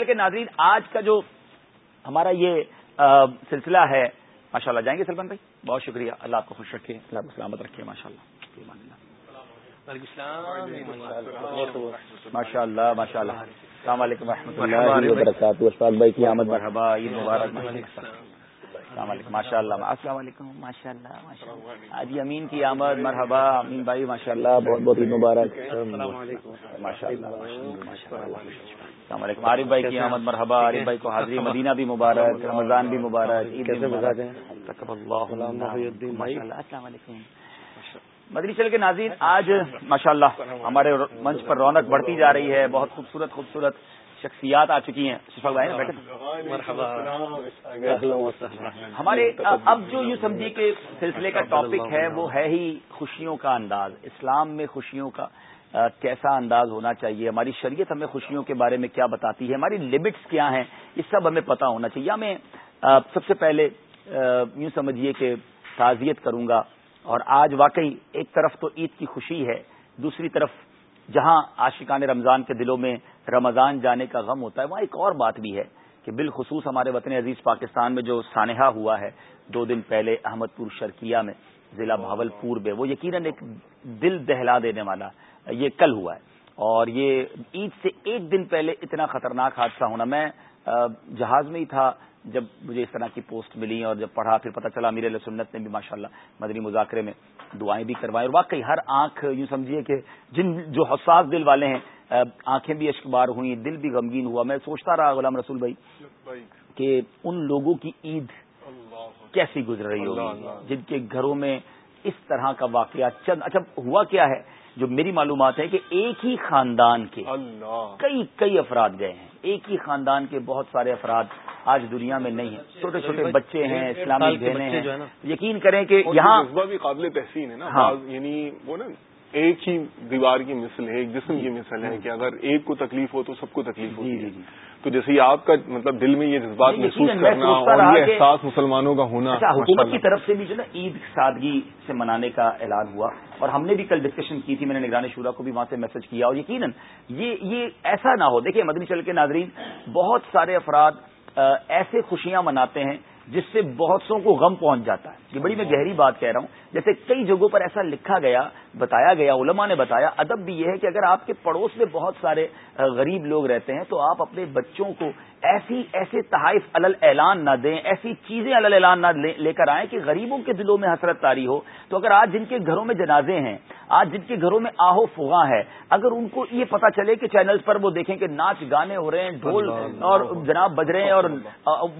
کے ناظرین آج کا جو ہمارا یہ سلسلہ ہے ماشاء اللہ جائیں گے سلمان بھائی؟ بہت شکریہ اللہ آپ کو خوش رکھے اللہ کو سلامت رکھے ماشاء اللہ ماشاء اللہ ماشاء اللہ السلام علیکم و رحمۃ اللہ۔ وبرکاتہ بھائی کی آمد مرحبا عید مبارک۔ السلام علیکم. ماشاء اللہ السلام علیکم. ماشاء اللہ حاجی امین کی آمد. مرحبا. امین بھائی ماشاء اللہ بہت بہت عید مبارک. ماشاء اللہ السلام علیکم. عارف بھائی کی آمد مرحبا. عارف بھائی کو حاضری. مدینہ بھی مبارک. رمضان بھی مبارک. عید السلام علیکم. مدنی چل کے ناظرین آج ماشاء اللہ ہمارے منچ پر رونق بڑھتی جا رہی ہے. بہت خوبصورت خوبصورت شخصیات آ چکی ہیں۔ شفاق بھائی ہمارے اب جو یوں سمجھیے کہ سلسلے کا ٹاپک ہے وہ ہے ہی خوشیوں کا انداز۔ اسلام میں خوشیوں کا کیسا انداز ہونا چاہیے؟ ہماری شریعت ہمیں خوشیوں کے بارے میں کیا بتاتی ہے؟ ہماری لمٹس کیا ہیں؟ یہ سب ہمیں پتا ہونا چاہیے۔ ہمیں سب سے پہلے یوں سمجھیے کہ تعزیت کروں گا۔ اور آج واقعی ایک طرف تو عید کی خوشی ہے دوسری طرف جہاں عاشقان رمضان کے دلوں میں رمضان جانے کا غم ہوتا ہے، وہاں ایک اور بات بھی ہے کہ بالخصوص ہمارے وطن عزیز پاکستان میں جو سانحہ ہوا ہے، دو دن پہلے احمد پور شرکیہ میں، ضلع بھاول پور میں، وہ یقیناً ایک دل دہلا دینے والا، یہ کل ہوا ہے۔ اور یہ عید سے ایک دن پہلے اتنا خطرناک حادثہ ہونا، میں جہاز میں ہی تھا جب مجھے اس طرح کی پوسٹ ملی اور جب پڑھا پھر پتہ چلا علیہ سنت نے بھی ماشاءاللہ مدنی مذاکرے میں دعائیں بھی کروائیں اور واقعی ہر آنکھ یوں سمجھیے کہ جن جو حساس دل والے ہیں آنکھیں بھی اشکبار ہوئی دل بھی غمگین ہوا۔ میں سوچتا رہا غلام رسول بھائی کہ ان لوگوں کی عید کیسی گزر رہی ہوگی جن کے گھروں میں اس طرح کا واقعہ چند اچھا ہوا کیا ہے؟ جو میری معلومات ہے کہ ایک ہی خاندان کے کئی کئی افراد گئے ہیں۔ ایک ہی خاندان کے بہت سارے افراد آج دنیا میں نہیں ہیں۔ چھوٹے چھوٹے بچے ہیں اسلامی بہنیں ہیں۔ یقین کریں کہ یہاں بھی قابل تحسین ہے نا۔ ہاں۔ یعنی وہ نا ایک ہی دیوار کی مثل ہے ایک جسم کی مثل ہے کہ اگر ایک کو تکلیف ہو تو سب کو تکلیف ہوتی جی، ہے۔ جی، جی۔ تو جیسے آپ کا مطلب دل میں یہ جذبات محسوس کرنا اور یہ احساس مسلمانوں کا ہونا اچھا، حکومت کی طرف سے بھی جو نا عید سادگی سے منانے کا اعلان ہوا اور ہم نے بھی کل ڈسکشن کی تھی میں نے نگرانی شورا کو بھی وہاں سے میسج کیا اور یقیناً یہ یہ ایسا نہ ہو۔ دیکھیں مدنی چل کے ناظرین بہت سارے افراد ایسے خوشیاں مناتے ہیں جس سے بہت سو کو غم پہنچ جاتا ہے۔ یہ بڑی میں گہری بات کہہ رہا ہوں۔ جیسے کئی جگہوں پر ایسا لکھا گیا بتایا گیا علماء نے بتایا ادب بھی یہ ہے کہ اگر آپ کے پڑوس میں بہت سارے غریب لوگ رہتے ہیں تو آپ اپنے بچوں کو ایسی ایسے تحائف الل اعلان نہ دیں ایسی چیزیں الل اعلان نہ لے کر آئیں کہ غریبوں کے دلوں میں حسرت تاری ہو۔ تو اگر آج جن کے گھروں میں جنازے ہیں آج جن کے گھروں میں آہو فغاں ہے اگر ان کو یہ پتا چلے کہ چینل پر وہ دیکھیں کہ ناچ گانے ہو رہے ہیں ڈھول اور جناب بج رہے ہیں اور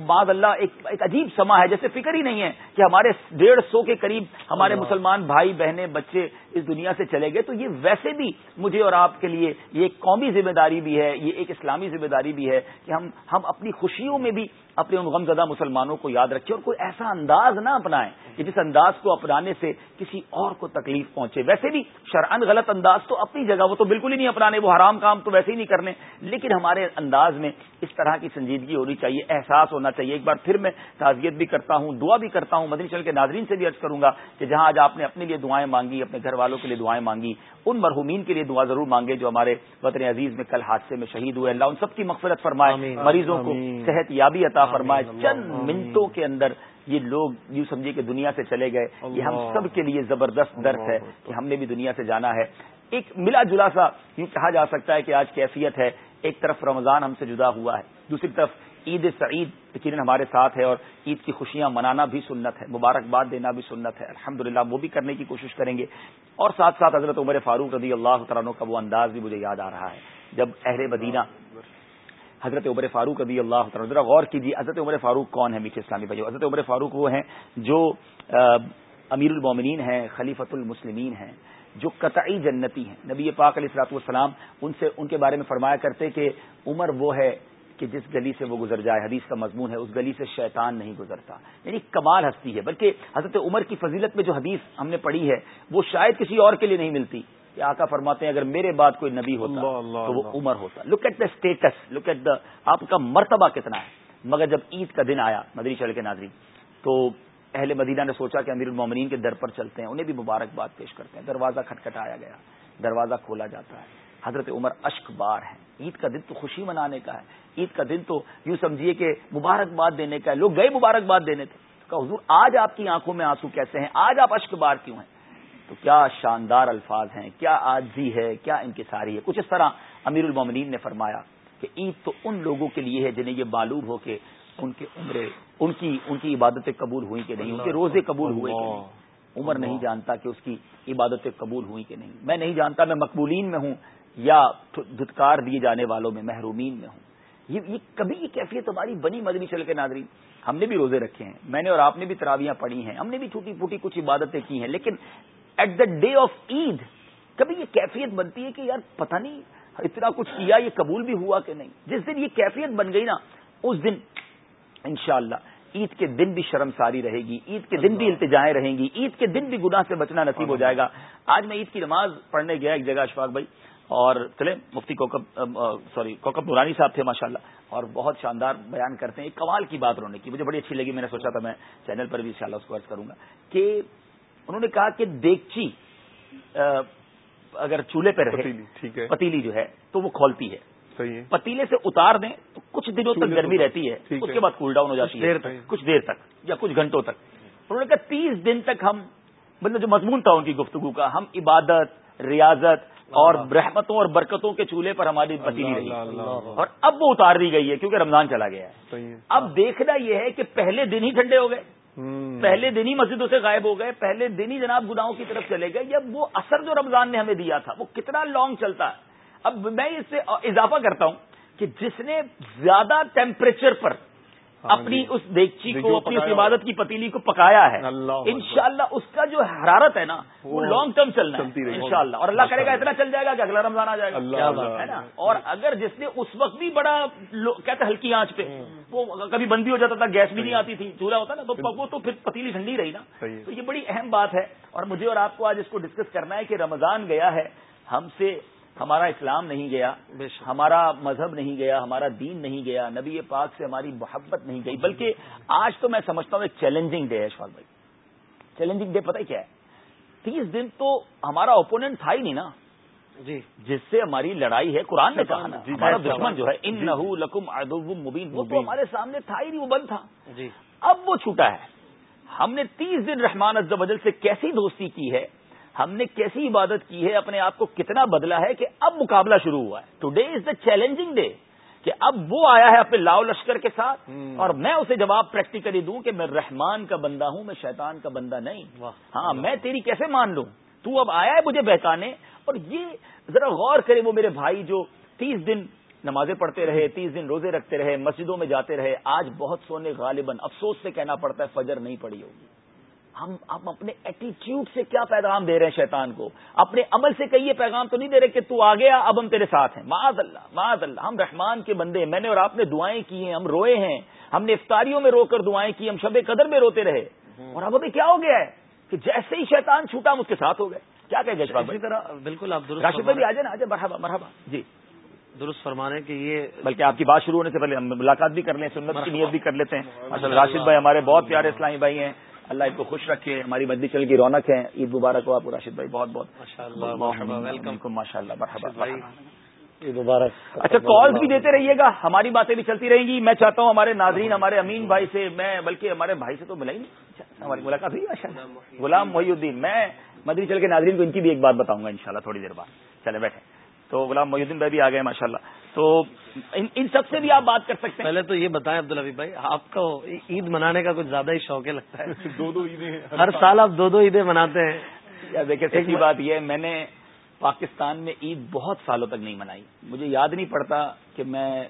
بعد اللہ ایک ایک عجیب سما ہے جیسے فکر ہی نہیں ہے کہ ہمارے ڈیڑھ سو کے قریب ہمارے مسلمان بھائی بہنیں بچے اس دنیا سے چلے گئے تو یہ ویسے بھی مجھے اور آپ کے لیے یہ ایک قومی ذمہ داری بھی ہے یہ ایک اسلامی ذمہ داری بھی ہے کہ ہم ہم اپنی خوشیوں میں بھی اپنے ان غمزدہ مسلمانوں کو یاد رکھیں اور کوئی ایسا انداز نہ اپنائیں کہ جس انداز کو اپنانے سے کسی اور کو تکلیف پہنچے۔ ویسے بھی شرعن غلط انداز تو اپنی جگہ وہ تو بالکل ہی نہیں اپنانے وہ حرام کام تو ویسے ہی نہیں کرنے۔ لیکن ہمارے انداز میں اس طرح کی سنجیدگی ہونی چاہیے احساس ہونا چاہیے۔ ایک بار پھر میں تعزیت بھی کرتا ہوں دعا بھی کرتا ہوں مدنی چل کے ناظرین سے بھی عرض کروں گا کہ جہاں آج آپ نے اپنے لیے دعائیں مانگی اپنے گھر والوں کے لیے دعائیں مانگی ان مرحومین کے لیے دعا ضرور مانگے جو ہمارے وطن عزیز میں کل حادثے میں شہید ہوئے۔ اللہ ان سب کی مغفرت فرمائے مریضوں کو صحت یابی عطا فرمائے چند منٹوں کے اندر یہ لوگ یوں سمجھے کہ دنیا سے چلے گئے یہ ہم سب کے لیے زبردست درد ہے کہ ہم نے بھی دنیا سے جانا ہے۔ ایک ملا جلا سا یوں کہا جا سکتا ہے کہ آج کیفیت ہے ایک طرف رمضان ہم سے جدا ہوا ہے دوسری طرف عید سعید یقیناً ہمارے ساتھ ہے اور عید کی خوشیاں منانا بھی سنت ہے مبارکباد دینا بھی سنت ہے۔ الحمد وہ بھی کرنے کی کوشش کریں گے۔ اور ساتھ ساتھ حضرت عمر فاروق رضی اللہ تعالیٰ کا وہ انداز بھی مجھے یاد آ رہا ہے۔ جب اہل مدینہ حضرت عمر فاروق رضی اللہ تعالیٰ ذرا غور کیجیے حضرت عمر فاروق کون ہے میٹھے اسلامی بھائی حضرت عمر فاروق وہ ہیں جو امیر المومنین ہیں، خلیفۃ المسلمین ہیں، جو قطعی جنتی ہیں۔ نبی پاک علیہ السلاط والسلام ان سے، ان کے بارے میں فرمایا کرتے کہ عمر وہ ہے کہ جس گلی سے وہ گزر جائے، حدیث کا مضمون ہے، اس گلی سے شیطان نہیں گزرتا۔ یعنی کمال ہستی ہے، بلکہ حضرت عمر کی فضیلت میں جو حدیث ہم نے پڑھی ہے، وہ شاید کسی اور کے لیے نہیں ملتی۔ کہ آقا فرماتے ہیں اگر میرے بعد کوئی نبی ہوتا اللہ اللہ تو وہ عمر ہوتا۔ Look at the status look at the آپ کا مرتبہ کتنا ہے۔ مگر جب عید کا دن آیا مدری چل کے ناظرین تو اہل مدینہ نے سوچا کہ امیر المومنین کے در پر چلتے ہیں انہیں بھی مبارکباد پیش کرتے ہیں۔ دروازہ کھٹکھٹایا گیا دروازہ کھولا جاتا ہے۔ حضرت عمر اشک بار ہیں۔ عید کا دن تو خوشی منانے کا ہے۔ عید کا دن تو یوں سمجھیے کہ مبارکباد دینے کا ہے۔ لوگ گئے مبارکباد دینے تھے۔ کہ حضور آج آپ کی آنکھوں میں آنسو کیسے ہیں؟ آج آپ اشک بار کیوں ہیں؟ تو کیا شاندار الفاظ ہیں کیا آجزی ہے کیا انکساری ہے۔ کچھ اس طرح امیر المومنین نے فرمایا کہ عید تو ان لوگوں کے لیے ہے جنہیں یہ معلوم ہو کہ ان کے عمرے ان کی ان کی عبادتیں قبول ہوئی کہ نہیں ان کے روزے قبول ہوئے کہ نہیں۔ عمر نہیں جانتا کہ اس کی عبادتیں قبول ہوئی کہ نہیں۔ میں نہیں جانتا میں مقبولین میں ہوں یا دھتکار دیے جانے والوں میں محرومین میں ہوں۔ یہ کبھی یہ کیفیت ہماری بنی مدنی چل کے ناظرین ہم نے بھی روزے رکھے ہیں۔ میں نے اور آپ نے بھی تراویاں پڑھی ہیں۔ ہم نے بھی چھوٹی پھوٹی کچھ عبادتیں کی ہیں لیکن at the day of Eid کبھی یہ کیفیت بنتی ہے کہ یار پتہ نہیں اتنا کچھ کیا یہ قبول بھی ہوا کہ نہیں؟ جس دن یہ کیفیت بن گئی نا اس دن انشاءاللہ عید کے دن بھی شرم ساری رہے گی عید کے دن بھی التجائیں رہیں گی عید کے دن بھی گناہ سے بچنا نصیب ہو جائے گا۔ آج میں عید کی نماز پڑھنے گیا ایک جگہ اشفاق بھائی اور چلے مفتی کوکب سوری کوکب نورانی صاحب تھے ماشاءاللہ اور بہت شاندار بیان کرتے ہیں۔ ایک کمال کی بات انہوں نے کی مجھے بڑی اچھی لگی میں نے سوچا تھا میں چینل پر بھی انشاءاللہ اس کو عرض کروں گا کہ انہوں نے کہا کہ دیگچی اگر چولہے پہ رہے پتیلی جو ہے تو وہ کھولتی ہے۔ پتیلے سے اتار دیں تو کچھ دنوں تک گرمی رہتی ہے اس کے بعد کول ڈاؤن ہو جاتی ہے۔ کچھ دیر تک یا کچھ گھنٹوں تک۔ انہوں نے کہا تیس دن تک ہم مطلب جو مضمون تھا ان کی گفتگو کا ہم عبادت ریاضت اور رحمتوں اور برکتوں کے چولہے پر ہماری پتیلی رہی۔ اور اب وہ اتار دی گئی ہے کیونکہ رمضان چلا گیا ہے۔ اب دیکھنا یہ ہے کہ پہلے دن ہی ٹھنڈے ہو گئے۔ پہلے دن ہی مسجدوں سے غائب ہو گئے، پہلے دن ہی جناب گناہوں کی طرف چلے گئے۔ جب وہ اثر جو رمضان نے ہمیں دیا تھا، وہ کتنا لانگ چلتا ہے۔ اب میں اس سے اضافہ کرتا ہوں کہ جس نے زیادہ ٹیمپریچر پر اپنی جی۔ اس دیگچی کو اپنی اس عبادت کی پتیلی کو پکایا ہے۔ انشاءاللہ اس کا جو حرارت ہے نا وہ لانگ ٹرم چلنا ہے۔ انشاءاللہ۔ اور اللہ کرے گا اتنا چل جائے گا کہ اگلا رمضان آ جائے گا۔ ہے نا۔ اور اگر جس نے اس وقت بھی بڑا کہتے ہلکی آنچ پہ وہ کبھی بند بھی ہو جاتا تھا گیس بھی نہیں آتی تھی چولہا ہوتا نا تو وہ تو پھر پتیلی ٹھنڈی رہی نا۔ تو یہ بڑی اہم بات ہے۔ اور مجھے اور آپ کو آج اس کو ڈسکس کرنا ہے کہ رمضان گیا ہے ہم سے ہمارا اسلام نہیں گیا ہمارا مذہب نہیں گیا ہمارا دین نہیں گیا نبی پاک سے ہماری محبت نہیں گئی۔ بلکہ آج تو میں سمجھتا ہوں ایک چیلنجنگ ڈے ہے اشفاق بھائی۔ چیلنجنگ ڈے پتہ کیا ہے؟ تیس دن تو ہمارا اوپوننٹ تھا ہی نہیں نا۔ جی۔ جس سے ہماری لڑائی ہے قرآن نے کہا جی ہمارا دشمن جو ہے ان جی۔ نحو لکم ادب مبین وہ تو ہمارے سامنے تھا ہی نہیں وہ بند تھا۔ جی۔ اب وہ چھوٹا ہے۔ ہم نے تیس دن رحمان ازل سے کیسی دوستی کی ہے؟ ہم نے کیسی عبادت کی ہے اپنے آپ کو کتنا بدلا ہے کہ اب مقابلہ شروع ہوا ہے۔ Today is the challenging day کہ اب وہ آیا ہے اپنے لاؤ لشکر کے ساتھ۔ اور میں اسے جواب پریکٹیکلی دوں کہ میں رحمان کا بندہ ہوں میں شیطان کا بندہ نہیں۔ ہاں میں تیری کیسے مان لوں؟ تو اب آیا ہے مجھے بہتانے اور یہ ذرا غور کرے وہ میرے بھائی جو تیس دن نمازیں پڑھتے رہے تیس دن روزے رکھتے رہے مسجدوں میں جاتے رہے آج بہت سونے غالباً افسوس سے کہنا پڑتا ہے فجر نہیں پڑی ہوگی۔ ہم ہم اپنے ایٹیچیوڈ سے کیا پیغام دے رہے ہیں شیطان کو؟ اپنے عمل سے کئی یہ پیغام تو نہیں دے رہے کہ تو آ گیا اب ہم تیرے ساتھ ہیں۔ معاذ اللہ معاذ اللہ۔ ہم رحمان کے بندے میں نے اور آپ نے دعائیں کی ہیں ہم روئے ہیں۔ ہم نے افطاریوں میں رو کر دعائیں کی ہم شب قدر میں روتے رہے۔ اور اب ابھی کیا ہو گیا ہے؟ کہ جیسے ہی شیطان چھوٹا ہم اس کے ساتھ ہو گئے۔ کیا کہ اسی طرح بالکل آپ راشد بھائی آ جائے نا آ جائے مرحبا مرحبا۔ جی۔ درست فرمانے کہ یہ بلکہ آپ کی بات شروع ہونے سے پہلے ہم ملاقات بھی کر لیں سنت کی نیت بھی کر لیتے ہیں۔ راشد بھائی ہمارے بہت پیارے اسلامی بھائی ہیں۔ اللہ ان کو خوش رکھے ہماری مدی چل کی رونق ہے۔ عید مبارک ہو آپ راشد بھائی بہت بہت ماشاء اللہ عید مبارک۔ اچھا کالز بھی دیتے رہیے گا۔ ہماری باتیں بھی چلتی رہیں گی۔ میں چاہتا ہوں ہمارے ناظرین ہمارے امین بھائی سے میں بلکہ ہمارے بھائی سے تو ملا ہی نہیں۔ اچھا، ہماری ملاقات ہوئی غلام محی الدین۔ میں مدری چل کے ناظرین کو ان کی بھی ایک بات بتاؤں گا ان تھوڑی دیر بعد۔ چلے بیٹھے تو غلام محی الدین بھائی بھی آ گئے ماشاء اللہ تو ان سب سے بھی آپ بات کر سکتے ہیں۔ پہلے تو یہ بتائیں عبدالحبی بھائی آپ کو عید منانے کا کچھ زیادہ ہی شوق لگتا ہے۔ دو دو عیدیں ہر سال آپ دو دو عیدیں مناتے ہیں۔ دیکھیں سچی بات یہ میں نے پاکستان میں عید بہت سالوں تک نہیں منائی۔ مجھے یاد نہیں پڑتا کہ میں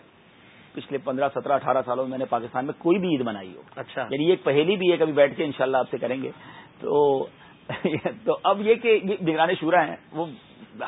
پچھلے پندرہ سترہ اٹھارہ سالوں میں میں نے پاکستان میں کوئی بھی عید منائی ہو۔ اچھا۔ یعنی ایک پہلی بھی ہے کبھی بیٹھ کے انشاءاللہ شاء آپ سے کریں گے۔ تو تو اب یہ کہ نگرانی شورا ہیں وہ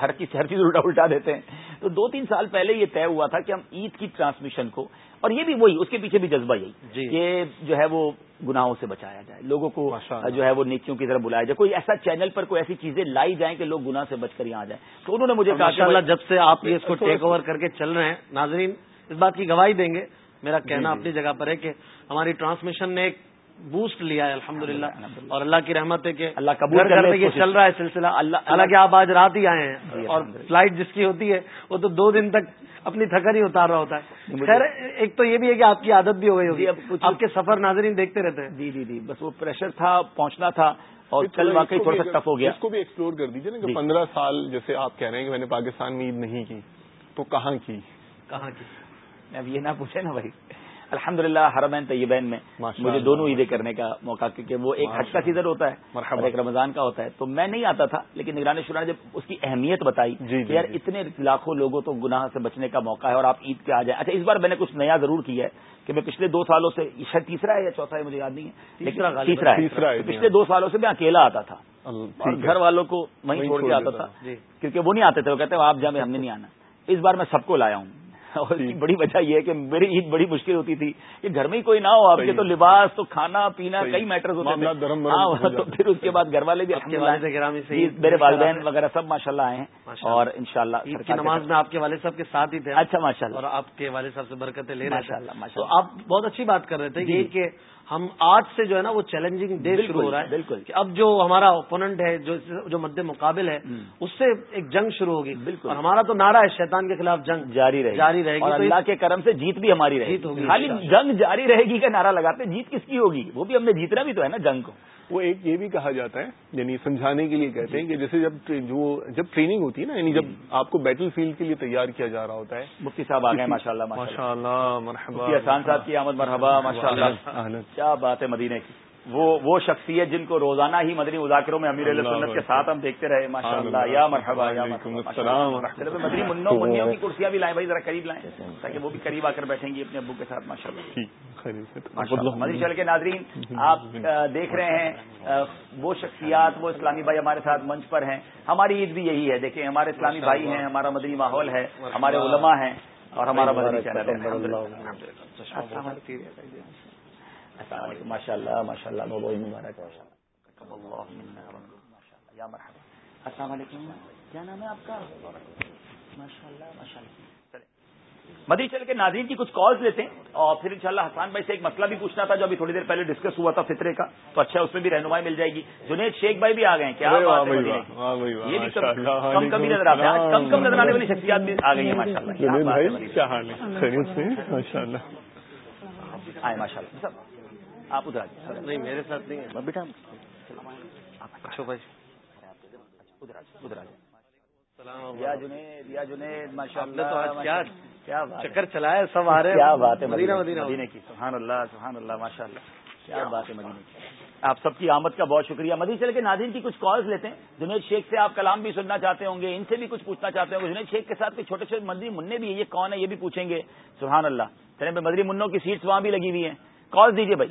ہر چیز ہر چیز الٹا الٹا دیتے ہیں۔ تو دو تین سال پہلے یہ طے ہوا تھا کہ ہم عید کی ٹرانسمیشن کو اور یہ بھی وہی اس کے پیچھے بھی جذبہ یہی جی۔ کہ جو ہے وہ گناہوں سے بچایا جائے۔ لوگوں کو جو ہے وہ نیکیوں کی طرف بلایا جائے۔ کوئی ایسا چینل پر کوئی ایسی چیزیں لائی جائیں کہ لوگ گناہ سے بچ کر یہاں جائیں۔ تو انہوں نے مجھے کہا جب سے آپ اس کو ٹیک اوور کر کے چل رہے ہیں ناظرین اس بات کی گواہی دیں گے۔ میرا کہنا جی، جی۔ اپنی جگہ پر ہے کہ ہماری ٹرانسمیشن نے ایک بوسٹ لیا ہے الحمد للہ اور اللہ کی رحمت ہے کہ اللہ قبول یہ چل رہا ہے سلسلہ۔ اللہ حالانکہ آپ آج رات ہی آئے ہیں۔ جی، اور فلائٹ جس کی ہوتی ہے وہ تو دو دن تک اپنی تھکر ہی اتار رہا ہوتا ہے۔ خیر ایک تو یہ بھی ہے کہ آپ کی عادت بھی ہو گئی ہوگی۔ جی، آپ کے سفر ناظرین دیکھتے رہتے ہیں۔ جی جی جی بس وہ پریشر تھا پہنچنا تھا اور کل واقعی تھوڑا سا ٹف ہو گیا۔ اس کو بھی ایکسپلور کر دیجیے نا کہ جی۔ پندرہ سال جیسے آپ کہہ رہے ہیں کہ میں نے پاکستان میں عید نہیں کی تو کہاں کی؟ کہاں کی؟ اب یہ نہ پوچھے نا بھائی۔ الحمد للہ ہرمین طیبین میں مجھے دونوں عیدیں کرنے کا موقع کیونکہ وہ ایک حج کا سیزن ہوتا ہے اور ایک رمضان کا ہوتا ہے۔ تو میں نہیں آتا تھا لیکن نگرانی شورا نے جب اس کی اہمیت بتائی جی، جی، یار جی۔ اتنے لاکھوں لوگوں تو گناہ سے بچنے کا موقع ہے اور آپ عید کے آ جائیں۔ اچھا اس بار میں نے کچھ نیا ضرور کیا ہے کہ میں پچھلے دو سالوں سے شاید تیسرا ہے یا چوتھا ہے مجھے یاد نہیں ہے لیکن تیسرا ہے۔ پچھلے دو سالوں سے میں اکیلا آتا تھا۔ اور گھر والوں کو وہیں چھوڑ کے آتا تھا کیونکہ وہ نہیں آتے تھے وہ کہتے ہیں آپ جامع ہم نے نہیں آنا۔ اس بار میں سب کو لایا ہوں۔ اور اس کی بڑی وجہ یہ ہے کہ میری عید بڑی مشکل ہوتی تھی کہ گھر میں ہی کوئی نہ ہو آپ کے تو لباس تو کھانا پینا کئی میٹر ہوتے ہاں تو پھر اس کے بعد گھر والے بھی میرے والدین وغیرہ سب ماشاء اللہ آئے ہیں اور ان شاء اللہ نماز میں آپ کے والد صاحب کے ساتھ ہی تھے۔ اچھا ماشاء اللہ اور آپ کے والد صاحب سے برکتیں لے رہے ہیں آپ بہت اچھی بات کر رہے تھے جی۔ کہ ہم آج سے جو ہے نا وہ چیلنجنگ ڈے شروع ہو رہا ہے بالکل۔ اب جو ہمارا اوپوننٹ ہے جو جو مد مقابل ہے اس سے ایک جنگ شروع ہوگی۔ بالکل۔ اور ہمارا تو نعرہ ہے شیطان کے خلاف جنگ جاری رہے جاری رہے گی۔ اللہ کے کرم سے جیت بھی ہماری رہے گی۔ خالی جنگ جاری رہے گی کا نعرہ لگاتے جیت کس کی ہوگی؟ وہ بھی ہم نے جیتنا بھی تو ہے نا جنگ کو۔ وہ ایک یہ بھی کہا جاتا ہے یعنی سمجھانے کے لیے کہتے ہیں کہ جیسے جب جو جب ٹریننگ ہوتی ہے نا یعنی جب آپ کو بیٹل فیلڈ کے لیے تیار کیا جا رہا ہوتا ہے۔ مفتی صاحب آ گئے ماشاء اللہ ماشاء اللہ۔ مرحبا احسان صاحب کی آمد مرحبا ماشاء اللہ۔ کیا بات ہے مدینے کی۔ وہ وہ شخصیت جن کو روزانہ ہی مدنی مذاکروں میں امیر علیہ سنت کے ساتھ ہم دیکھتے رہے ماشاء اللہ یا مرحبا یا مدنی منوں منوں کی کرسیاں بھی لائیں بھائی ذرا قریب لائیں تاکہ وہ بھی قریب آ کر بیٹھیں گی اپنے ابو کے ساتھ ماشاء اللہ۔ مدنی چل کے ناظرین آپ دیکھ رہے ہیں وہ شخصیات وہ اسلامی بھائی ہمارے ساتھ منچ پر ہیں۔ ہماری عید بھی یہی ہے دیکھیں ہمارے اسلامی بھائی ہیں ہمارا مدنی ماحول ہے ہمارے علماء ہیں اور ہمارا مدنی چینل ہے۔ ماشاء اللہ ماشاء اللہ مبارک السلام علیکم کیا نام ہے آپ کا؟ ماشاء اللہ ماشاء اللہ مدری چل کے ناظرین کی کچھ کالز لیتے ہیں اور پھر انشاءاللہ حسان بھائی سے ایک مسئلہ بھی پوچھنا تھا جو ابھی تھوڑی دیر پہلے ڈسکس ہوا تھا فطرے کا تو اچھا اس میں بھی رہنمائی مل جائے گی۔ جنید شیخ بھائی بھی آ گئے ہیں۔ کیا یہ بھی کم کم نظر آتے ہیں۔ کم کم نظر آنے والی شخصیات بھی آ گئی ہیں ماشاء اللہ آئے ماشاء اللہ آپ ادھر نہیں میرے ساتھ نہیں بیٹا اچھا بھائی۔ ادھر ادھر چکر چلایا سب آ رہے ہیں۔ کیا بات ہے مدینہ مدینہ۔ مدینے کی۔ سبحان اللہ سبحان اللہ ماشاء اللہ کیا بات ہے مدینے کی۔ آپ سب کی آمد کا بہت شکریہ۔ مدی چل کے ناظرین کی کچھ کالز لیتے ہیں۔ جنید شیخ سے آپ کلام بھی سننا چاہتے ہوں گے ان سے بھی کچھ پوچھنا چاہتے ہوں گے۔ جنید شیخ کے ساتھ کوئی چھوٹے چھوٹے مدری منع بھی ہے؟ یہ کون ہے؟ یہ بھی پوچھیں گے۔ سبحان اللہ۔ چلے مدری منوں کی سیٹس وہاں بھی لگی ہوئی ہیں۔ کال دیجیے بھائی۔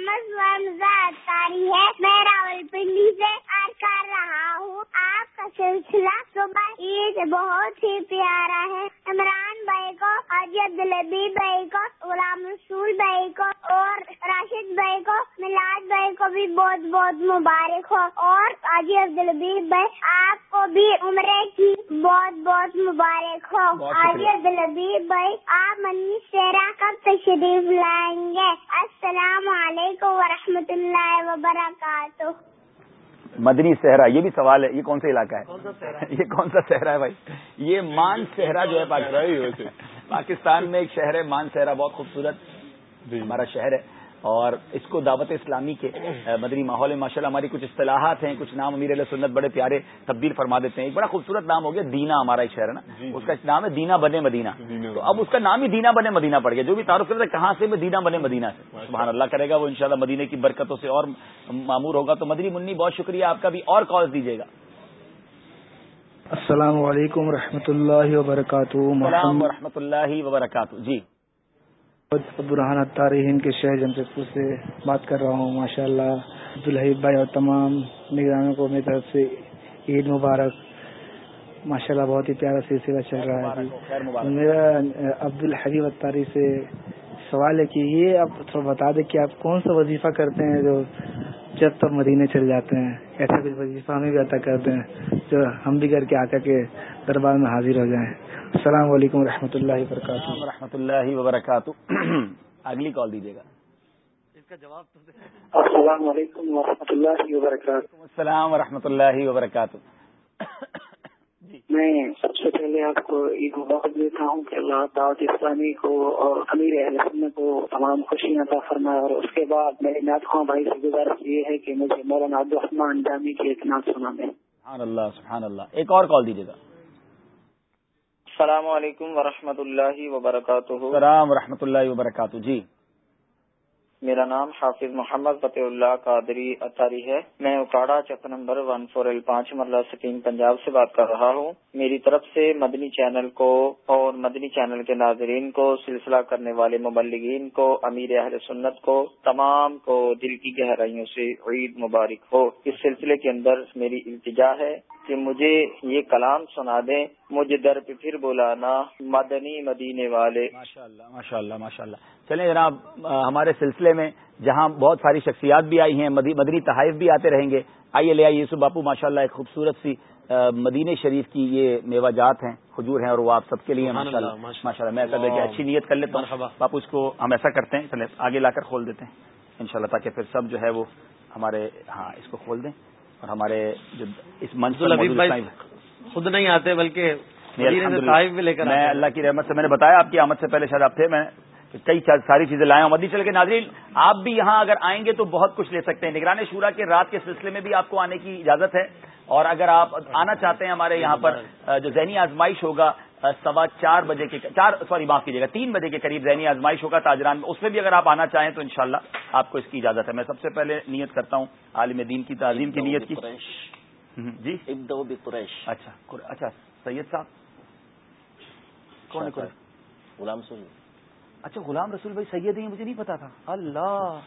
محمد رمضان تاری ہے۔ میں راول پنڈی سے کر رہا ہوں۔ آپ کا سلسلہ صبح عید بہت ہی پیارا ہے۔ عمران بھائی کو حاجی عبدالبی بھائی کو غلام رسول بھائی کو اور راشد بھائی کو میلاد بھائی کو بھی بہت بہت مبارک ہو۔ اور حاجی عبدالبی بھائی آپ کو بھی عمرے کی بہت بہت مبارک ہو۔ حاجی عبدالبی بھائی آپ منی سیرا کب تشریف لائیں گے؟ السلام علیکم۔ ورحمۃ اللہ وبرکاتہ۔ مدنی صحرا یہ بھی سوال ہے یہ کون سا علاقہ ہے؟ یہ کون سا صحرا ہے بھائی؟ یہ مان صحرا جو ہے پاکستان میں ایک شہر ہے مان صحرا بہت خوبصورت۔ جی۔ ہمارا شہر ہے۔ اور اس کو دعوت اسلامی کے مدنی ماحول میں ماشاء اللہ ہماری کچھ اصطلاحات ہیں کچھ نام امیر علیہ سنت بڑے پیارے تبدیل فرما دیتے ہیں۔ ایک بڑا خوبصورت نام ہو گیا دینا ہمارا ایک شہر ہے نا؟ جی، جی۔ اس کا نام ہے دینا بنے مدینہ۔ تو اب اس کا نام ہی دینا بنے مدینہ پڑ گیا۔ جو بھی تعارف کرتے ہیں کہاں سے میں دینا بنے مدینہ سے؟ سبحان اللہ کرے گا وہ انشاءاللہ مدینے کی برکتوں سے اور معمور ہوگا۔ تو مدنی منی بہت شکریہ آپ کا بھی اور کال دیجیے گا۔ السلام علیکم و اللہ وبرکاتہ۔ و اللہ وبرکاتہ۔ جی۔ عبدالرحان اتاری ہند کے شہر جمشید پور سے بات کر رہا ہوں ماشاء اللہ عبدالحیب بھائی اور تمام نگرانوں کو میری طرف سے عید مبارک۔ ماشاء اللہ بہت ہی پیارا سلسلہ چل رہا ہے۔ میرا عبد الحبیب اتاری سے سوال ہے کہ یہ آپ تھوڑا بتا دیں کہ آپ کون سا وظیفہ کرتے ہیں جو جب تب مدینے چل جاتے ہیں ایسا کچھ وظیفہ ہمیں بھی عطا کرتے ہیں جو ہم بھی کر کے آ کر کے دربار میں حاضر ہو جائیں۔ السلام علیکم و رحمۃ اللہ وبرکاتہ۔ و رحمۃ اللہ وبرکاتہ۔ اگلی کال دیجیے گا۔ اس کا جواب السلام علیکم و رحمۃ اللہ وبرکاتہ۔ السلام و رحمۃ اللہ وبرکاتہ۔ میں سب سے پہلے آپ کو عید مبارک دیتا ہوں کہ اللہ دعوت اسلامی کو اور امیر اہل کو تمام خوشیاں عطا فرمائے اور اس کے بعد میرے نعت خواہ بھائی سے گزارش یہ ہے کہ مجھے مولانا عبدالرحمان جامی کی ایک نعت سنا دیں سبحان اللہ سبحان اللہ۔ ایک اور کال دیجیے گا۔ السلام علیکم ورحمۃ اللہ وبرکاتہ۔ السلام و رحمۃ اللہ وبرکاتہ۔ جی۔ میرا نام حافظ محمد فتح اللہ قادری اطاری ہے۔ میں اکاڑا، چک نمبر ون فور ایل پانچ، مرلہ سکیم پنجاب سے بات کر رہا ہوں۔ میری طرف سے مدنی چینل کو اور مدنی چینل کے ناظرین کو، سلسلہ کرنے والے مبلغین کو، امیر اہل سنت کو، تمام کو دل کی گہرائیوں سے عید مبارک ہو۔ اس سلسلے کے اندر میری التجا ہے۔ کہ مجھے یہ کلام سنا دیں مجھے در پہ پھر بولانا مدنی مدینے والے۔ ماشاء اللہ ماشاء اللہ ماشاء اللہ چلیں جناب ہمارے سلسلے میں جہاں بہت ساری شخصیات بھی آئی ہیں مدنی تحائف بھی آتے رہیں گے۔ آئیے لے آئیے یوسف باپو ماشاء اللہ ایک خوبصورت سی مدینہ شریف کی یہ میوہ جات ہیں کھجور ہیں اور وہ آپ سب کے لیے ماشاء اللہ ماشاء اللہ میں ایسا کہ اچھی نیت کر لیتا ہوں۔ باپو اس کو ہم ایسا کرتے ہیں چلے آگے لا کر کھول دیتے ہیں۔ انشاءاللہ تاکہ پھر سب جو ہے وہ ہمارے ہاں اس کو کھول دیں۔ اور ہمارے جو اس منچ خود نہیں آتے بلکہ میں اللہ کی رحمت سے میں نے بتایا آپ کی آمد سے پہلے شاید آپ تھے میں کئی ساری چیزیں لائے ہوں مدی چل کے ناظرین آپ بھی یہاں اگر آئیں گے تو بہت کچھ لے سکتے ہیں۔ نگران شورا کے رات کے سلسلے میں بھی آپ کو آنے کی اجازت ہے۔ اور اگر آپ آنا چاہتے ہیں ہمارے یہاں پر جو ذہنی آزمائش ہوگا سوا چار بجے کے چار سوری معاف کیجیے گا تین بجے کے قریب ذہنی آزمائش ہوگا تاجران میں اس میں بھی اگر آپ آنا چاہیں تو انشاءاللہ شاء آپ کو اس کی اجازت ہے۔ میں سب سے پہلے نیت کرتا ہوں عالم دین کی تعلیم کی نیت کی۔ جی؟ اچھا اچھا سید صاحب؟ کون ہے غلام رسول اچھا غلام رسول بھائی سید ہیں مجھے نہیں پتا تھا۔ اللہ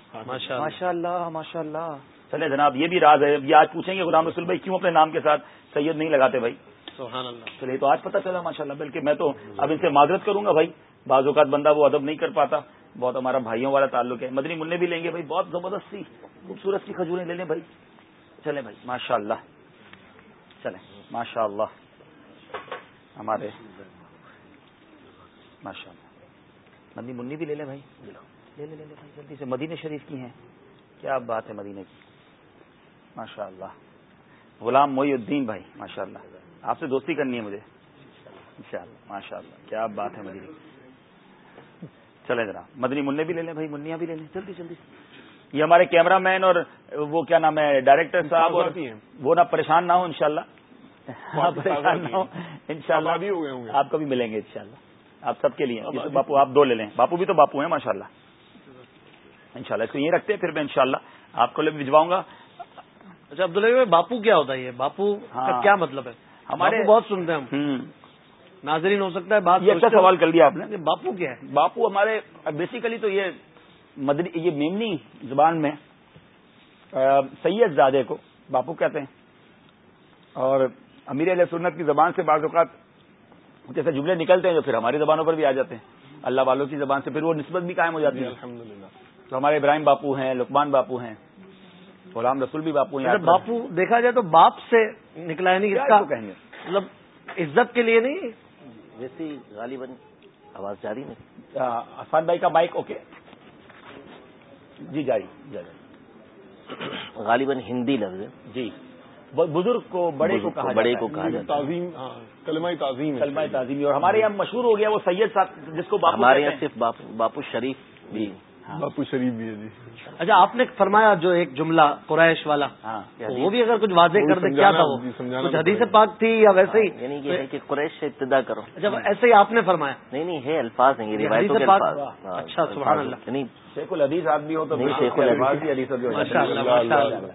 ماشاء اللہ ماشاء اللہ چلے جناب یہ بھی راز ہے۔ یہ آج پوچھیں گے غلام رسول بھائی کیوں اپنے نام کے ساتھ سید نہیں لگاتے بھائی؟ سبحان اللہ۔ چلیے، تو آج پتا چلا ماشاء اللہ بلکہ میں تو اب ان سے معذرت کروں گا بھائی۔ بعض اوقات بندہ وہ ادب نہیں کر پاتا۔ بہت ہمارا بھائیوں والا تعلق ہے۔ مدنی منع بھی لیں گے بھائی، بہت زبردست سی خوبصورت سی کھجوریں لے لیں بھائی۔ چلیں بھائی ماشاء اللہ چلیں ماشاء اللہ ہمارے ماشاء اللہ مدنی منی بھی لے لیں بھائی۔ لے لے لے لے بھائی، جلدی سے۔ مدینہ شریف کی ہیں۔ کیا بات ہے مدینہ کی۔ ماشاء اللہ غلام موئی الدین بھائی ماشاء اللہ آپ سے دوستی کرنی ہے مجھے۔ ان شاء اللہ ماشاء اللہ کیا بات ہے مدینہ چلے ذرا مدنی منع بھی لے لیں بھائی منیا بھی لے لیں۔ جلدی جلدی۔ یہ ہمارے کیمرہ مین اور وہ کیا نام ہے ڈائریکٹر صاحب اور وہ نہ پریشان نہ ہو ان شاء اللہ پریشان نہ ہو ان شاء اللہ آپ کبھی ملیں گے ان شاء اللہ آپ سب کے لیے باپو آپ دو لے لیں۔ باپو بھی تو باپو ہیں ماشاء اللہ ان شاء اللہ اس کو یہ رکھتے ہیں پھر میں ان شاء اللہ آپ کو لے بھجواؤں گا۔ اچھا عبداللہ باپو کیا ہوتا ہے یہ؟ باپو کا ہاں۔ کیا مطلب ہے؟ ہمارے بہت سنتے ہیں ہم۔ ناظرین ہو سکتا ہے بات یہ اچھا سوال کر لیا آپ نے۔ باپو کیا ہے؟ باپو ہمارے بیسیکلی تو یہ مدنی یہ میمنی زبان میں سید زادے کو باپو کہتے ہیں۔ اور امیر علیہ سنت کی زبان سے بعض اوقات جیسے جملے نکلتے ہیں جو پھر ہماری زبانوں پر بھی آ جاتے ہیں۔ اللہ والوں کی زبان سے پھر وہ نسبت بھی قائم ہو جاتی ہے۔ الحمد تو ہمارے ابراہیم باپو ہیں لکمان باپو ہیں۔ غلام رسول بھی باپو ہیں باپو دیکھا جائے تو باپ سے نکلا ہے نہیں کہیں گے؟ مطلب عزت کے لیے نہیں؟ ویسی غالباً آواز جاری نہیں۔ آسان بھائی کا بائک اوکے۔ جی جاری جاری۔ غالباً ہندی لفظ جی۔ بزرگ کو بڑے کو کہا بڑے کو کہا جاتا تعظیم کلمہ تعظیم کلمہ تعظیم۔ اور ہمارے یہاں مشہور ہو گیا وہ سید صاحب جس کو ہمارے یہاں صرف باپو شریف بھی۔ ہاں۔ باپو شریف بھی ہے جی۔ اچھا آپ نے فرمایا جو ایک جملہ قریش والا ہاں۔ وہ بھی اگر کچھ واضح کر دے کیا تھا وہ؟ کچھ حدیث پاک تھی یا ویسے ہی؟ ہاں، یعنی کہ قریش سے ابتدا کرو۔ اچھا ایسے ہی آپ نے فرمایا؟ نہیں نہیں ہے الفاظ ہیں اچھا سبحان اللہ۔ یعنی شیخ الحدیث آدمی ہو تو شیخ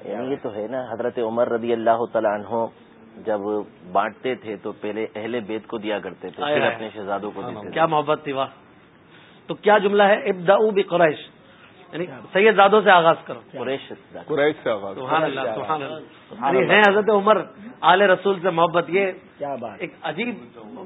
یعنی یہ تو ہے نا حضرت عمر رضی اللہ تعالیٰ عنہ جب بانٹتے تھے تو پہلے اہل بیت کو دیا کرتے تھے پھر اپنے شہزادوں کو دیتے کیا محبت تھی واہ۔ تو کیا جملہ ہے؟ ابدا بھی قریش. یعنی سید زادوں سے آغاز کرو. قریش قریش سے آغاز سبحان اللہ سبحان اللہ. ہیں حضرت عمر آل رسول سے محبت یہ کیا بات۔ ایک عجیب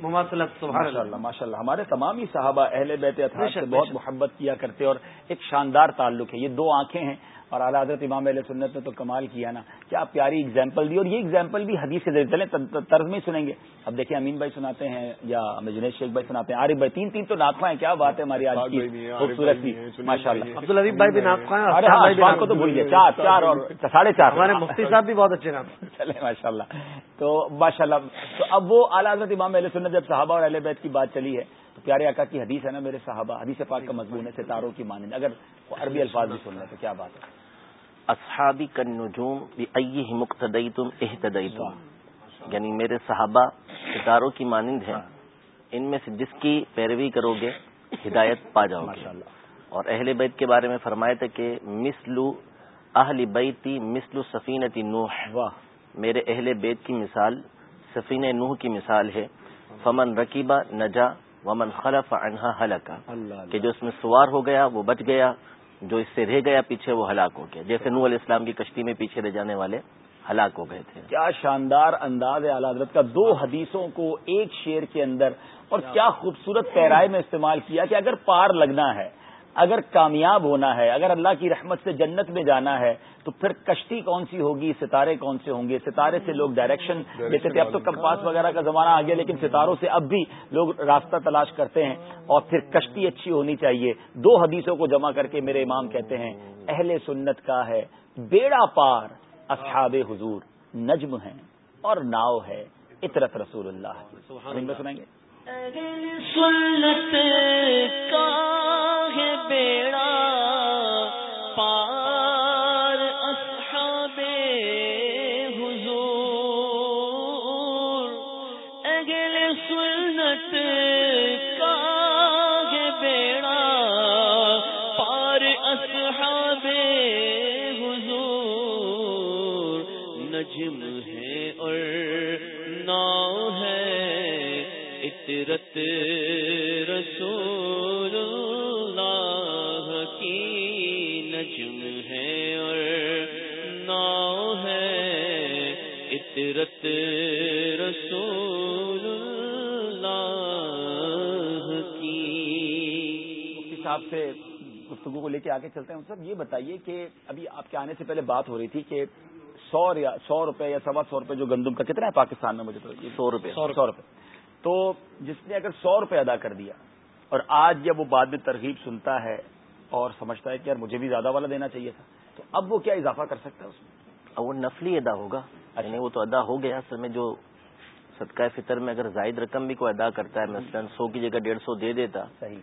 مماثلت ماشاء اللہ۔ ماشاء اللہ ہمارے تمام ہی صحابہ اہل بیت سے بہت محبت کیا کرتے اور ایک شاندار تعلق ہے۔ یہ دو آنکھیں ہیں اور اعلیٰ حضرت امام علیہ سنت نے تو کمال کیا نا۔ کیا پیاری اگزامپل دی؟ اور یہ اگزامپل بھی حدیث کے ذریعے چلیں طرز میں سنیں گے۔ اب دیکھیں امین بھائی سناتے ہیں یا جنید شیخ بھائی سناتے ہیں۔ عارف بھائی تین تین تو ناخوا ہیں۔ کیا بات ہے ہماری آج کی خوبصورت کی ماشاء اللہ عبد الحبیب بھائی بھی ناخوا ہاں، کو تو بھول گیا چار چار اور ساڑھے چار۔ ہمارے مفتی صاحب بھی بہت اچھے نام۔ چلے ماشاء اللہ تو ماشاء اللہ تو اب وہ اعلیٰ حضرت امام علیہ سنت جب صحابہ اور اہل بیت کی بات چلی ہے تو پیارے آقا کی حدیث ہے نا میرے صحابہ حدیث پاک کا مضمون ہے ستاروں کی مانند۔ اگر عربی الفاظ بھی سن رہے تو کیا بات ہے؟ اصحابی کن نجوم تم احتدئی تم یعنی میرے صحابہ ستاروں کی مانند ہیں۔ ان میں سے جس کی پیروی کرو گے ہدایت پا جاؤ گے اور اہل بیت کے بارے میں فرمایا تھا کہ مسلو اہل بیتی مسلو سفینتی نوح۔ میرے اہل بیت کی مثال سفین نوح کی مثال ہے۔ فمن رقیبہ نجا ومن خلف انہا حلقہ کہ جو اس میں سوار ہو گیا وہ بچ گیا جو اس سے رہ گیا پیچھے وہ ہلاک ہو گیا۔ جیسے نور علیہ السلام کی کشتی میں پیچھے رہ جانے والے ہلاک ہو گئے تھے۔ کیا شاندار انداز ہے اعلی حضرت کا۔ دو حدیثوں کو ایک شیر کے اندر اور کیا خوبصورت پیرائے میں استعمال کیا کہ اگر پار لگنا ہے اگر کامیاب ہونا ہے اگر اللہ کی رحمت سے جنت میں جانا ہے تو پھر کشتی کون سی ہوگی؟ ستارے کون سے ہوں گے؟ ستارے سے لوگ ڈائریکشن دیتے تھے۔ اب تو کمپاس وغیرہ کا زمانہ آ گیا لیکن ستاروں سے اب بھی لوگ راستہ تلاش کرتے ہیں اور پھر کشتی اچھی ہونی چاہیے۔ دو حدیثوں کو جمع کر کے میرے امام کہتے ہیں اہل سنت کا ہے بیڑا پار اصحاب حضور نجم ہیں اور ناؤ ہے اطرت رسول اللہ۔ سنیں گے؟ سنت کا ہے بیڑا رسول اللہ کی نجم ہے اور ناؤ ہے عطرت رسول اللہ کی۔ مفتی صاحب سے گفتگو کو لے کے آگے چلتے ہیں۔ سب یہ بتائیے کہ ابھی آپ کے آنے سے پہلے بات ہو رہی تھی کہ سو یا سو روپے یا سوا سو روپے جو گندم کا کتنا ہے پاکستان میں مجھے تو سو روپے۔ سو روپے۔ تو جس نے اگر سو روپے ادا کر دیا اور آج جب وہ بعد میں ترغیب سنتا ہے اور سمجھتا ہے کہ یار مجھے بھی زیادہ والا دینا چاہیے تھا تو اب وہ کیا اضافہ کر سکتا ہے اس میں؟ وہ نفلی ادا ہوگا۔ یعنی وہ تو ادا ہو گیا اصل میں جو صدقہ فطر میں اگر زائد رقم بھی کوئی ادا کرتا ہے مثلاً سو کی جگہ ڈیڑھ سو دے دیتا صحیح۔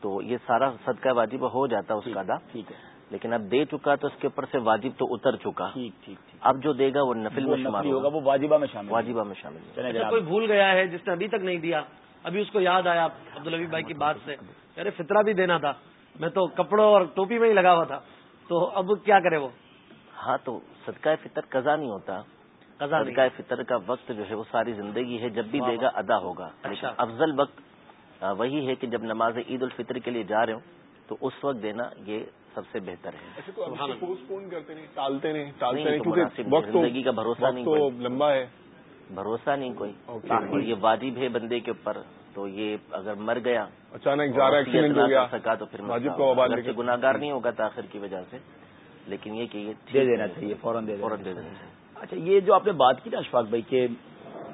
تو یہ سارا صدقہ واجب ہو جاتا اس کا ادا۔ ٹھیک ہے۔ لیکن اب دے چکا تو اس کے اوپر سے واجب تو اتر چکا۔ ٹھیک ٹھیک اب جو دے گا وہ نفل میں شمار ہوگا وہ واجبہ میں شامل واجبہ میں شامل اچھا کوئی بھول گیا ہے جس نے ابھی تک نہیں دیا؟ ابھی اس کو یاد آیا عبدالحبی بھائی کی بات سے۔ ارے فطرہ بھی دینا تھا۔ میں تو کپڑوں اور ٹوپی میں ہی لگا ہوا تھا۔ تو اب کیا کرے وہ؟ ہاں تو صدقہ فطر قضا نہیں ہوتا۔ صدقہ فطر کا وقت جو ہے وہ ساری زندگی ہے جب بھی دے گا ادا ہوگا۔ اچھا۔ افضل وقت وہی ہے کہ جب نماز عید الفطر کے لیے جا رہے ہوں تو اس وقت دینا یہ سب سے بہتر ہے۔ ٹالتے نہیں۔ ٹالتے زندگی کا بھروسہ نہیں لمبا ہے۔ بھروسہ نہیں کوئی۔ اور یہ واجب ہے بندے کے اوپر تو یہ اگر مر گیا اچانک جا رہا ہے سکا تو پھر گناگار نہیں ہوگا تاخیر کی وجہ سے۔ لیکن یہ کہ یہ دے دینا چاہیے فوراً دے فوراً دے دینا چاہیے۔ اچھا یہ جو آپ نے بات کی نا اشفاق بھائی کہ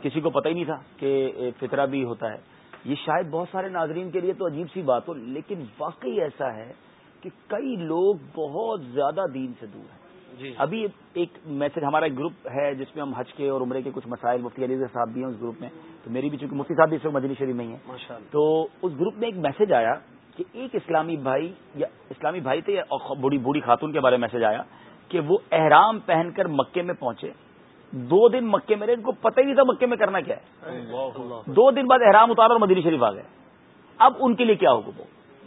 کسی کو پتہ ہی نہیں تھا کہ فطرہ بھی ہوتا ہے یہ شاید بہت سارے ناظرین کے لیے تو عجیب سی بات ہو لیکن واقعی ایسا ہے کہ کئی لوگ بہت زیادہ دین سے دور ہیں۔ جی۔ ابھی ایک میسج ہمارا ایک گروپ ہے جس میں ہم حج کے اور عمرے کے کچھ مسائل مفتی علی صاحب بھی ہیں اس گروپ میں۔ تو میری بھی چونکہ مفتی صاحب بھی اس وقت مدنی شریف میں ہیں۔ تو اس گروپ میں ایک میسج آیا کہ ایک اسلامی بھائی یا اسلامی بھائی تھے یا بوڑھی بوڑھی خاتون کے بارے میں میسج آیا کہ وہ احرام پہن کر مکے میں پہنچے۔ دو دن مکے میں رہے ان کو پتہ ہی نہیں تھا مکے میں کرنا کیا ہے۔ دو دن بعد احرام اتارا اور مدنی شریف آ گئے۔ اب ان کے لیے کیا ہوگا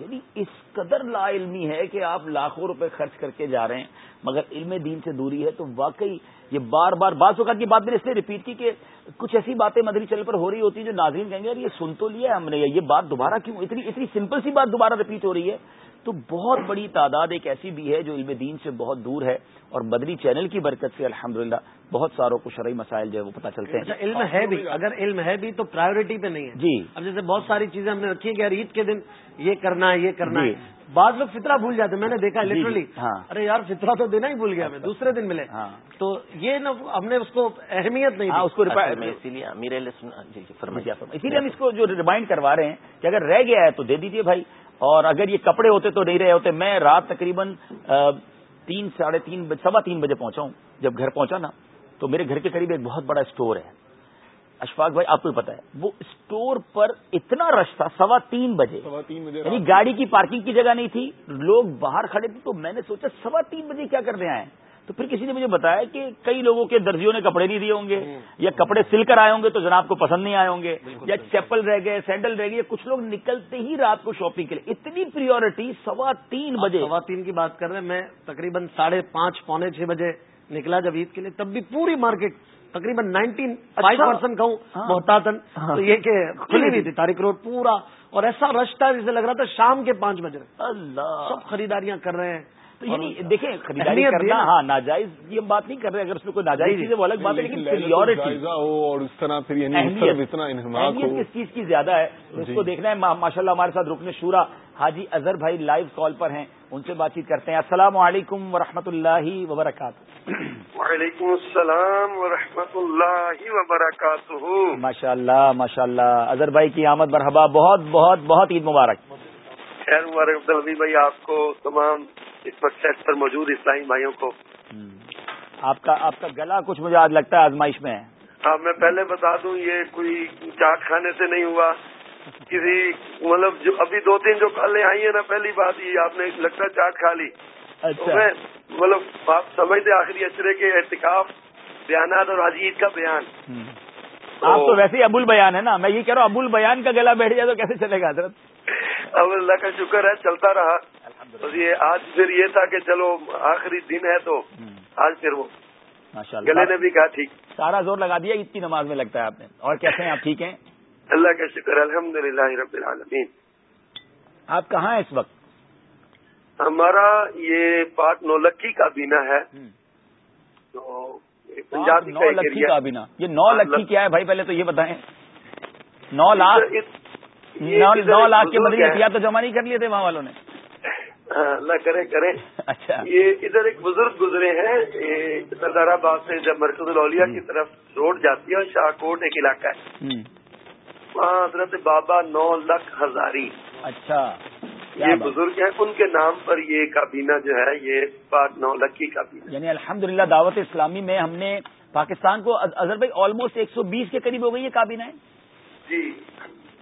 یعنی اس قدر لا علمی ہے کہ آپ لاکھوں روپے خرچ کر کے جا رہے ہیں، مگر علم دین سے دوری ہے تو واقعی یہ بار بار، بعض اوقات کی بات میں نے اس لیے ریپیٹ کی کہ کچھ ایسی باتیں مدری چل پر ہو رہی ہوتی ہیں جو ناظرین کہیں گے، یار یہ سن تو لیا ہم نے یہ بات دوبارہ کیوں، اتنی اتنی سمپل سی بات دوبارہ ریپیٹ ہو رہی ہے؟ تو بہت بڑی تعداد ایک ایسی بھی ہے جو علم دین سے بہت دور ہے اور بدری چینل کی برکت سے الحمد بہت ساروں کو شرعی مسائل جو ہے وہ پتہ چلتے ہیں۔ اچھا علم ہے بھی۔ اگر علم ہے بھی تو پرائیورٹی پہ نہیں ہے۔ جی۔ اب جیسے بہت ساری چیزیں ہم نے رکھی ہیں کہ یار عید کے دن یہ کرنا ہے یہ کرنا ہے۔ جی۔ بعض لوگ فطرہ بھول جاتے ہیں میں نے دیکھا لٹرلی جی، جی۔ ہاں۔ ارے یار فطرہ تو دینا ہی بھول گیا میں دوسرے دن ملے۔ ہاں۔ تو یہ نا ہم نے اس کو اہمیت نہیں ہاں، اس کو اسی لیے اسی لیے ہم اس کو جو ریمائنڈ کروا رہے ہیں کہ اگر رہ گیا ہے تو دے دیجیے بھائی۔ اور اگر یہ کپڑے ہوتے تو نہیں رہے ہوتے میں رات تقریباً تین ساڑھے تین سوا تین بجے پہنچا ہوں۔ جب گھر پہنچا نا تو میرے گھر کے قریب ایک بہت بڑا اسٹور ہے۔ اشفاق بھائی آپ کو پتا ہے وہ اسٹور پر اتنا رش تھا سوا تین بجے۔ یعنی گاڑی کی پارکنگ کی جگہ نہیں تھی لوگ باہر کھڑے تھے تو میں نے سوچا سوا تین بجے کیا کرنے آئے تو پھر کسی نے مجھے بتایا کہ کئی لوگوں کے درجیوں نے کپڑے نہیں دیے ہوں گے یا کپڑے سل کر آئے ہوں گے تو جناب کو پسند نہیں آئے ہوں گے یا چیپل رہ گئے سینڈل رہ گئے کچھ لوگ نکلتے ہی رات کو شاپنگ کے لیے۔ اتنی پریورٹی سوا تین بجے۔ سوا تین کی بات کر رہے ہیں میں تقریباً ساڑھے پانچ پونے چھ بجے نکلا جب عید کے لیے تب بھی پوری مارکیٹ تقریباً نائنٹین فائیو پرسینٹ کہوں محتاطن۔ ہاں۔ تو یہ کہ کھلی ہوئی تھی تاریخ روڈ پورا۔ اور ایسا رش تھا جسے لگ رہا تھا شام کے پانچ بج رہے۔ اللہ۔ سب خریداریاں کر رہے ہیں۔ تو یعنی دیکھیں خریداری کرنا ہاں ناجائز یہ ہم بات نہیں کر رہے اگر اس میں کوئی ناجائز چیز ہے وہ الگ بات ہے لیکن پریورٹی اور اس طرح پھر یعنی کس چیز کی زیادہ ہے؟ اس کو دیکھنا ہے ماشاء اللہ ہمارے ساتھ رکن شورا حاجی اظہر بھائی لائیو کال پر ہیں ان سے بات چیت کرتے ہیں۔ السلام علیکم ورحمۃ اللہ وبرکاتہ۔ وعلیکم السلام ورحمۃ اللہ وبرکاتہ۔ ماشاء اللہ ماشاء اللہ اظہر بھائی کی آمد مرحبا بہت بہت بہت عید مبارک۔ خیر مبارک بھائی آپ کو تمام اس وقت سیٹ پر موجود اسلامی بھائیوں کو۔ آپ کا آپ کا گلا کچھ مجھے آج لگتا ہے آزمائش میں ہے۔ ہاں میں پہلے بتا دوں یہ کوئی چاٹ کھانے سے نہیں ہوا۔ کسی مطلب جو ابھی دو تین جو کالیں آئی ہیں نا پہلی بات یہ آپ نے لگتا چاٹ کھا لی۔ اچھا۔ مطلب آپ سمجھتے آخری اچرے کے احتکاف بیانات اور عزیز کا بیان۔ آپ تو ویسے ہی ابول بیان ہے نا۔ میں یہ کہہ رہا ہوں ابول بیان کا گلا بیٹھ جائے تو کیسے چلے گا حضرت؟ اب اللہ کا شکر ہے چلتا رہا۔ بس یہ آج پھر یہ تھا کہ چلو آخری دن ہے تو آج پھر وہ۔ گلے نے بھی کہا ٹھیک۔ سارا زور لگا دیا اتنی نماز میں لگتا ہے آپ نے۔ اور کیسے ہیں؟ آپ ٹھیک ہیں؟ اللہ کا شکر الحمد للہ رب العالمین۔ آپ کہاں ہیں اس وقت؟ ہمارا یہ پاک نولکی کا بینا ہے تو پنجاب نو لکھی کا بینا یہ نو لکھی کیا ہے بھائی؟ پہلے تو یہ بتائیں۔ نو لاکھ۔ نو لاکھ کے بدلے تو جمع نہیں کر لیے تھے وہاں والوں نے؟ اللہ کرے کرے اچھا۔ یہ ادھر ایک بزرگ گزرے ہیں سردار آباد سے جب مرکز الاولیاء کی طرف روڈ جاتی ہے شاہ کوٹ ایک علاقہ ہے۔ وہاں حضرت بابا نو لاکھ ہزاری۔ اچھا۔ یہ بزرگ ہیں ان کے نام پر یہ کابینہ جو ہے یہ پاک نو لکھ کی کابینہ یعنی الحمدللہ دعوت اسلامی میں ہم نے پاکستان کو اظہر بھائی آلموسٹ ایک سو بیس کے قریب ہو گئی ہے کابینہ ہے؟ جی۔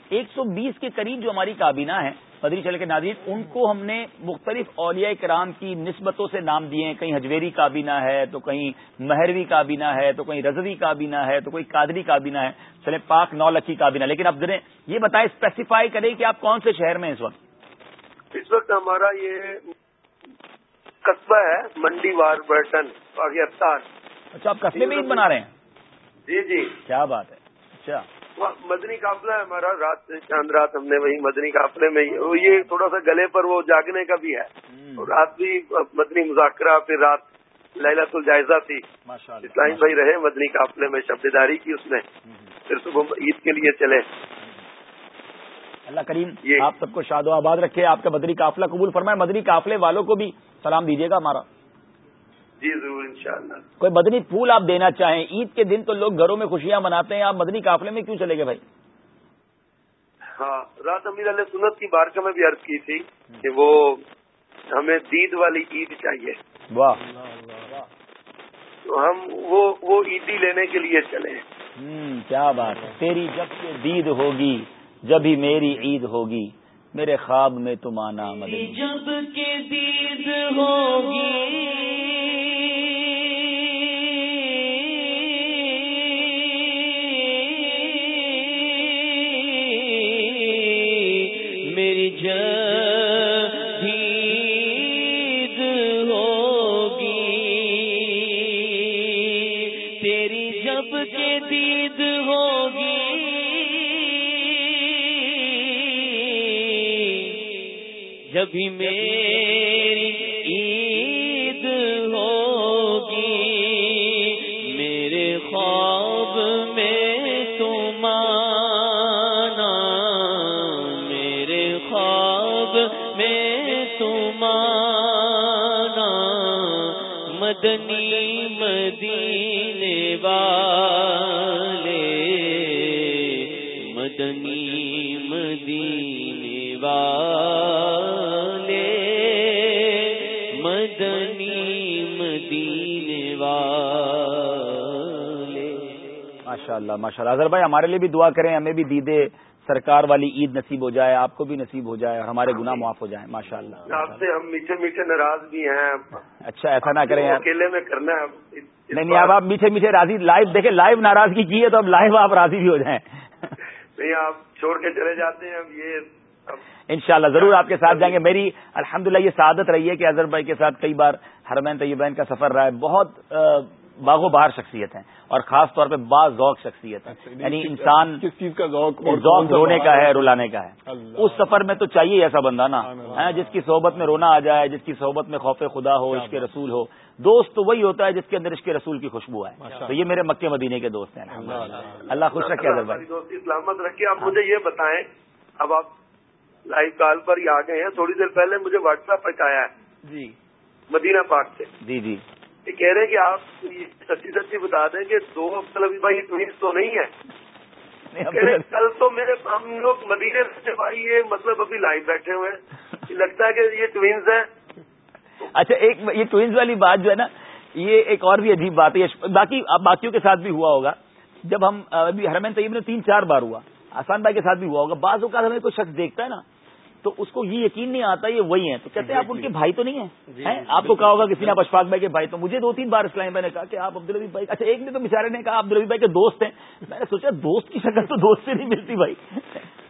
ایک سو بیس کے قریب جو ہماری کابینہ ہے مدری چل کے ناظرین ان کو ہم نے مختلف اولیاء کرام کی نسبتوں سے نام دیے ہیں۔ کہیں حجویری کابینہ ہے تو کہیں مہروی کابینہ ہے تو کہیں رضوی کابینہ ہے تو کوئی قادری کابینہ ہے۔ چلے پاک نو لکھی کابینہ۔ لیکن اب ذرا یہ بتائیں اسپیسیفائی کریں کہ آپ کون سے شہر میں اس وقت؟ اس وقت ہمارا یہ قصبہ ہے منڈی وار برٹن اچھا آپ قصبے میں عید بنا رہے ہیں؟ جی جی۔ کیا بات ہے؟ اچھا۔ مدنی قافلہ ہے ہمارا رات سے چاند رات ہم نے وہی مدنی قافلے میں یہ تھوڑا سا گلے پر وہ جاگنے کا بھی ہے۔ رات بھی مدنی مذاکرہ پھر رات لہلت الجائزہ تھی۔ اسلام بھائی رہے مدنی قافلے میں شبداری کی اس میں پھر صبح عید کے لیے چلے۔ اللہ کریم آپ سب کو شاد و آباد رکھے۔ آپ کا مدنی قافلہ قبول فرمائے۔ مدنی قافلے والوں کو بھی سلام دیجیے گا ہمارا۔ جی ضرور انشاءاللہ۔ کوئی مدنی پھول آپ دینا چاہیں عید کے دن تو لوگ گھروں میں خوشیاں مناتے ہیں آپ مدنی قافلے میں کیوں چلے گئے بھائی؟ ہاں رات امیر علیہ سنت کی بارکہ میں بھی عرض کی تھی کہ وہ ہمیں دید والی عید چاہیے۔ واہ۔ تو ہم وہ وہ عیدی لینے کے لیے چلے۔ ہوں کیا بات ہے۔ تیری جب سے دید ہوگی جب ہی میری عید ہوگی میرے خواب میں تم آنا مدنی۔ جب کے دید ہوگی کبھی میری عید ہوگی، میرے خواب میں تمانا میرے خواب میں تمانا مدنی مدینے بار مدنی مدینے والے۔ ماشاء اللہ ماشاء اللہ اظہر بھائی ہمارے لیے بھی دعا کریں ہمیں بھی دیدے سرکار والی عید نصیب ہو جائے آپ کو بھی نصیب ہو جائے اور ہمارے گناہ معاف ہو جائیں۔ ماشاء اللہ آپ سے ہم میٹھے میٹھے ناراض بھی ہیں۔ اچھا ایسا نہ کریں اکیلے میں کرنا ہے۔ نہیں نہیں اب آپ میٹھے میٹھے راضی لائیو دیکھیں لائیو ناراضگی کی ہے تو اب لائیو آپ راضی بھی ہو جائیں۔ نہیں آپ چھوڑ کے چلے جاتے ہیں۔ اب یہ انشاءاللہ ضرور آپ کے ساتھ جائیں گے. میری الحمدللہ یہ سعادت رہی ہے کہ اظہر بھائی کے ساتھ کئی بار ہرمین طیبین کا سفر رہا ہے. بہت باغ و بہار شخصیت ہیں اور خاص طور پہ با ذوق شخصیت ہے اچھا، یعنی انسان کس چیز کا ذوق ذوق رونے کا ہے رلانے کا ہے. اس سفر میں تو چاہیے ایسا بندہ نا جس کی صحبت میں رونا آ جائے جس کی صحبت میں خوف خدا ہو عشق رسول ہو۔ دوست تو وہی ہوتا ہے جس کے اندر عشق رسول کی خوشبو ہے تو یہ میرے مکے مدینے کے دوست ہیں اللہ۔ خوش رکھے سلامت رکھے آپ مجھے یہ بتائیں اب آپ لائیو کال پر ہی آ گئے ہیں۔ تھوڑی دیر پہلے مجھے واٹس ایپ پہ آیا ہے۔ جی۔ مدینہ پاک سے۔ جی جی۔ یہ کہہ رہے ہیں کہ آپ سچی سچی بتا دیں کہ دو مطلب بھائی ٹوینس تو نہیں ہے کل تو میرے ہم لوگ مدینے سے بھائی یہ مطلب ابھی لائیو بیٹھے ہوئے ہیں۔ لگتا ہے کہ یہ ٹوینس ہیں۔ اچھا ایک یہ ٹوینس والی بات جو ہے نا یہ ایک اور بھی عجیب بات ہے۔ باقی باقیوں کے ساتھ بھی ہوا ہوگا۔ جب ہم ابھی ہرمین طیب نے تین چار بار ہوا۔ آسان بھائی کے ساتھ بھی ہوا ہوگا۔ بعض اوقات ہمیں کوئی شخص دیکھتا ہے نا تو اس کو یہ یقین نہیں آتا یہ وہی ہیں۔ تو کہتے ہیں آپ ان کے بھائی تو نہیں ہیں؟ جی، آپ کو کہا ہوگا کسی نے اشفاق بھائی کے بھائی تو مجھے دو تین بار اسلام بھائی نے کہا کہ آپ عبدالوی بھائی اچھا ایک نے تو بےچارے نے کہا عبدالوی بھائی کے دوست ہیں۔ میں نے سوچا دوست کی شکل تو دوست سے نہیں ملتی بھائی۔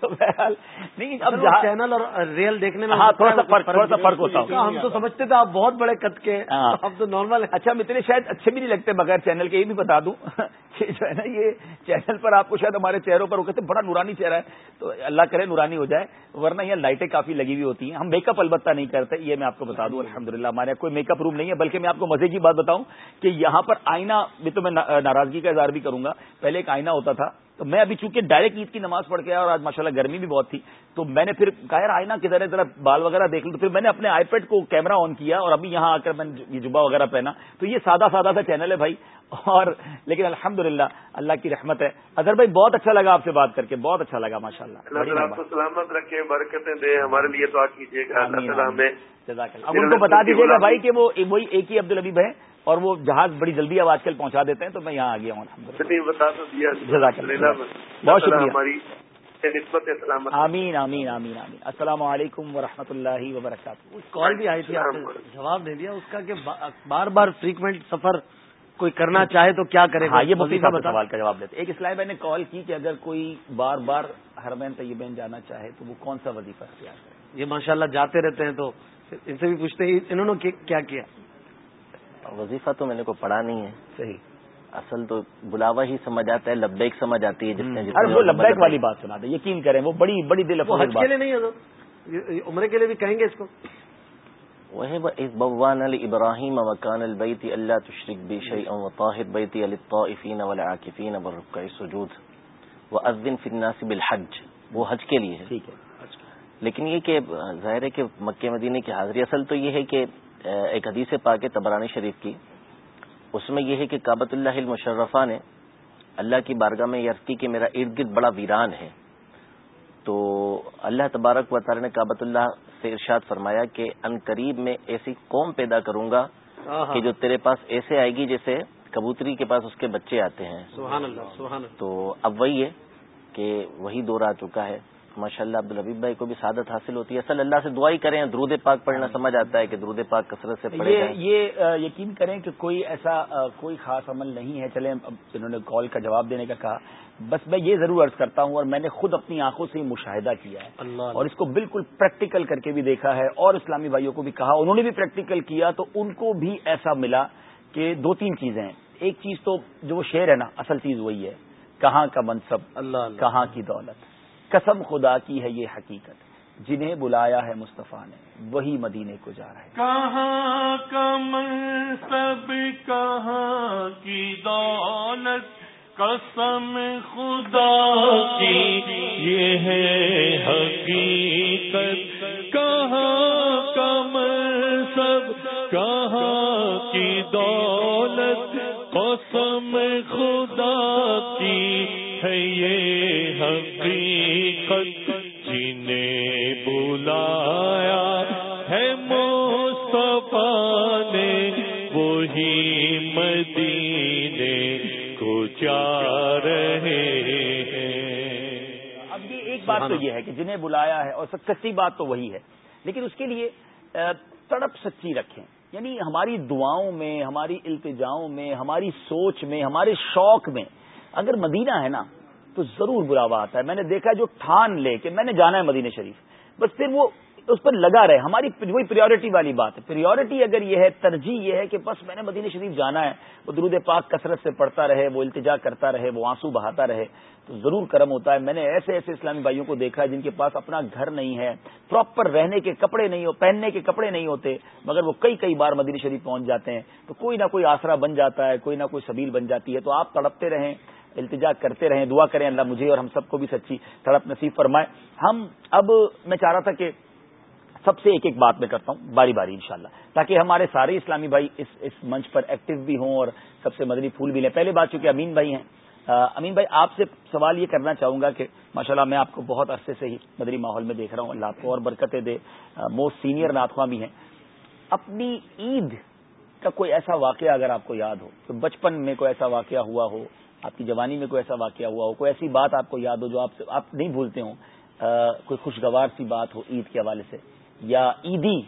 بہرحال نہیں اب چینل اور ریئل دیکھنے میں ہاں تھوڑا سا فرق تھوڑا سا فرق ہوتا ہم تو سمجھتے تھے آپ بہت بڑے قد کے ہاں۔ اب تو نارمل اچھا اتنے شاید اچھے بھی نہیں لگتے بغیر چینل کے یہ بھی بتا دوں۔ کہ جو ہے نا یہ چینل پر آپ کو شاید ہمارے چہروں پر وہ کہتے بڑا نورانی چہرہ ہے۔ تو اللہ کرے نورانی ہو جائے ورنہ یہ لائٹیں کافی لگی ہوئی ہوتی ہیں۔ ہم میک اپ البتہ نہیں کرتے یہ میں آپ کو بتا دوں۔ الحمد للہ ہمارے کوئی میک اپ روم نہیں ہے بلکہ میں آپ کو مزے کی بات بتاؤں کہ یہاں پر آئینہ بھی تو میں ناراضگی کا اظہار بھی کروں گا۔ پہلے ایک آئینہ ہوتا تھا تو میں ابھی چونکہ ڈائریکٹ عید کی نماز پڑھ کے آیا اور آج ماشاءاللہ گرمی بھی بہت تھی تو میں نے پھر کہا یار آئینہ کدھر ہے ذرا بال وغیرہ دیکھ لوں تو پھر میں نے اپنے آئی پیڈ کو کیمرہ آن کیا اور ابھی یہاں آ کر میں نے یہ جبا وغیرہ پہنا۔ تو یہ سادہ سادہ سا چینل ہے بھائی۔ اور لیکن الحمد اللہ کی رحمت ہے۔ اظہر بھائی بہت اچھا لگا آپ سے بات کر کے بہت اچھا لگا ماشاء اللہ سلامت رکھے برکتیں دے ہمارے لیے تو کیجیے گا۔ اب ان کو بتا دیجیے گا بھائی کہ وہ وہی ایک ہی عبد الحبیب ہے اور وہ جہاز بڑی جلدی اب آج کل پہنچا دیتے ہیں تو میں یہاں آ گیا ہوں جزاک بہت شکریہ۔ آمین آمین آمین آمین۔ السلام علیکم و اللہ وبرکاتہ کال بھی آئی تھی آپ نے جواب دے دیا اس کا کہ بار بار فریکوینٹ سفر کوئی کرنا چاہے تو کیا کرے ہاں یہ صاحب سوال کا جواب دیتے ایک اسلائی بھائی نے کال کی کہ اگر کوئی بار بار ہرمین طیبین جانا چاہے تو وہ کون سا وظیفہ اختیار کرے؟ یہ ماشاءاللہ جاتے رہتے ہیں تو ان سے بھی پوچھتے ہیں انہوں نے کیا کیا؟ وظیفہ تو میں نے کو پڑھا نہیں ہے۔ صحیح۔ اصل تو بلاوا ہی سمجھ آتا ہے لبیک سمجھ آتی ہے جس نے وہ لبیک والی بات سنا دے یقین کریں وہ بڑی بڑی دل حج کے لیے نہیں ہے عمرے کے لیے بھی کہیں گے اس کو؟ بوان علی ابراہیم وکان البیتی اللہ تشرق بی شعی طاہر بیتی الطافین والعاکفین والرکع سجود وأذن فی الناس بالحج۔ وہ حج کے لیے ہے ٹھیک ہے لیکن یہ کہ ظاہر ہے کہ مکہ مدینے کی حاضری اصل تو یہ ہے کہ ایک حدیث پاک تبرانی شریف کی۔ اس میں یہ ہے کہ کابت اللہ المشرفہ نے اللہ کی بارگاہ میں یہ کی کہ میرا ارد گرد بڑا ویران ہے۔ تو اللہ تبارک و تعالی نے کابت اللہ سے ارشاد فرمایا کہ ان قریب میں ایسی قوم پیدا کروں گا کہ جو تیرے پاس ایسے آئے گی جیسے کبوتری کے پاس اس کے بچے آتے ہیں۔ سبحان اللہ سبحان اللہ۔ تو اب وہی ہے کہ وہی دور آ چکا ہے۔ ماشاء اللہ عبد الحبیب بھائی کو بھی سعادت حاصل ہوتی ہے۔ اصل اللہ سے دعائی کریں درود پاک پڑھنا سمجھ آتا ہے کہ درود پاک کثرت سے پڑھے یہ یقین کریں کہ کوئی ایسا کوئی خاص عمل نہیں ہے۔ چلیں جنہوں نے کال کا جواب دینے کا کہا بس میں یہ ضرور عرض کرتا ہوں اور میں نے خود اپنی آنکھوں سے مشاہدہ کیا ہے۔ اللہ اور اس کو بالکل پریکٹیکل کر کے بھی دیکھا ہے۔ اور اسلامی بھائیوں کو بھی کہا انہوں نے بھی پریکٹیکل کیا تو ان کو بھی ایسا ملا کہ دو تین چیزیں ہیں۔ ایک چیز تو جو وہ شعر ہے نا اصل چیز وہی ہے۔ کہاں کا منصب اللہ۔ کہاں کی دولت۔ قسم خدا کی ہے یہ حقیقت۔ جنہیں بلایا ہے مصطفیٰ نے، وہی مدینے کو جا رہے کہاں کا منصب کہاں کی دولت؟ قسم خدا کی، یہ ہے حقیقت۔ کہاں کا منصب کہاں کی کی دولت؟ قسم خدا کی ہے یہ حقیقت جنہیں بلایا ہے مصطفیٰ نے وہی مدینے کو جا رہے ہیں۔ اب یہ ایک بات تو یہ ہے کہ جنہیں بلایا ہے اور سب سچی بات تو وہی ہے۔ لیکن اس کے لیے تڑپ سچی رکھیں۔ یعنی ہماری دعاؤں میں ہماری التجاؤں میں ہماری سوچ میں ہمارے شوق میں اگر مدینہ ہے نا، تو ضرور براوا آتا ہے۔ میں نے دیکھا جو ٹھان لے کہ میں نے جانا ہے مدینہ شریف۔ بس پھر وہ اس پر لگا رہے۔ ہماری وہی پریورٹی والی بات ہے۔ پریورٹی اگر یہ ہے، ترجیح یہ ہے کہ بس میں نے مدینہ شریف جانا ہے، وہ درود پاک کثرت سے پڑھتا رہے، وہ التجا کرتا رہے، وہ آنسو بہاتا رہے، تو ضرور کرم ہوتا ہے۔ میں نے ایسے ایسے اسلامی بھائیوں کو دیکھا ہے جن کے پاس اپنا گھر نہیں ہے پراپر رہنے کے کپڑے نہیں ہو، پہننے کے کپڑے نہیں ہوتے، مگر وہ کئی کئی بار مدینہ شریف پہنچ جاتے ہیں۔ تو کوئی نہ کوئی آسرا بن جاتا ہے، کوئی نہ کوئی سبیل بن جاتی ہے۔ تو آپ تڑپتے رہیں۔ التجا کرتے رہیں، دعا کریں اللہ مجھے اور ہم سب کو بھی سچی تڑپ نصیب فرمائے۔ ہم اب میں چاہ رہا تھا کہ سب سے ایک ایک بات میں کرتا ہوں، باری باری انشاءاللہ، تاکہ ہمارے سارے اسلامی بھائی اس اس منچ پر ایکٹیو بھی ہوں اور سب سے مدنی پھول بھی لیں۔ پہلے بات، چونکہ امین بھائی ہیں امین بھائی، آپ سے سوال یہ کرنا چاہوں گا کہ ماشاءاللہ میں آپ کو بہت عرصے سے ہی مدنی ماحول میں دیکھ رہا ہوں، اللہ آپ کو اور برکتیں دے۔ موسٹ سینئر ناتخواں بھی ہیں۔ اپنی عید کا کوئی ایسا واقعہ اگر آپ کو یاد ہو، تو بچپن میں کوئی ایسا واقعہ ہوا ہو آپ کی جوانی میں کوئی ایسا واقعہ ہوا ہو کوئی ایسی بات آپ کو یاد ہو جو آپ سے آپ نہیں بھولتے ہوں کوئی خوشگوار سی بات ہو عید کے حوالے سے؟ یا عیدی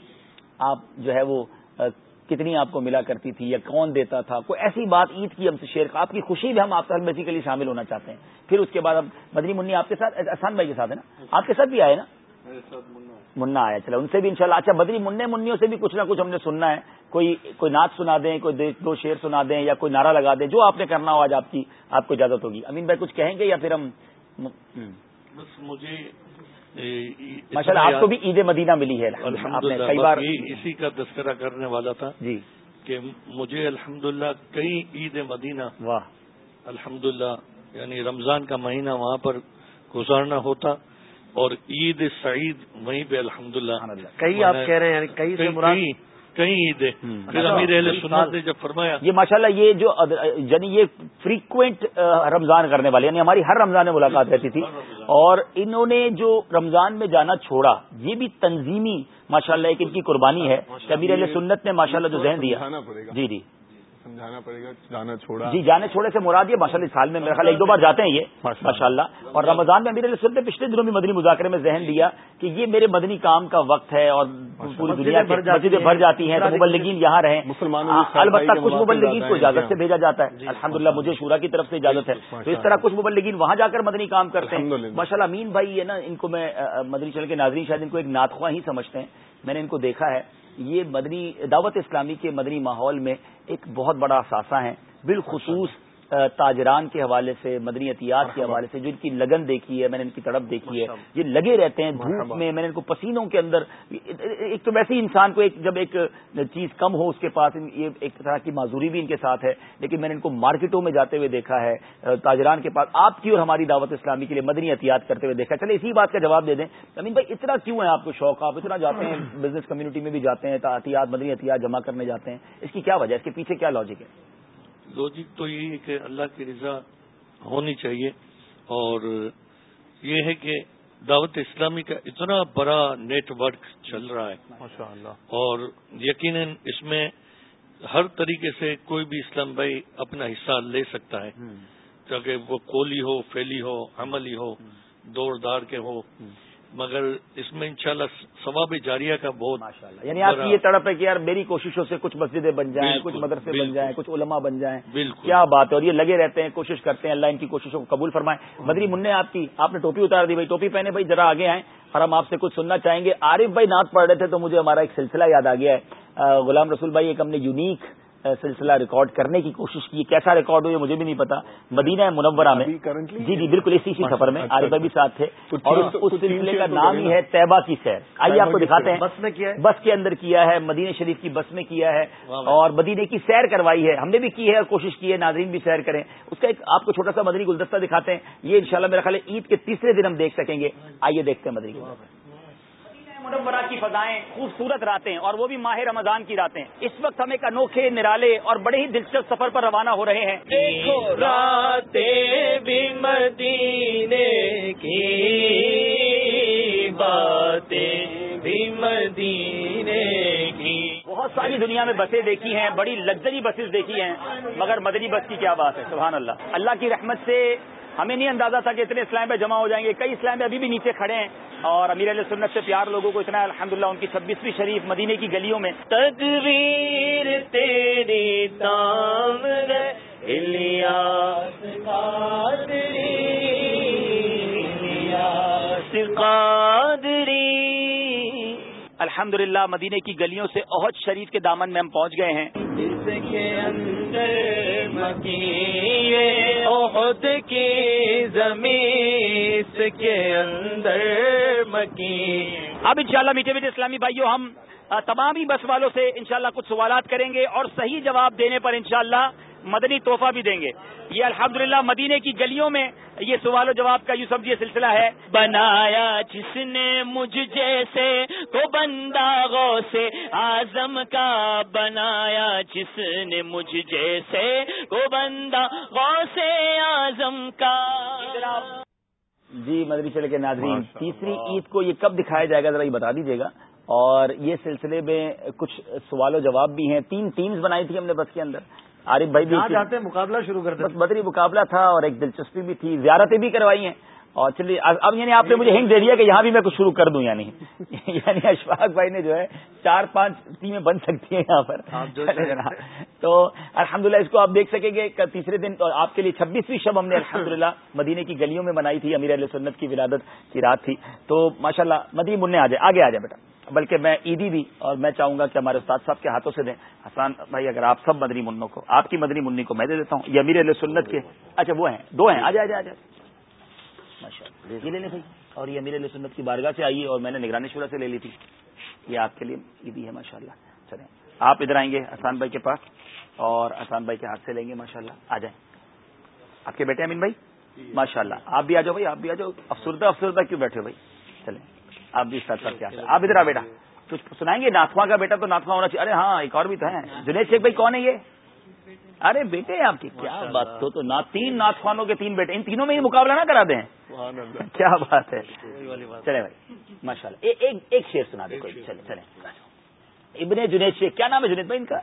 آپ جو ہے وہ کتنی آپ کو ملا کرتی تھی یا کون دیتا تھا؟ کوئی ایسی بات عید کی ہم سے شیئر آپ کی خوشی بھی ہم آپ سے بیسیکلی شامل ہونا چاہتے ہیں۔ پھر اس کے بعد اب مدنی منی آپ کے ساتھ احسان بھائی کے ساتھ ہے نا؟ آپ کے ساتھ بھی آئے نا؟ منا آیا چلو۔ ان سے بھی انشاءاللہ۔ اچھا بدری منع منوں سے بھی کچھ نہ کچھ ہم نے سننا ہے۔ کوئی کوئی نعت سنا دیں کوئی دو شیر سنا دیں یا کوئی نعرہ لگا دیں جو آپ نے کرنا ہو آج آپ کی آپ کو اجازت ہوگی۔ امین بھائی کچھ کہیں گے یا پھر ہم بس مجھے ماشاء اللہ آپ کو بھی عید مدینہ ملی ہے۔ کئی بار اسی کا تذکرہ کرنے والا تھا جی۔ کہ مجھے الحمد کئی عید مدینہ واہ۔ الحمد یعنی رمضان کا مہینہ وہاں پر گزارنا ہوتا۔ اور عید سعید وہیں پہ الحمد للہ کئی آپ کہہ رہے ہیں کئی سے کئی عیدیں۔ پھر امیر اہل سنت نے جب فرمایا یہ ماشاءاللہ یہ جو یعنی یہ فریکوینٹ رمضان کرنے والے یعنی ہماری ہر رمضان میں ملاقات رہتی تھی۔ اور انہوں نے جو رمضان میں جانا چھوڑا یہ بھی تنظیمی ماشاءاللہ ایک ان کی قربانی ہے۔ امیر علیہ سنت نے ماشاءاللہ جو ذہن دیا۔ جی جی۔ سمجھانا پڑے گا جانا چھوڑا۔ جی جانے چھوڑے سے مراد یہ ماشاء اللہ سال میں میرا خیال ایک دو بار جاتے ہیں یہ ماشاء اللہ اور رمضان میں امیر علیہ نے پچھلے دنوں میں مدنی مذاکرے میں ذہن دیا کہ یہ میرے مدنی کام کا وقت ہے اور پوری دنیا مسجدیں بھر جاتی ہیں تو مبلگین یہاں رہیں۔ مسلمانوں البتہ کچھ مبلگین کو اجازت سے بھیجا جاتا ہے۔ الحمد مجھے شورا کی طرف سے اجازت ہے۔ تو اس طرح کچھ مبلگین وہاں جا کر مدنی کام کرتے ہیں۔ ماشاء اللہ امین بھائی یہ نا ان کو میں مدنی چل کے ناظرین شاید ان کو ایک ناتخواں ہی سمجھتے ہیں۔ میں نے ان کو دیکھا ہے۔ یہ مدنی دعوت اسلامی کے مدنی ماحول میں ایک بہت بڑا اثاثہ ہیں بالخصوص تاجران کے حوالے سے مدنی احتیاط کے حوالے سے جو ان کی لگن دیکھی ہے میں نے ان کی تڑپ دیکھی ہے یہ لگے رہتے ہیں دھوپ میں میں نے ان کو پسینوں کے اندر ایک تو ویسے ہی انسان کو ایک جب ایک چیز کم ہو اس کے پاس یہ ایک طرح کی معذوری بھی ان کے ساتھ ہے لیکن میں نے ان کو مارکیٹوں میں جاتے ہوئے دیکھا ہے تاجران کے پاس آپ کی اور ہماری دعوت اسلامی کے لیے مدنی احتیاط کرتے ہوئے دیکھا چلے اسی بات کا جواب دے دیں۔ امین بھائی اتنا کیوں ہے آپ کو شوق؟ آپ اتنا جاتے ہیں بزنس کمیونٹی میں بھی جاتے ہیں احتیاط مدنی احتیاط جمع کرنے جاتے ہیں۔ اس کی کیا وجہ ہے؟ اس کے پیچھے کیا لاجک ہے؟ لوجک تو یہ ہے کہ اللہ کی رضا ہونی چاہیے اور یہ ہے کہ دعوت اسلامی کا اتنا بڑا نیٹ ورک چل رہا ہے اور یقیناً اس میں ہر طریقے سے کوئی بھی اسلام بھائی اپنا حصہ لے سکتا ہے۔ چاہے وہ کولی ہو فیلی ہو عملی ہو دوڑ دار کے ہو۔ مگر اس میں انشاءاللہ شاء ثواب جاریہ کا بہت یعنی آپ کی یہ تڑپ ہے کہ یار میری کوششوں سے کچھ مسجدیں بن جائیں کچھ مدرسے بن جائیں کچھ علماء بن جائیں بالکل۔ کیا بات ہے؟ اور یہ لگے رہتے ہیں کوشش کرتے ہیں اللہ ان کی کوششوں کو قبول فرمائے۔ بدری منع آپ کی آپ نے ٹوپی اتار دی بھائی ٹوپی پہنے بھائی ذرا آگے آئیں۔ اور ہم آپ سے کچھ سننا چاہیں گے عارف بھائی نعت پڑھ رہے تھے تو مجھے ہمارا ایک سلسلہ یاد آ گیا ہے۔ غلام رسول بھائی ایک ہم نے یونیک سلسلہ ریکارڈ کرنے کی کوشش کی کیسا ریکارڈ ہو یہ مجھے بھی نہیں پتا۔ مدینہ منورہ میں۔ جی جی بالکل اسی اسی سفر میں عارف بھی ساتھ تھے۔ اور اس سلسلے کا نام ہی ہے طیبہ کی سیر۔ آئیے آپ کو دکھاتے ہیں۔ بس میں کیا ہے؟ بس کے اندر کیا ہے مدینہ شریف کی بس میں کیا ہے۔ اور مدینے کی سیر کروائی ہے۔ ہم نے بھی کی ہے اور کوشش کی ہے ناظرین بھی سیر کریں۔ اس کا ایک آپ کو چھوٹا سا مدنی گلدستہ دکھاتے ہیں۔ یہ انشاءاللہ میرا خیال ہے عید کے تیسرے دن ہم دیکھ سکیں گے۔ آئیے دیکھتے ہیں مدنی گلدستہ۔ منورہ کی فضائیں خوبصورت راتیں اور وہ بھی ماہ رمضان کی راتیں۔ اس وقت ہم ایک انوکھے نرالے اور بڑے ہی دلچسپ سفر پر روانہ ہو رہے ہیں۔ بھی مدینے کی باتیں بھی مدینے کی۔ بہت ساری دنیا میں بسیں دیکھی ہیں بڑی لگژری بسز دیکھی ہیں مگر مدنی بس کی کیا بات ہے؟ سبحان اللہ۔ اللہ کی رحمت سے ہمیں نہیں اندازہ تھا کہ اتنے اسلام پہ جمع ہو جائیں گے۔ کئی اسلام پہ ابھی بھی نیچے کھڑے ہیں اور امیر علیہ سنت سے پیار لوگوں کو اتنا الحمد للہ ان کی چھبیسویں شریف مدینے کی گلیوں میں۔ تدبیر تیری تام قادری۔ الحمد للہ مدینے کی گلیوں سے عہد شریف کے دامن میں ہم پہنچ گئے ہیں۔ جس کے اندر عہد کی زمین کے اندر اب انشاءاللہ میٹھے میٹھے اسلامی بھائیوں ہم تمام ہی بس والوں سے انشاءاللہ کچھ سوالات کریں گے اور صحیح جواب دینے پر انشاءاللہ مدنی تحفہ بھی دیں گے۔ یہ الحمدللہ مدینے کی گلیوں میں یہ سوال و جواب کا یوں سمجھیے سلسلہ ہے۔ بنایا جس نے مجھ جیسے کو بندہ غو سے آزم کا بنایا جس نے مجھ جیسے کو بندہ غو سے آزم کا۔ جی مدری چلے کے ناظرین تیسری عید کو یہ کب دکھایا جائے گا؟ ذرا یہ بتا دیجیے گا۔ اور یہ سلسلے میں کچھ سوال و جواب بھی ہیں۔ تین ٹیمز بنائی تھی ہم نے بس کے اندر۔ عارف بھائی بھی ہیں مقابلہ شروع کرتے بدری مقابلہ تھا اور ایک دلچسپی بھی تھی۔ زیارتیں بھی کروائی ہیں۔ اور چلیے اب یعنی آپ نے مجھے ہنگ دے دیا کہ یہاں بھی میں کچھ شروع کر دوں یعنی۔ یعنی اشفاق بھائی نے جو ہے چار پانچ ٹیمیں بن سکتی ہیں یہاں پر۔ تو الحمدللہ اس کو آپ دیکھ سکیں گے تیسرے دن اور آپ کے لیے چھبیسویں شب ہم نے الحمدللہ مدینے کی گلیوں میں بنائی تھی امیر علیہ سنت کی ولادت کی رات تھی۔ تو ماشاء اللہ مدی منع آ جائے آگے آ جائے بیٹا۔ بلکہ میں عیدی بھی اور میں چاہوں گا کہ ہمارے استاد صاحب کے ہاتھوں سے دیں۔ حسان بھائی اگر آپ سب مدنی منوں کو آپ کی مدنی منی کو میں دے دیتا ہوں یہ امیر علیہ سنت کے اچھا وہ ہیں دو ہیں۔ آ جائے آ جائے۔ یہ لے لیں بھائی۔ اور یہ امیر سنت کی بارگاہ سے آئی ہے اور میں نے نگرانی شورا سے لے لی تھی۔ یہ آپ کے لیے عیدی ہے ماشاء اللہ چلیں، آپ ادھر آئیں گے حسان بھائی کے پاس اور حسان بھائی کے ہاتھ سے لیں گے ماشاء اللہ آ جائیں۔ آپ کے بیٹے امین بھائی؟ ماشاء اللہ آپ بھی آ جاؤ بھائی، آپ بھی آ جاؤ۔ افسردہ افسردہ کیوں بیٹھے بھائی؟ چلیں، آپ بھی ساتھ ساتھ آپ ادھر آ بیٹا۔ تو سنائیں گے ناتواں کا بیٹا تو ناتواں ہونا چاہیے۔ ارے ہاں ایک اور بھی تو ہے جنید شیخ بھائی کون ہے یہ؟ ارے بیٹے آپ کی کیا بات تو تو تین ناتخوانوں کے تین بیٹے ان تینوں میں ہی مقابلہ نہ کرا دیں۔ کیا بات ہے۔ چلے بھائی ماشاء اللہ ایک شیر سنا دیں کوئی چلے چلے ابن جنید شیخ کیا نام ہے جنید بھائی ان کا؟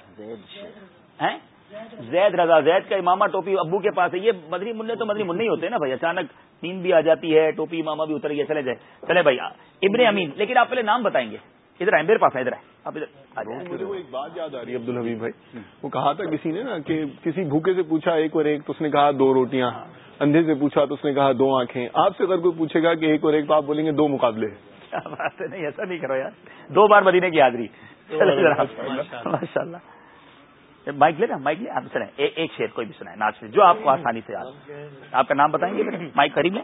زید رضا زید کا امامہ ٹوپی ابو کے پاس ہے۔ یہ مدری منہ تو مدری منہ ہی ہوتے ہیں نا بھائی۔ اچانک نیند بھی آ جاتی ہے ٹوپی امامہ بھی اتر گیا چلے جائے۔ چلے بھائی ابن امین۔ لیکن آپ پہلے نام بتائیں گے۔ ادھر آئے میرے پاس ہے ادھر مجھے وہ ایک بات یاد آ رہی ہے عبد الحبیب بھائی۔ وہ کہا تھا کسی نے نا کہ کسی بھوکے سے پوچھا ایک اور ایک تو اس نے کہا دو روٹیاں۔ اندھے سے پوچھا تو اس نے کہا دو آنکھیں۔ آپ سے اگر کوئی پوچھے گا کہ ایک اور ایک تو آپ بولیں گے دو مقابلے۔ بات نہیں ایسا نہیں کرو یار۔ دو بار مدینے کی حاضری۔ ماشاء اللہ مائک لے نا مائک لے۔ آپ سنیں ایک شیر کوئی بھی سنا ہے ناچ جو آپ کو آسانی سے یاد آپ کا نام بتائیں گے مائک قریب لیں۔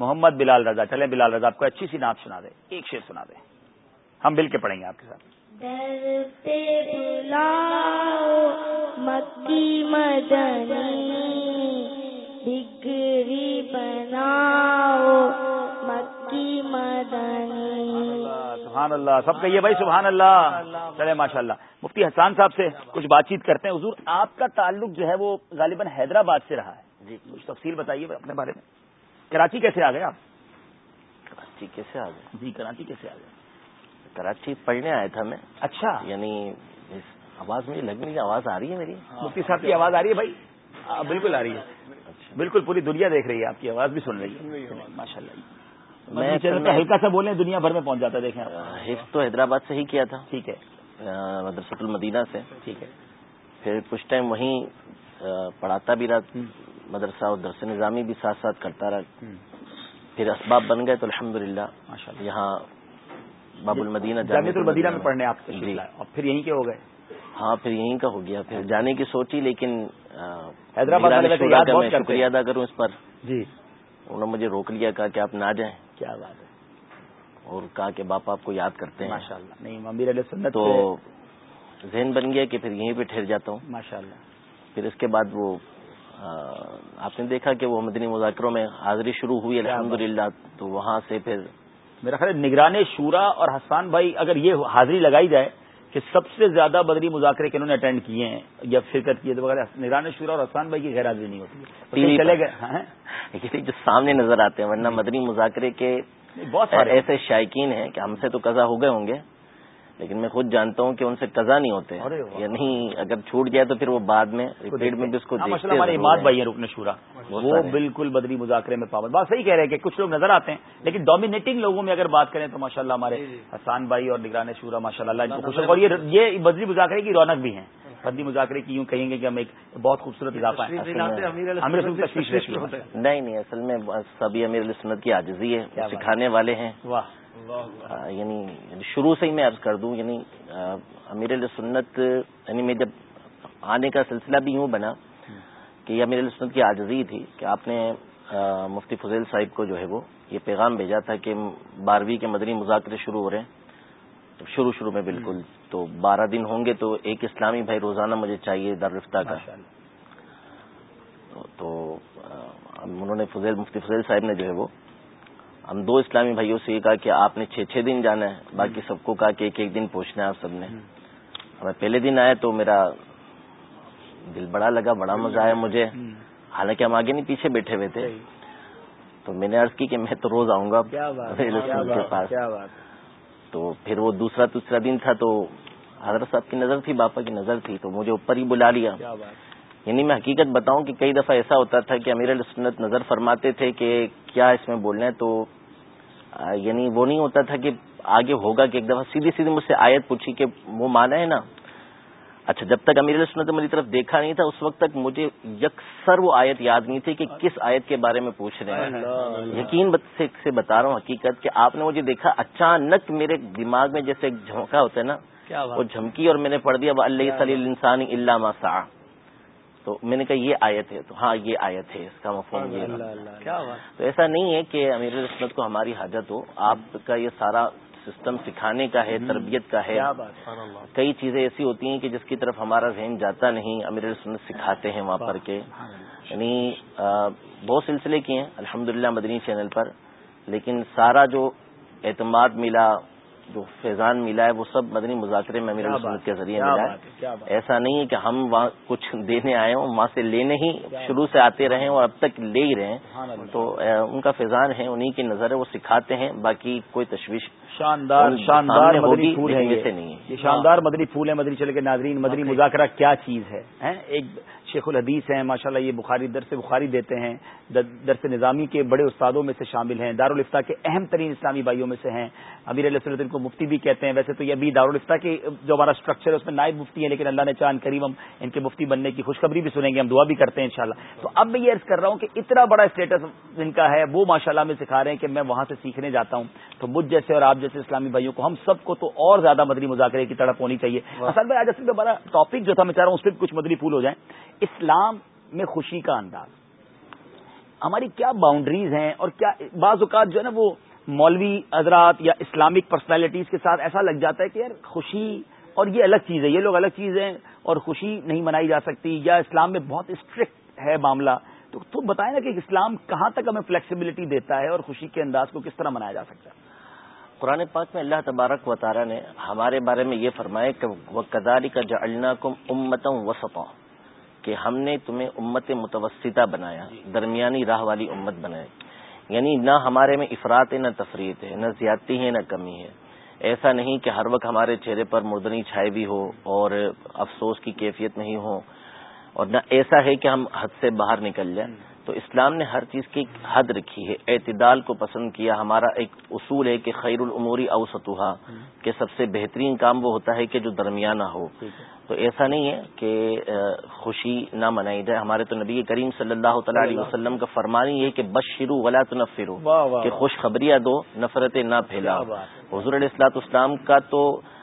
محمد بلال رضا۔ چلے بلال رضا۔ آپ کو اچھی سی نعت سنا دے۔ ایک شیر سنا دے۔ ہم مل کے پڑھیں گے آپ کے ساتھ۔ مکی مدنی ڈگری بناؤ مکی مدنی۔ سبحان اللہ سب کہیے بھائی سبحان اللہ۔ چلے ماشاء اللہ مفتی حسان صاحب سے کچھ بات چیت کرتے ہیں۔ حضور آپ کا تعلق جو ہے وہ غالباً حیدرآباد سے رہا ہے۔ جی کچھ تفصیل بتائیے اپنے بارے میں۔ کراچی کیسے آ گئے آپ؟ کراچی کیسے آ گئے؟ جی کراچی کیسے آ گئے؟ کراچی پڑھنے آیا تھا میں۔ اچھا۔ یعنی آواز مجھے لگ رہی آواز آ رہی ہے میری۔ مفتی صاحب کی آواز آ رہی ہے بھائی؟ بالکل آ رہی ہے۔ بالکل پوری دنیا دیکھ رہی ہے آپ کی آواز بھی سن رہی ہے۔ ماشاء اللہ میں ہلکا سا بولیں دنیا بھر میں پہنچ جاتا دیکھیں حفظ تو حیدرآباد سے ہی کیا تھا۔ ٹھیک ہے۔ مدرسۃ المدینہ سے۔ ٹھیک ہے۔ پھر کچھ ٹائم وہیں پڑھاتا بھی رہا۔ مدرسہ اور درس نظامی بھی ساتھ ساتھ کرتا رہا۔ پھر اسباب بن گئے تو الحمد للہ یہاں باب المدینہ جامع المدینہ میں پڑھنے آپ جی۔ اور پھر یہیں کے ہو گئے۔ ہاں پھر یہیں کا ہو گیا۔ پھر جانے کی سوچی لیکن حیدرآباد میں شکریہ ادا کروں اس پر۔ جی۔ انہوں نے مجھے روک لیا کہا کہ آپ نہ جائیں۔ کیا بات ہے۔ اور کہا کہ باپ آپ کو یاد کرتے ہیں۔ ماشاء اللہ نہیں امیر علیہ سنت تو ذہن بن گیا کہ پھر یہیں پہ ٹھہر جاتا ہوں۔ ماشاء اللہ پھر اس کے بعد وہ آپ نے دیکھا کہ وہ مدنی مذاکروں میں حاضری شروع ہوئی الحمد للہ تو وہاں سے پھر میرا خیال نگران شورا اور حسان بھائی اگر یہ حاضری لگائی جائے کہ سب سے زیادہ بدری مذاکرے کے انہوں نے اٹینڈ کیے ہیں یا فرقت کی ہے تو نگران شورا اور حسان بھائی کی غیر حاضری نہیں ہوتی۔ چلے گئے؟ ہاں؟ جو سامنے نظر آتے ہیں ورنہ مدنی مذاکرے کے بہت سارے ایسے شائقین ہیں کہ ہم سے تو قضا ہو گئے ہوں گے۔ لیکن میں خود جانتا ہوں کہ ان سے قزا نہیں ہوتے یعنی اگر چھوٹ جائے تو پھر وہ بعد میں ریپیٹ میں بھی اس کو ہاں، ہمارے اماد بھائی ہیں رکن شورا۔ وہ بالکل بدری مذاکرے میں پابند۔ بات صحیح کہہ رہے ہیں کہ کچھ لوگ نظر آتے ہیں لیکن ڈومینیٹنگ لوگوں میں اگر بات کریں تو ماشاء اللہ ہمارے جی، جی۔ حسان بھائی اور نگران شورا ماشاء اللہ اور یہ بدری مذاکرے کی رونق بھی ہیں۔ بدری مذاکرے کی یوں کہیں گے کہ ہم ایک بہت خوبصورت اضافہ ہے نہیں نہیں اصل میں سبھی امیر سنت کی آجزی ہے۔ سکھانے والے ہیں۔ واہ۔ یعنی شروع سے ہی میں عرض کر دوں یعنی امیر سنت یعنی میں جب آنے کا سلسلہ بھی یوں بنا کہ یہ امیر سنت کی آجزی تھی کہ آپ نے مفتی فضیل صاحب کو جو ہے وہ یہ پیغام بھیجا تھا کہ بارہویں کے مدنی مذاکرے شروع ہو رہے ہیں۔ تو شروع شروع میں بالکل تو بارہ دن ہوں گے تو ایک اسلامی بھائی روزانہ مجھے چاہیے رفتہ کا۔ تو انہوں نے فضیل مفتی فضیل صاحب نے جو ہے وہ ہم دو اسلامی بھائیوں سے یہ کہا کہ آپ نے چھ چھ دن جانا ہے باقی سب کو کہا کہ ایک ایک دن پہنچنا ہے آپ سب نے۔ ہمیں پہلے دن آئے تو میرا دل بڑا لگا بڑا مزہ آیا مجھے۔ حالانکہ ہم آگے نہیں پیچھے بیٹھے ہوئے تھے۔ تو میں نے عرض کی کہ میں تو روز آؤں گا۔ کے پاس۔ تو پھر وہ دوسرا تیسرا دن تھا تو حضرت صاحب کی نظر تھی باپا کی نظر تھی تو مجھے اوپر ہی بلا لیا۔ یعنی میں حقیقت بتاؤں کہ کئی دفعہ ایسا ہوتا تھا کہ امیر السنت نظر فرماتے تھے کہ کیا اس میں بولنا ہے تو یعنی وہ نہیں ہوتا تھا کہ آگے ہوگا کہ ایک دفعہ سیدھی سیدھی مجھ سے آیت پوچھی کہ وہ مانا ہے نا۔ اچھا جب تک امیر السنت میری طرف دیکھا نہیں تھا اس وقت تک مجھے یکسر وہ آیت یاد نہیں تھی کہ کس آیت کے بارے میں پوچھ رہے ہیں۔ یقین سے بتا رہا ہوں حقیقت کہ آپ نے مجھے دیکھا اچانک میرے دماغ میں جیسے ایک جھونکا ہوتا ہے نا وہ جھمکی اور میں نے پڑھ دیا اللہ صلی انسانی اللہ مسا تو میں نے کہا یہ آیت ہے تو ہاں یہ آیت ہے اس کا مفہوم یہ تو ایسا نہیں ہے کہ امیر رسمت کو ہماری حاجت ہو آپ کا یہ سارا سسٹم سکھانے کا ہے تربیت کا ہے۔ کئی چیزیں ایسی ہوتی ہیں کہ جس کی طرف ہمارا ذہن جاتا نہیں امیر رسمت سکھاتے ہیں وہاں پر کے یعنی بہت سلسلے کیے ہیں الحمد مدنی چینل پر لیکن سارا جو اعتماد ملا جو فیضان ملا ہے وہ سب مدنی مذاکرے میں امیر سنت کے ذریعے ملا ہے۔ ایسا نہیں ہے کہ ہم وہاں کچھ دینے آئے ہوں وہاں سے لینے ہی شروع سے آتے رہے اور اب تک لے ہی رہے ہیں۔ تو ان کا فیضان ہے انہیں کی نظر ہے وہ سکھاتے ہیں باقی کوئی تشویش شاندار شاندار مدنی پھول ہے یہ۔ شاندار مدنی پھول ہے مدنی چلے کے ناظرین مدنی مذاکرہ کیا چیز ہے؟ ایک شیخ الحدیث ہیں ماشاءاللہ یہ بخاری درس بخاری دیتے ہیں درس نظامی کے بڑے استادوں میں سے شامل ہیں دارالفتہ کے اہم ترین اسلامی بھائیوں میں سے ہیں۔ امیر علیہ وسلم کو مفتی بھی کہتے ہیں ویسے تو یہ ابھی دارالفتہ کے جو ہمارا اسٹرکچر ہے اس میں نائب مفتی ہیں لیکن اللہ نے چاند کریم ہم ان کے مفتی بننے کی خوشخبری بھی سنیں گے ہم دعا بھی کرتے ہیں انشاءاللہ۔ تو اب میں یہ عرض کر رہا ہوں کہ اتنا بڑا اسٹیٹس جن کا ہے وہ ماشاء اللہ میں سکھا رہے ہیں کہ میں وہاں سے سیکھنے جاتا ہوں۔ تو مجھ جیسے اور آپ جیسے اسلامی بھائیوں کو ہم سب کو تو اور زیادہ مدری مذاکرے کی تڑپ ہونی چاہیے۔ اصل میں آج اصل میں بڑا ٹاپک جو تھا میں چاہ رہا ہوں اس پہ کچھ مدری پھول ہو جائیں۔ اسلام میں خوشی کا انداز۔ ہماری کیا باؤنڈریز ہیں اور کیا بعض اوقات جو ہے نا وہ مولوی حضرات یا اسلامک پرسنالٹیز کے ساتھ ایسا لگ جاتا ہے کہ یار خوشی اور یہ الگ چیز ہے، یہ لوگ الگ چیز ہیں اور خوشی نہیں منائی جا سکتی یا اسلام میں بہت اسٹرکٹ ہے معاملہ۔ تو تو بتائیں نا کہ اسلام کہاں تک ہمیں فلیکسیبلٹی دیتا ہے اور خوشی کے انداز کو کس طرح منایا جا سکتا ہے؟ قرآن پاک میں اللہ تبارک و تعالیٰ نے ہمارے بارے میں یہ فرمایا کہ وہ کداری کا جلنا کم امتم وسطوں کہ ہم نے تمہیں امت متوسطہ بنایا درمیانی راہ والی امت بنائی یعنی نہ ہمارے میں افراد ہے نہ تفریح ہے نہ زیادتی ہے نہ کمی ہے۔ ایسا نہیں کہ ہر وقت ہمارے چہرے پر مردنی چھائے بھی ہو اور افسوس کی کیفیت نہیں ہو۔ اور نہ ایسا ہے کہ ہم حد سے باہر نکل جائیں۔ تو اسلام نے ہر چیز کی حد رکھی ہے۔ اعتدال کو پسند کیا۔ ہمارا ایک اصول ہے کہ خیر العموری اوسطاً کہ سب سے بہترین کام وہ ہوتا ہے کہ جو درمیانہ ہو۔ تو ایسا نہیں ہے کہ خوشی نہ منائی جائے۔ ہمارے تو نبی کریم صلی اللہ تعالی علیہ وسلم کا فرمانی یہ کہ بس شروع ولا تو نفرو کہ خوش خبریاں دو نفرتیں نہ پھیلا حضور علیہ السلاط اسلام کا تو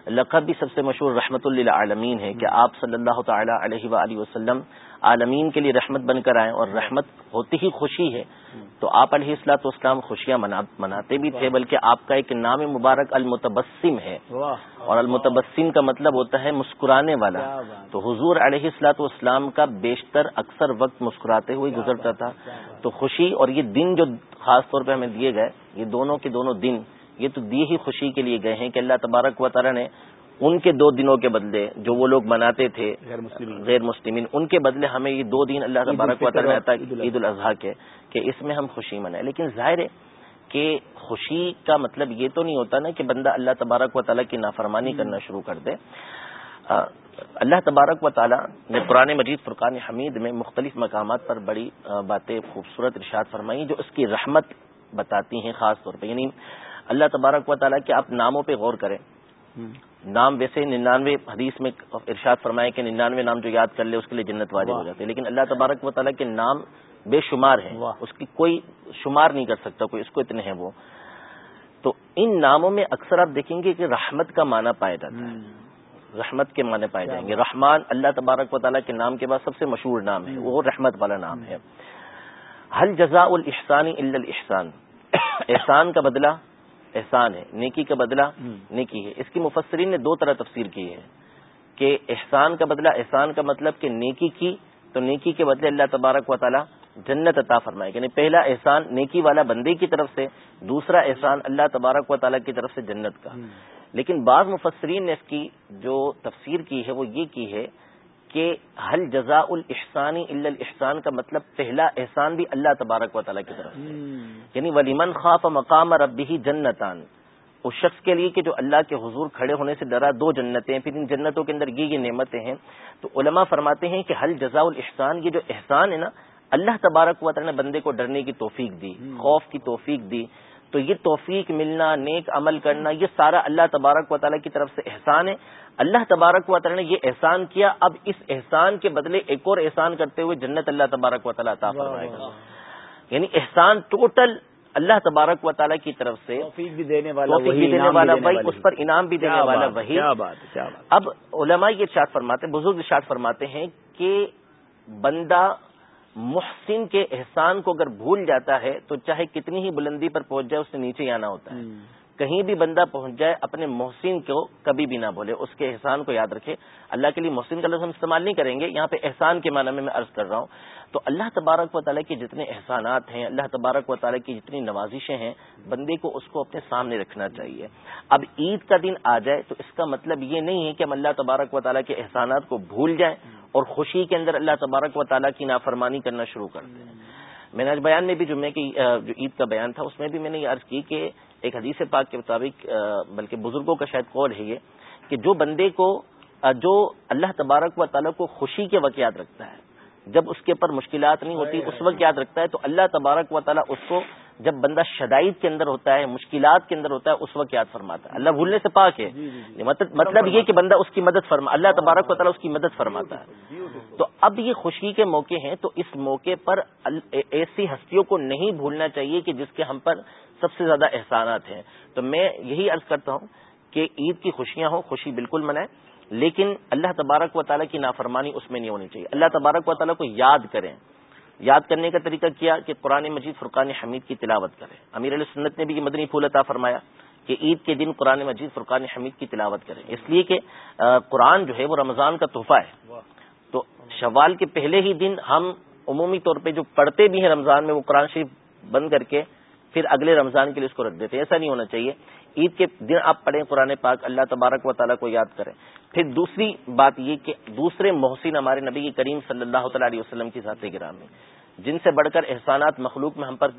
لقب بھی سب سے مشہور رحمت اللہ عالمین ہے کہ آپ صلی اللہ تعالی علیہ وآلہ وسلم عالمین کے لیے رحمت بن کر آئے اور رحمت ہوتی ہی خوشی ہے۔ تو آپ علیہ السلاط اسلام خوشیاں مناتے بھی تھے بلکہ آپ کا ایک نام مبارک المتبسم ہے۔ اور المتبسم کا مطلب ہوتا ہے مسکرانے والا۔ تو حضور علیہ السلاط اسلام کا بیشتر اکثر وقت مسکراتے ہوئے گزرتا تھا۔ تو خوشی اور یہ دن جو خاص طور پہ ہمیں دیے گئے یہ دونوں کے دونوں دن یہ تو دی ہی خوشی کے لیے گئے ہیں کہ اللہ تبارک و تعالیٰ نے ان کے دو دنوں کے بدلے جو وہ لوگ مناتے تھے غیر مسلمین۔ ان کے بدلے ہمیں یہ دو دن اللہ تبارک و تعالیٰ نے عید الاضحیٰ۔ کے کہ اس میں ہم خوشی منائیں۔ لیکن ظاہر ہے کہ خوشی کا مطلب یہ تو نہیں ہوتا نا کہ بندہ اللہ تبارک و تعالیٰ کی نافرمانی کرنا شروع کر دے۔ اللہ تبارک و تعالیٰ نے قرآن مجید فرقان حمید میں مختلف مقامات پر بڑی باتیں خوبصورت ارشاد فرمائی جو اس کی رحمت بتاتی ہیں خاص طور پہ۔ یعنی اللہ تبارک و تعالیٰ کے آپ ناموں پہ غور کریں۔ نام ویسے ننانوے حدیث میں ارشاد فرمائے کہ ننانوے نام جو یاد کر لے اس کے لیے جنت واجب ہو جاتے لیکن اللہ تبارک و تعالیٰ کے نام بے شمار ہیں۔ اس کی کوئی شمار نہیں کر سکتا کوئی اس کو اتنے ہیں وہ۔ تو ان ناموں میں اکثر آپ دیکھیں گے کہ رحمت کا معنی پایا جاتا ہے۔ رحمت کے معنی پائے جائیں گے۔ رحمان اللہ تبارک و تعالیٰ کے نام کے بعد سب سے مشہور نام ہے۔ وہ رحمت والا نام ہے۔ حل جزا الحسانی الحسان احسان کا بدلہ احسان ہے نیکی کا بدلہ نیکی ہے۔ اس کی مفسرین نے دو طرح تفسیر کی ہے کہ احسان کا بدلہ احسان کا مطلب کہ نیکی کی تو نیکی کے بدلے اللہ تبارک و تعالیٰ جنت عطا فرمائے۔ یعنی پہلا احسان نیکی والا بندے کی طرف سے دوسرا احسان اللہ تبارک و تعالیٰ کی طرف سے جنت کا۔ لیکن بعض مفسرین نے اس کی جو تفسیر کی ہے وہ یہ کی ہے کہ حل جزا الحسانی الحسان کا مطلب پہلا احسان بھی اللہ تبارک و تعالیٰ کی طرف سے یعنی ولیمن خواب مقام ربی جنتان اس شخص کے لیے کہ جو اللہ کے حضور کھڑے ہونے سے ڈرا دو جنتیں پھر ان جنتوں کے اندر یہ یہ نعمتیں ہیں۔ تو علماء فرماتے ہیں کہ حل جزا الحسان یہ جو احسان ہے نا اللہ تبارک و تعالیٰ نے بندے کو ڈرنے کی توفیق دی خوف کی توفیق دی۔ تو یہ توفیق ملنا نیک عمل کرنا یہ سارا اللہ تبارک و تعالیٰ کی طرف سے احسان ہے۔ اللہ تبارک و تعالیٰ نے یہ احسان کیا اب اس احسان کے بدلے ایک اور احسان کرتے ہوئے جنت اللہ تبارک و تعالیٰ عطا فرمائے گا۔ یعنی احسان ٹوٹل اللہ تبارک و تعالیٰ کی طرف سے بھی دینے والا وہی اس پر انعام بھی دینے والا وہی۔ اب علماء یہ شاد فرماتے بزرگ شاد فرماتے ہیں کہ بندہ محسن کے احسان کو اگر بھول جاتا ہے تو چاہے کتنی ہی بلندی پر پہنچ جائے اس سے نیچے آنا ہوتا ہے۔ کہیں بھی بندہ پہنچ جائے، اپنے محسن کو کبھی بھی نہ بولے۔ اس کے احسان کو یاد رکھے۔ اللہ کے لیے محسن کا لفظ ہم استعمال نہیں کریں گے۔ یہاں پہ احسان کے معنی میں میں عرض کر رہا ہوں۔ تو اللہ تبارک و تعالیٰ کے جتنے احسانات ہیں، اللہ تبارک و تعالیٰ کی جتنی نوازشیں ہیں، بندے کو اس کو اپنے سامنے رکھنا چاہیے۔ اب عید کا دن آ جائے تو اس کا مطلب یہ نہیں ہے کہ ہم اللہ تبارک و تعالیٰ کے احسانات کو بھول جائیں اور خوشی کے اندر اللہ تبارک و تعالیٰ کی نافرمانی کرنا شروع کر دیں۔ میں نے آج بیان میں بھی جمعے کی جو عید کا بیان تھا، اس میں بھی میں نے یہ عرض کی کہ ایک حدیث پاک کے مطابق بلکہ بزرگوں کا شاید قول ہے یہ کہ جو بندے کو جو اللہ تبارک و تعالیٰ کو خوشی کے واقعات رکھتا ہے جب اس کے اوپر مشکلات نہیں ہوتی اس وقت یاد رکھتا ہے تو اللہ تبارک و تعالیٰ اس کو جب بندہ شدائد کے اندر ہوتا ہے مشکلات کے اندر ہوتا ہے اس وقت یاد فرماتا ہے۔ اللہ بھولنے سے پاک ہے۔ جی، جی، جی۔ مطلب, مطلب یہ کہ بندہ اس کی مدد فرما اللہ تبارک و تعالیٰ اس کی مدد فرماتا ہے۔ تو اب یہ خوشی کے موقع ہیں تو اس موقع پر ایسی ہستیوں کو نہیں بھولنا چاہیے کہ جس کے ہم پر سب سے زیادہ احسانات ہیں۔ تو میں یہی عرض کرتا ہوں کہ عید کی خوشیاں ہوں خوشی بالکل منائیں۔ لیکن اللہ تبارک و تعالیٰ کی نافرمانی اس میں نہیں ہونی چاہیے۔ اللہ تبارک و تعالیٰ کو یاد کریں۔ یاد کرنے کا طریقہ کیا کہ قرآن مجید فرقان حمید کی تلاوت کریں۔ امیر علیہ سنت نے بھی یہ مدنی پھول عطا فرمایا کہ عید کے دن قرآن مجید فرقان حمید کی تلاوت کریں۔ اس لیے کہ قرآن جو ہے وہ رمضان کا تحفہ ہے۔ تو شوال کے پہلے ہی دن ہم عمومی طور پہ جو پڑھتے بھی ہیں رمضان میں وہ قرآن شریف بند کر کے پھر اگلے رمضان کے لیے اس کو رکھ دیتے ہیں۔ ایسا نہیں ہونا چاہیے عید کے دن آپ پڑھیں قرآن پاک اللہ تبارک و تعالیٰ کو یاد کریں۔ پھر دوسری بات یہ کہ دوسرے محسن ہمارے نبی کریم صلی اللہ تعالی علیہ وسلم کی ذات گرام میں جن سے بڑھ کر احسانات مخلوق میں ہم پر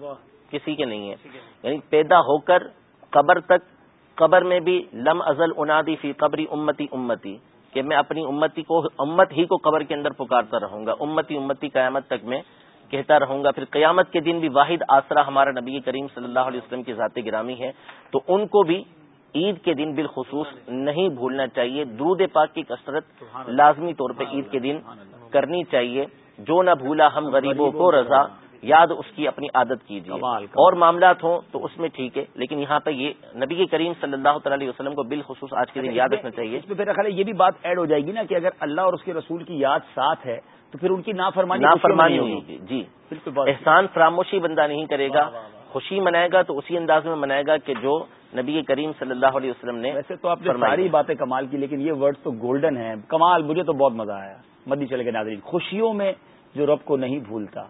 کسی کے نہیں ہیں۔ یعنی پیدا ہو کر قبر تک قبر میں بھی لم ازل انادی فی قبری امتی امتی کہ میں اپنی امتی کو امت ہی کو قبر کے اندر پکارتا رہوں گا۔ امتی امتی قیامت تک میں کہتا رہوں گا پھر قیامت کے دن بھی واحد آسرا ہمارا نبی کریم صلی اللہ علیہ وسلم کی ذات گرامی ہے تو ان کو بھی عید کے دن بالخصوص نہیں بھولنا چاہیے درود پاک کی کثرت لازمی طور پہ عید کے دن کرنی چاہیے جو نہ بھولا ہم غریبوں کو رضا یاد اس کی اپنی عادت کیجیے۔ اور معاملات ہوں تو اس میں ٹھیک ہے لیکن یہاں پہ یہ نبی کریم صلی اللہ تعالی وسلم کو بالخصوص آج کے دن یاد رکھنا چاہیے۔ اس میں خیال یہ بھی بات ایڈ ہو جائے گی نا کہ اگر اللہ اور اس کے رسول کی یاد ساتھ ہے تو پھر ان کی نافرمانی نافرمانی ہوگی. جی. بالکل احسان فراموشی بندہ نہیں کرے گا. خوشی منائے گا تو اسی انداز میں منائے گا کہ جو نبی کریم صلی اللہ علیہ وسلم نے ویسے تو آپ نے ساری باتیں کمال کی لیکن یہ ورڈ تو گولڈن ہے کمال مجھے تو بہت مزہ آیا۔ مدی چلے گئے ناظرین خوشیوں میں جو رب کو نہیں بھولتا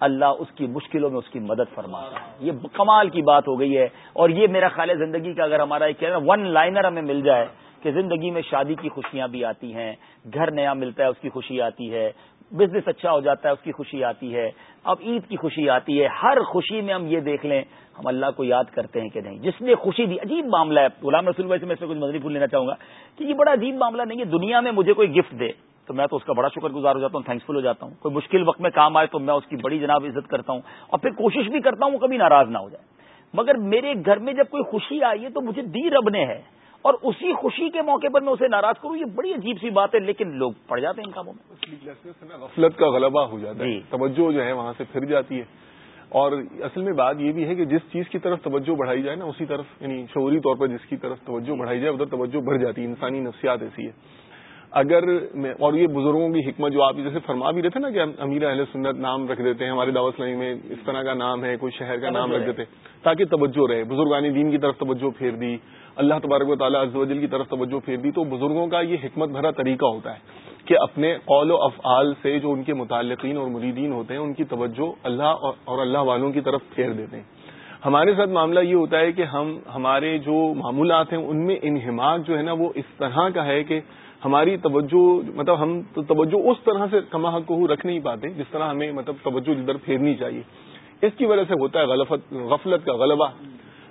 اللہ اس کی مشکلوں میں اس کی مدد فرماتا ہے۔ یہ کمال کی بات ہو گئی ہے۔ اور یہ میرا خیال ہے زندگی کا اگر ہمارا ایک ون لائنر ہمیں مل جائے کہ زندگی میں شادی کی خوشیاں بھی آتی ہیں گھر نیا ملتا ہے اس کی خوشی آتی ہے۔ بزنس اچھا ہو جاتا ہے، اس کی خوشی آتی ہے، اب عید کی خوشی آتی ہے، ہر خوشی میں ہم یہ دیکھ لیں، ہم اللہ کو یاد کرتے ہیں کہ نہیں۔ جس نے خوشی دی، عجیب معاملہ ہے۔ غلام رسول بھائی سے میں اس میں کچھ مدنی پھول لینا چاہوں گا کہ یہ بڑا عجیب معاملہ نہیں ہے، دنیا میں مجھے کوئی گفٹ دے، تو میں تو اس کا بڑا شکر گزار ہو جاتا ہوں تھینکس فل ہو جاتا ہوں۔ کوئی مشکل وقت میں کام آئے تو میں اس کی بڑی جناب عزت کرتا ہوں۔ اور پھر کوشش بھی کرتا ہوں، وہ کبھی ناراض نہ ہو جائے۔ مگر میرے گھر میں جب کوئی خوشی آئی ہے تو مجھے دی رب نے ہے۔ اور اسی خوشی کے موقع پر میں اسے ناراض کروں یہ بڑی عجیب سی بات ہے لیکن لوگ پڑ جاتے ہیں ان کاموں میں۔ غفلت کا غلبہ ہو جاتا ہے جی۔ توجہ جو ہے وہاں سے پھر جاتی ہے۔ اور اصل میں بات یہ بھی ہے کہ جس چیز کی طرف توجہ بڑھائی جائے نا اسی طرف یعنی شعوری طور پر جس کی طرف توجہ بڑھائی جائے ادھر توجہ بڑھ جاتی ہے انسانی نفسیات ایسی ہے۔ اگر اور یہ بزرگوں کی حکمت جو آپ جیسے فرما بھی رہے تھے نا کہ امیر اہل سنت نام رکھ دیتے ہیں ہمارے دعوت اسلامی میں اس طرح کا نام ہے کوئی شہر کا نام رکھ دیتے تاکہ توجہ رہے۔ بزرگانی دین کی طرف توجہ پھیر دی اللہ تبارک و تعالیٰ عزوجل کی طرف توجہ پھیر دی تو بزرگوں کا یہ حکمت بھرا طریقہ ہوتا ہے کہ اپنے قول و افعال سے جو ان کے متعلقین اور مریدین ہوتے ہیں ان کی توجہ اللہ اور اللہ والوں کی طرف پھیر دیتے ہیں۔ ہمارے ساتھ معاملہ یہ ہوتا ہے کہ ہم ہمارے جو معمولات ہیں ان میں انہماک جو ہے نا وہ اس طرح کا ہے کہ ہماری توجہ مطلب ہم توجہ اس طرح سے کما حق کو رکھ نہیں پاتے جس طرح ہمیں مطلب توجہ جدھر پھیرنی چاہیے۔ اس کی وجہ سے ہوتا ہے غفلت کا غلبہ۔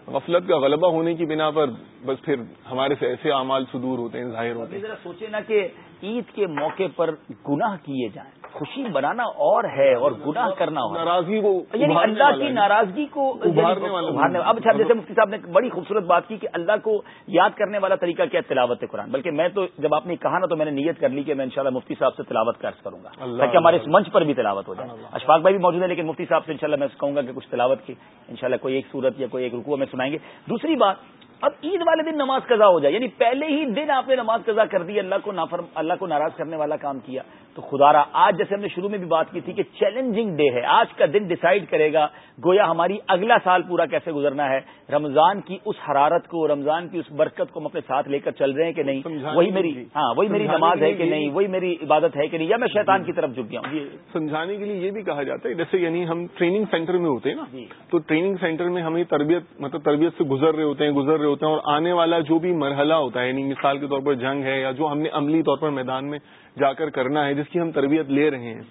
غفلت کا غلبہ ہونے کی بنا پر بس پھر ہمارے سے ایسے اعمال صدور ہوتے ہیں، ظاہر ہوتے ہیں۔ ذرا سوچے نا کہ عید کے موقع پر گناہ کیے جائیں۔ خوشی بنانا اور ہے اور گناہ کرنا ناراضگی کو یعنی اللہ کی ناراضگی کو ابھارنے والا اب اچھا جیسے مفتی صاحب نے بڑی خوبصورت بات کی کہ اللہ کو یاد کرنے والا طریقہ کیا تلاوت قرآن۔ بلکہ میں تو جب آپ نے کہا نا تو میں نے نیت کر لی کہ میں انشاءاللہ مفتی صاحب سے تلاوت قرض کروں گا۔ تاکہ ہمارے اس منچ پر بھی تلاوت ہو جائے۔ اشفاق بھائی بھی موجود ہے لیکن مفتی صاحب سے انشاءاللہ میں کہوں گا کہ کچھ تلاوت کی انشاءاللہ کوئی ایک صورت یا کوئی ایک رکوع میں سنائیں گے۔ دوسری بات اب عید والے دن نماز قضا ہو جائے یعنی پہلے ہی دن آپ نے نماز قضا کر دی اللہ کو نافرم اللہ کو ناراض کرنے والا کام کیا۔ تو خدا را آج جیسے ہم نے شروع میں بھی بات کی تھی کہ چیلنجنگ ڈے ہے۔ آج کا دن ڈسائڈ کرے گا گویا ہماری اگلا سال پورا کیسے گزرنا ہے۔ رمضان کی اس حرارت کو رمضان کی اس برکت کو ہم اپنے ساتھ لے کر چل رہے ہیں کہ نہیں؟ وہی میری ہاں وہی میری نماز ہے کہ نہیں؟ وہی میری عبادت ہے کہ نہیں؟ یا میں شیطان کی طرف جھک گیا ہوں؟ سمجھانے کے لیے یہ بھی کہا جاتا ہے۔ جیسے یعنی ہم ٹریننگ سینٹر میں ہوتے ہیں نا جی۔ تو ٹریننگ سینٹر میں ہمیں تربیت مطلب تربیت سے گزر رہے ہوتے ہیں گزر رہے ہوتے ہیں اور آنے والا جو بھی مرحلہ ہوتا ہے یعنی مثال کے طور پر جنگ ہے یا جو ہم نے عملی طور پر میدان میں جا کر کرنا ہے، جس کی ہم تربیت لے رہے ہیں،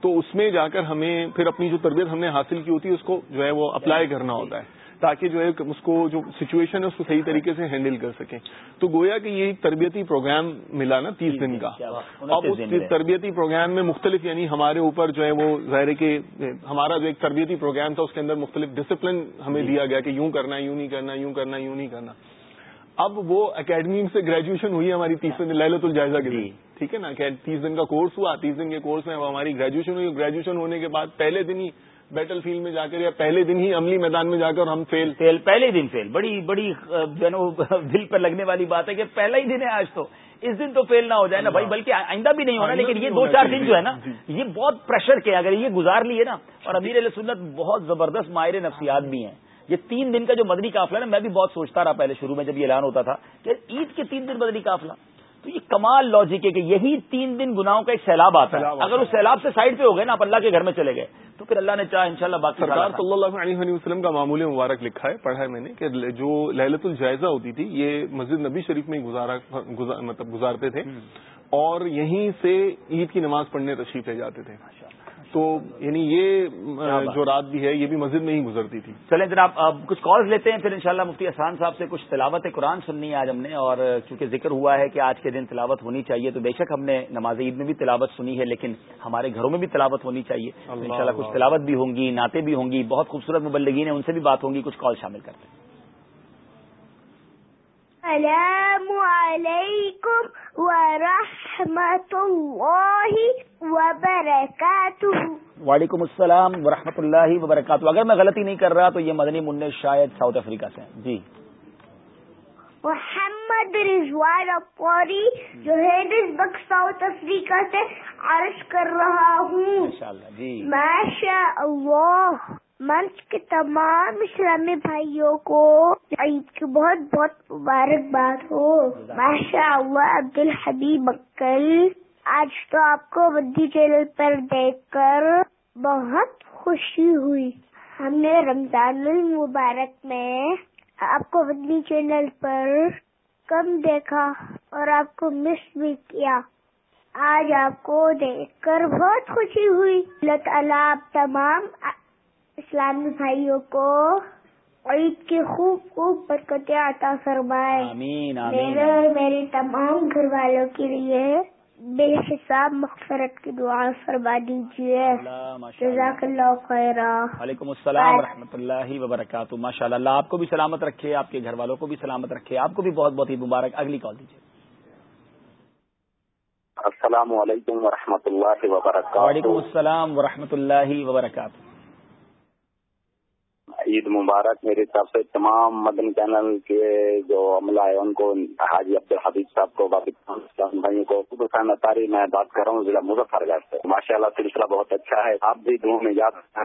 تو اس میں جا کر ہمیں پھر اپنی جو تربیت ہم نے حاصل کی ہوتی ہے، اس کو جو ہے وہ اپلائی کرنا ہوتا ہے۔ تاکہ جو ہے اس کو جو سچویشن ہے اس کو صحیح طریقے سے ہینڈل کر سکیں۔ تو گویا کہ یہ ایک تربیتی پروگرام ملا نا تیس دن کا۔ اب اس تربیتی پروگرام میں مختلف یعنی ہمارے اوپر جو ہے وہ ظاہر کہ ہمارا جو ایک تربیتی پروگرام تھا اس کے اندر مختلف ڈسپلن ہمیں دیا گیا کہ یوں کرنا یوں نہیں کرنا یوں کرنا یوں نہیں کرنا۔ اب وہ اکیڈمی سے گریجویشن ہوئی ہماری تیس دن لہلت الجائزہ کے لیے ٹھیک ہے نا؟ تیس دن کا کورس ہوا تیس دن کے کورس میں ہماری گریجویشن ہوئی۔ گریجویشن ہونے کے بعد پہلے دن ہی بیٹل فیلڈ میں جا کر یا پہلے دن ہی عملی میدان میں جا کر ہم فیل فیل پہلے دن فیل۔ بڑی بڑی دل پر لگنے والی بات ہے کہ پہلا ہی دن ہے آج تو۔ اس دن تو فیل نہ ہو جائے نا بھائی بلکہ آئندہ بھی نہیں ہونا لیکن یہ دو چار دن جو ہے نا جی۔ یہ بہت پریشر کے اگر یہ گزار لیے نا اور امیر علیہ سنت بہت زبردست ماہر نفسیات بھی ہیں۔ یہ تین دن کا جو مدنی قافلہ نا میں بھی بہت سوچتا رہا پہلے شروع میں جب یہ اعلان ہوتا تھا کہ عید کے تین دن مدنی قافلہ۔ تو یہ کمال لاجک ہے کہ یہی تین دن گناہوں کا ایک سیلاب آتا ہے۔ اگر اس سیلاب سے سائڈ پہ ہو گئے نا آپ اللہ کے گھر میں چلے گئے تو پھر اللہ نے چاہا ان شاء اللہ باقی سرکار صلی اللہ علیہ وسلم کا معمول مبارک لکھا ہے پڑھا ہے میں نے کہ جو لہلت الجائزہ ہوتی تھی یہ مسجد نبی شریف میں گزارا مطلب گزارتے تھے۔ اور یہیں سے عید کی نماز پڑھنے تشریف لے جاتے تھے۔ تو یعنی یہ جو رات بھی ہے یہ بھی مسجد میں ہی گزرتی تھی۔ چلیں جناب اب کچھ کالز لیتے ہیں پھر انشاءاللہ مفتی احسان صاحب سے کچھ تلاوت قرآن سننی ہے آج ہم نے اور چونکہ ذکر ہوا ہے کہ آج کے دن تلاوت ہونی چاہیے تو بے شک ہم نے نماز عید میں بھی تلاوت سنی ہے لیکن ہمارے گھروں میں بھی تلاوت ہونی چاہیے۔ انشاءاللہ کچھ تلاوت بھی ہوں گی نعتیں بھی ہوں گی بہت خوبصورت مبلگین ہیں ان سے بھی بات ہوں گی کچھ کال شامل کرتے ہیں۔ السلام علیکم ورحمۃ اللہ وبرکاتہ وعلیکم السلام ورحمۃ اللہ وبرکاتہ۔ اگر میں غلطی نہیں کر رہا تو یہ مدنی منع شاید ساؤتھ افریقہ سے ہیں۔ جی۔ محمد رضوان اپوری جو ہے بک ساؤتھ افریقہ سے عرض کر رہا ہوں۔ جی۔ ماشاء اللہ منچ کے تمام اسلامی بھائیوں کو عید کی بہت بہت مبارکباد ہو۔ ماشاء اللہ عبد الحبیب اکل آج تو آپ کو بدی چینل پر دیکھ کر بہت خوشی ہوئی۔ ہم نے رمضان المبارک میں آپ کو بدلی چینل پر کم دیکھا اور آپ کو مس بھی کیا۔ آج آپ کو دیکھ کر بہت خوشی ہوئی۔ اللہ تعالیٰ آپ تمام اسلامی بھائیوں کو عید کی خوب خوب برکتیں عطا فرمائے۔ میرے اور میرے تمام گھر والوں کے لیے بے حساب مغفرت کی دعا فرما دیجیے۔ جزاک اللہ خیر وعلیکم السلام و رحمۃ اللہ وبرکاتہ۔ ماشاء اللہ اللہ آپ کو بھی سلامت رکھے آپ کے گھر والوں کو بھی سلامت رکھے۔ آپ کو بھی بہت بہت عید مبارک۔ اگلی کال دیجیے۔ السلام علیکم و اللہ وبرکاتہ۔ وعلیکم السلام و اللہ وبرکاتہ۔ عید مبارک میری طرف سے تمام مدن چینل کے جو عملہ ہے ان کو حاجی عبد الحبیب صاحب کو بھائی کو تاری میں بات کر رہا ہوں ضلع مظفر گڑھ سے۔ ماشاء اللہ سلسلہ بہت اچھا ہے۔ آپ بھی دو میں یاد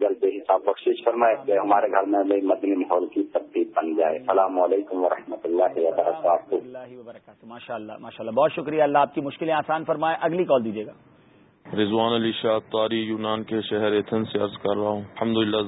جلد ہی صاحب بخش فرمائے کہ ہمارے گھر میں بھی مدنی ماحول کی ترتیب بن جائے۔ السلام علیکم و رحمۃ اللہ وبرکاتہ۔ ماشاء اللہ ماشاء اللہ بہت شکریہ اللہ آپ کی مشکلیں آسان فرمائے۔ اگلی کال دیجیے گا۔ رضوان علی شاہ تاری یونان کے شہر ایتھن سے عرض کر رہا ہوں۔ الحمد للہ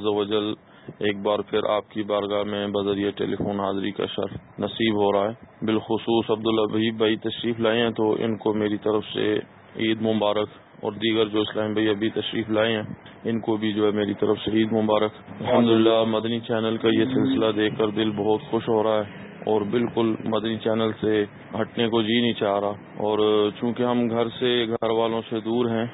ایک بار پھر آپ کی بارگاہ میں بذریعہ ٹیلی فون حاضری کا شرف نصیب ہو رہا ہے۔ بالخصوص عبدالحبیب بھائی تشریف لائے ہیں تو ان کو میری طرف سے عید مبارک اور دیگر جو اسلام بھائی ابھی تشریف لائے ہیں، ان کو بھی جو ہے میری طرف سے عید مبارک۔ الحمد مدنی چینل کا یہ سلسلہ دیکھ کر دل بہت خوش ہو رہا ہے اور بالکل مدنی چینل سے ہٹنے کو جی نہیں چاہ رہا۔ اور چونکہ ہم گھر سے گھر والوں سے دور ہیں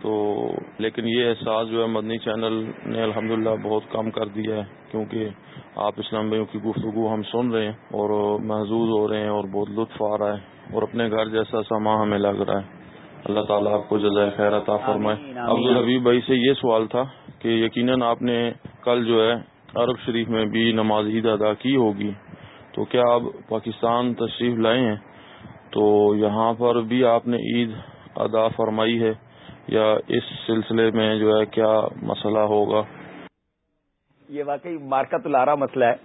تو لیکن یہ احساس جو ہے مدنی چینل نے الحمدللہ بہت کم کر دیا ہے کیونکہ آپ اسلام بھائیوں کی گفتگو ہم سن رہے ہیں اور محظوظ ہو رہے ہیں اور بہت لطف آ رہا ہے اور اپنے گھر جیسا ساما ہمیں لگ رہا ہے۔ اللہ تعالیٰ آپ کو جزائے خیر عطا فرمائے۔ عبدالحبیب بھائی سے یہ سوال تھا کہ یقیناً آپ نے کل جو ہے عرب شریف میں بھی نماز عید ادا کی ہوگی تو کیا آپ پاکستان تشریف لائے ہیں؟ تو یہاں پر بھی آپ نے عید ادا فرمائی ہے۔ یا اس سلسلے میں جو ہے کیا مسئلہ ہوگا؟ یہ واقعی مارکت الارا مسئلہ ہے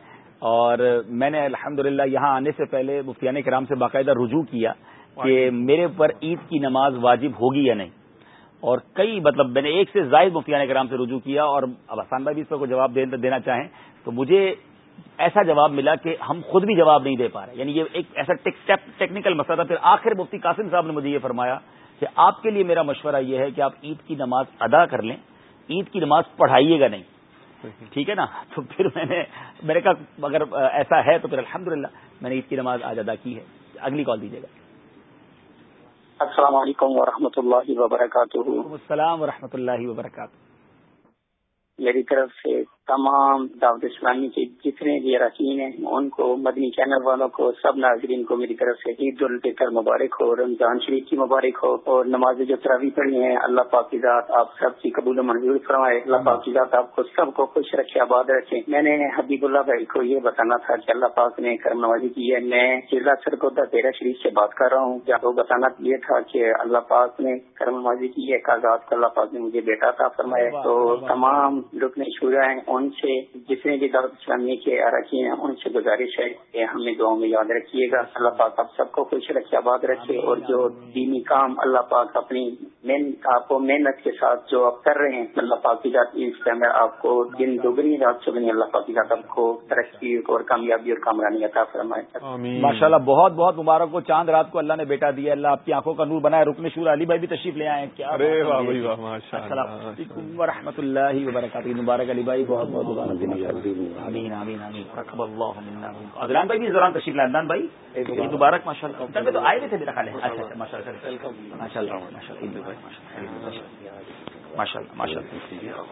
اور میں نے الحمد یہاں آنے سے پہلے مفتیان کرام سے باقاعدہ رجوع کیا کہ میرے اوپر عید کی نماز واجب ہوگی یا نہیں؟ اور کئی مطلب میں نے ایک سے زائد مفتیان کرام سے رجوع کیا اور اب آسان بھائی بھی اس پر کوئی جواب دینا چاہیں تو مجھے ایسا جواب ملا کہ ہم خود بھی جواب نہیں دے پا رہے. یعنی یہ ایک ایسا ٹیکنیکل مسئلہ تھا. پھر آخر مفتی قاسم صاحب نے مجھے یہ فرمایا کہ آپ کے لیے میرا مشورہ یہ ہے کہ آپ عید کی نماز ادا کر لیں۔ عید کی نماز پڑھائیے گا نہیں۔ ٹھیک ہے نا؟ تو پھر میں نے میرے کہا اگر ایسا ہے تو پھر الحمد میں نے عید کی نماز آج ادا کی ہے۔ اگلی کال دیجیے گا۔ السلام علیکم و اللہ وبرکاتہ السلام و اللہ وبرکاتہ۔ میری طرف سے تمام دعوت اسلامی کے جتنے بھی اراکین ہیں ان کو مدنی چینل والوں کو سب ناظرین کو میری طرف سے عید الفطر مبارک ہو رمضان شریف کی مبارک ہو اور نماز جو تراوی پڑھی ہیں اللہ پاک کی ذات آپ سب کی قبول و منظور فرمائے اللہ پاک کی ذات آپ کو سب کو خوش رکھے آباد رکھے۔ میں نے حبیب اللہ بھائی کو یہ بتانا تھا کہ اللہ پاک نے کرم نوازی کی ہے۔ میں چیزا سرکوتا تیرا شریف سے بات کر رہا ہوں۔ جب وہ بتانا یہ تھا کہ اللہ پاک نے کرم نوازی کی ہے کاغذات کو اللہ پاک نے مجھے بیٹا تھا فرمایا۔ تو تمام رکن شورا ہیں ان سے جتنے بھی دعوت اسلامی کے اراکین ہیں، ان سے گزارش ہے کہ ہمیں دعاؤں میں یاد رکھیے گا۔ اللہ پاک آپ سب کو خوش رکھے، آباد رکھے اور جو دینی کام اللہ پاک اپنی آپ کو محنت کے ساتھ جو آپ کر رہے ہیں اللہ پاک کی جاتی اس کے اندر آپ کو دن دگنی رات چگنی اللہ پاک کی ذات آپ کو ترقی اور کامیابی اور کامرانی عطا فرمائے۔ ماشاء اللہ بہت بہت مبارک کو چاند رات کو اللہ نے بیٹا دیا اللہ آپ کی آنکھوں کا نور بنایا۔ رکن شور علی بھائی بھی تشریف لے آئے کیا السلام علیکم و رحمۃ اللہ وبرکاتہ۔ مبارک علی بھائی بہت بہت ادران بھائی بھی دوران تشریف لائے۔ ادران بھائی مبارک ماشاء اللہ تو آئے ہوئے تھے میرا خیال ہے اچھا اچھا ماشاء اللہ ماشاء اللہ ماشاء اللہ ماشاء اللہ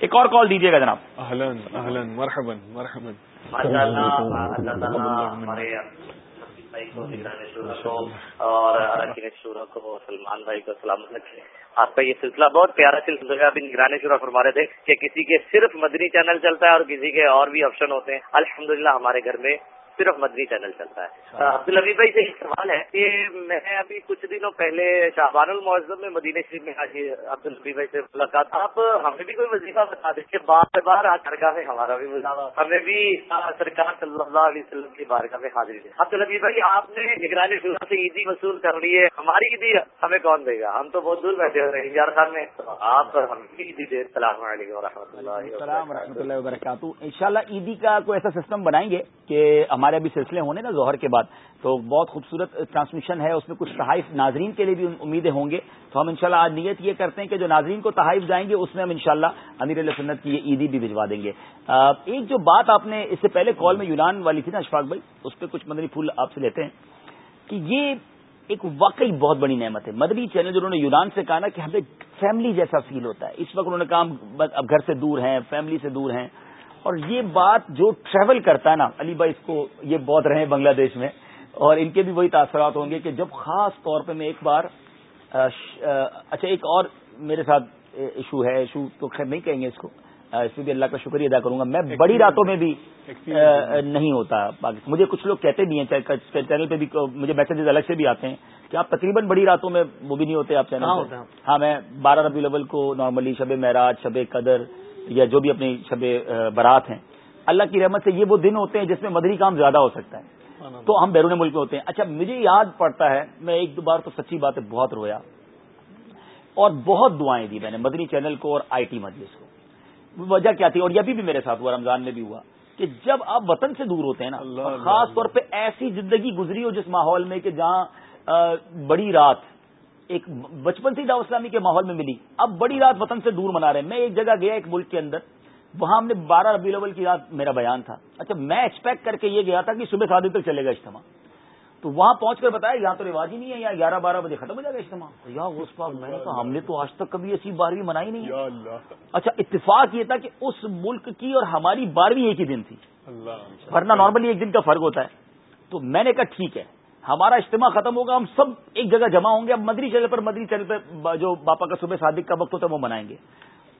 ایک اور کال دیجیے گا جناب۔ اہلن اہلن مرحبن مرحبن اور شورا کو سلمان بھائی کو سلامت رکھے آپ کا یہ سلسلہ بہت پیارا سلسلہ ابھی نگرانی شورا فرما رہے تھے کہ کسی کے صرف مدنی چینل چلتا ہے اور کسی کے اور بھی آپشن ہوتے ہیں۔ الحمدللہ ہمارے گھر میں صرف مدنی چینل چلتا ہے۔ عبد الحبی بھائی سے ایک سوال ہے کہ میں ابھی کچھ دنوں پہلے شاہبان المعظم میں مدینہ شریف میں حاجی عبد الحبی بھائی سے ملاقات۔ آپ ہمیں بھی کوئی وظیفہ بتا دیں کہ بار بار آج درگاہ میں ہمارا بھی مظاہرہ ہمیں بھی سرکار صلی اللہ علیہ وسلم کی بارگاہ میں حاضری دے عبد الحبی بھائی آپ نے نگرانی شروع سے عیدی وصول کر لی ہے۔ ہماری عیدی ہمیں کون دے گا؟ ہم تو بہت دور بیٹھے ہو رہے ہیں یار خان میں۔ آپ ہم عیدی دے السلام علیکم و رحمۃ اللہ السلام و رحمۃ اللہ وبرکاتہ۔ ان شاء اللہ عیدی کا کوئی ایسا سسٹم بنائیں گے کہ ہمارے ابھی سلسلے ہونے نا ظہر کے بعد، تو بہت خوبصورت ٹرانسمیشن ہے، اس میں کچھ تحائف ناظرین کے لیے بھی امیدیں ہوں گے۔ تو ہم انشاءاللہ آج نیت یہ کرتے ہیں کہ جو ناظرین کو تحائف جائیں گے، اس میں ہم انشاءاللہ امیر علیہ سنت کی یہ عیدی بھی بھجوا دیں گے۔ ایک جو بات آپ نے اس سے پہلے کال میں یونان والی تھی نا اشفاق بھائی، اس پہ کچھ مدنی پھول آپ سے لیتے ہیں کہ یہ ایک واقعی بہت بڑی نعمت ہے۔ مدنی چینل جنہوں نے یونان سے کہا نا کہ ہمیں فیملی جیسا فیل ہوتا ہے۔ اس وقت انہوں نے کہا اب گھر سے دور ہیں فیملی سے دور ہیں۔ اور یہ بات جو ٹریول کرتا ہے نا علی بھائی اس کو یہ بہت رہے بنگلہ دیش میں اور ان کے بھی وہی تاثرات ہوں گے کہ جب خاص طور پہ میں ایک بار اچھا ایک اور میرے ساتھ ایشو ہے ایشو تو خیر نہیں کہیں گے اس کو اس میں بھی اللہ کا شکریہ ادا کروں گا۔ میں بڑی راتوں میں بھی نہیں ہوتا مجھے کچھ لوگ کہتے بھی ہیں چینل پہ بھی مجھے میسجز الگ سے بھی آتے ہیں کہ آپ تقریباً بڑی راتوں میں وہ بھی نہیں ہوتے آپ چینل ہاں میں بارہ ربی الاول کو نارملی شب معراج شب قدر یا جو بھی اپنی شب برات ہیں اللہ کی رحمت سے یہ وہ دن ہوتے ہیں جس میں مدری کام زیادہ ہو سکتا ہے۔ تو ہم بیرون ملک میں ہوتے ہیں۔ اچھا مجھے یاد پڑتا ہے میں ایک دو بار تو سچی بات ہے بہت رویا۔ اور بہت دعائیں دی میں نے مدنی چینل کو اور آئی ٹی مجلس کو۔ وجہ کیا تھی؟ اور یہ بھی میرے ساتھ ہوا رمضان میں بھی ہوا کہ جب آپ وطن سے دور ہوتے ہیں نا خاص طور پہ ایسی زندگی گزری ہو جس ماحول میں کہ جہاں بڑی رات ایک بچپن سے دعوت اسلامی کے ماحول میں ملی۔ اب بڑی رات وطن سے دور منا رہے ہیں۔ میں ایک جگہ گیا ایک ملک کے اندر۔ وہاں ہم نے بارہ ربی الاول کی رات میرا بیان تھا۔ اچھا میں ایکسپیکٹ کر کے یہ گیا تھا کہ صبح سات بجے تک چلے گا اجتماع۔ تو وہاں پہنچ کر بتایا یہاں تو رواج ہی نہیں ہے یا گیارہ بارہ بجے ختم ہو جائے گا اجتماع۔ یا اس پاک میں نے کہا ہم نے تو آج تک کبھی ایسی بارہویں منائی نہیں اچھا اتفاق یہ تھا کہ اس ملک کی اور ہماری بارہویں ایک ہی دن تھی۔ ورنہ نارملی ایک دن کا فرق ہوتا ہے۔ تو میں نے کہا ٹھیک ہے۔ ہمارا اجتماع ختم ہوگا ہم سب ایک جگہ جمع ہوں گے اب مدری چل پر مدری چل پہ جو باپا کا صبح صادق کا وقت ہوتا ہے وہ منائیں گے۔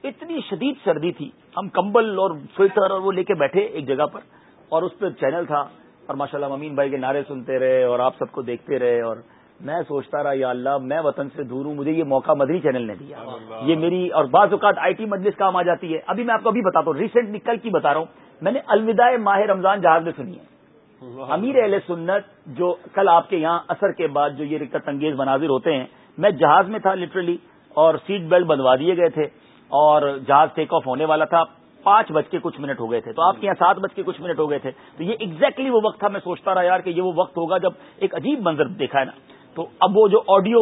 اتنی شدید سردی تھی ہم کمبل اور فلٹر اور وہ لے کے بیٹھے ایک جگہ پر اور اس پہ چینل تھا اور ماشاء اللہ امین بھائی کے نعرے سنتے رہے اور آپ سب کو دیکھتے رہے اور میں سوچتا رہا یا اللہ میں وطن سے دور ہوں مجھے یہ موقع مدری چینل نے دیا۔ یہ میری اور بعض اوقات آئی ٹی مجلس کام آ جاتی ہے۔ ابھی میں آپ کو ابھی بتاتا ہوں ریسنٹلی کل کی بتا رہا ہوں میں نے الوداع ماہ رمضان جہاز میں سنی ہے۔ امیر اہل سنت جو کل آپ کے یہاں اثر کے بعد جو یہ رکت انگیز مناظر ہوتے ہیں میں جہاز میں تھا لٹرلی اور سیٹ بیلٹ بنوا دیے گئے تھے اور جہاز ٹیک آف ہونے والا تھا۔ پانچ بج کے کچھ منٹ ہو گئے تھے۔ تو آپ کے یہاں سات بج کے کچھ منٹ ہو گئے تھے۔ تو یہ ایگزیکٹلی وہ وقت تھا میں سوچتا رہا یار کہ یہ وہ وقت ہوگا جب ایک عجیب منظر دیکھا ہے نا۔ تو اب وہ جو آڈیو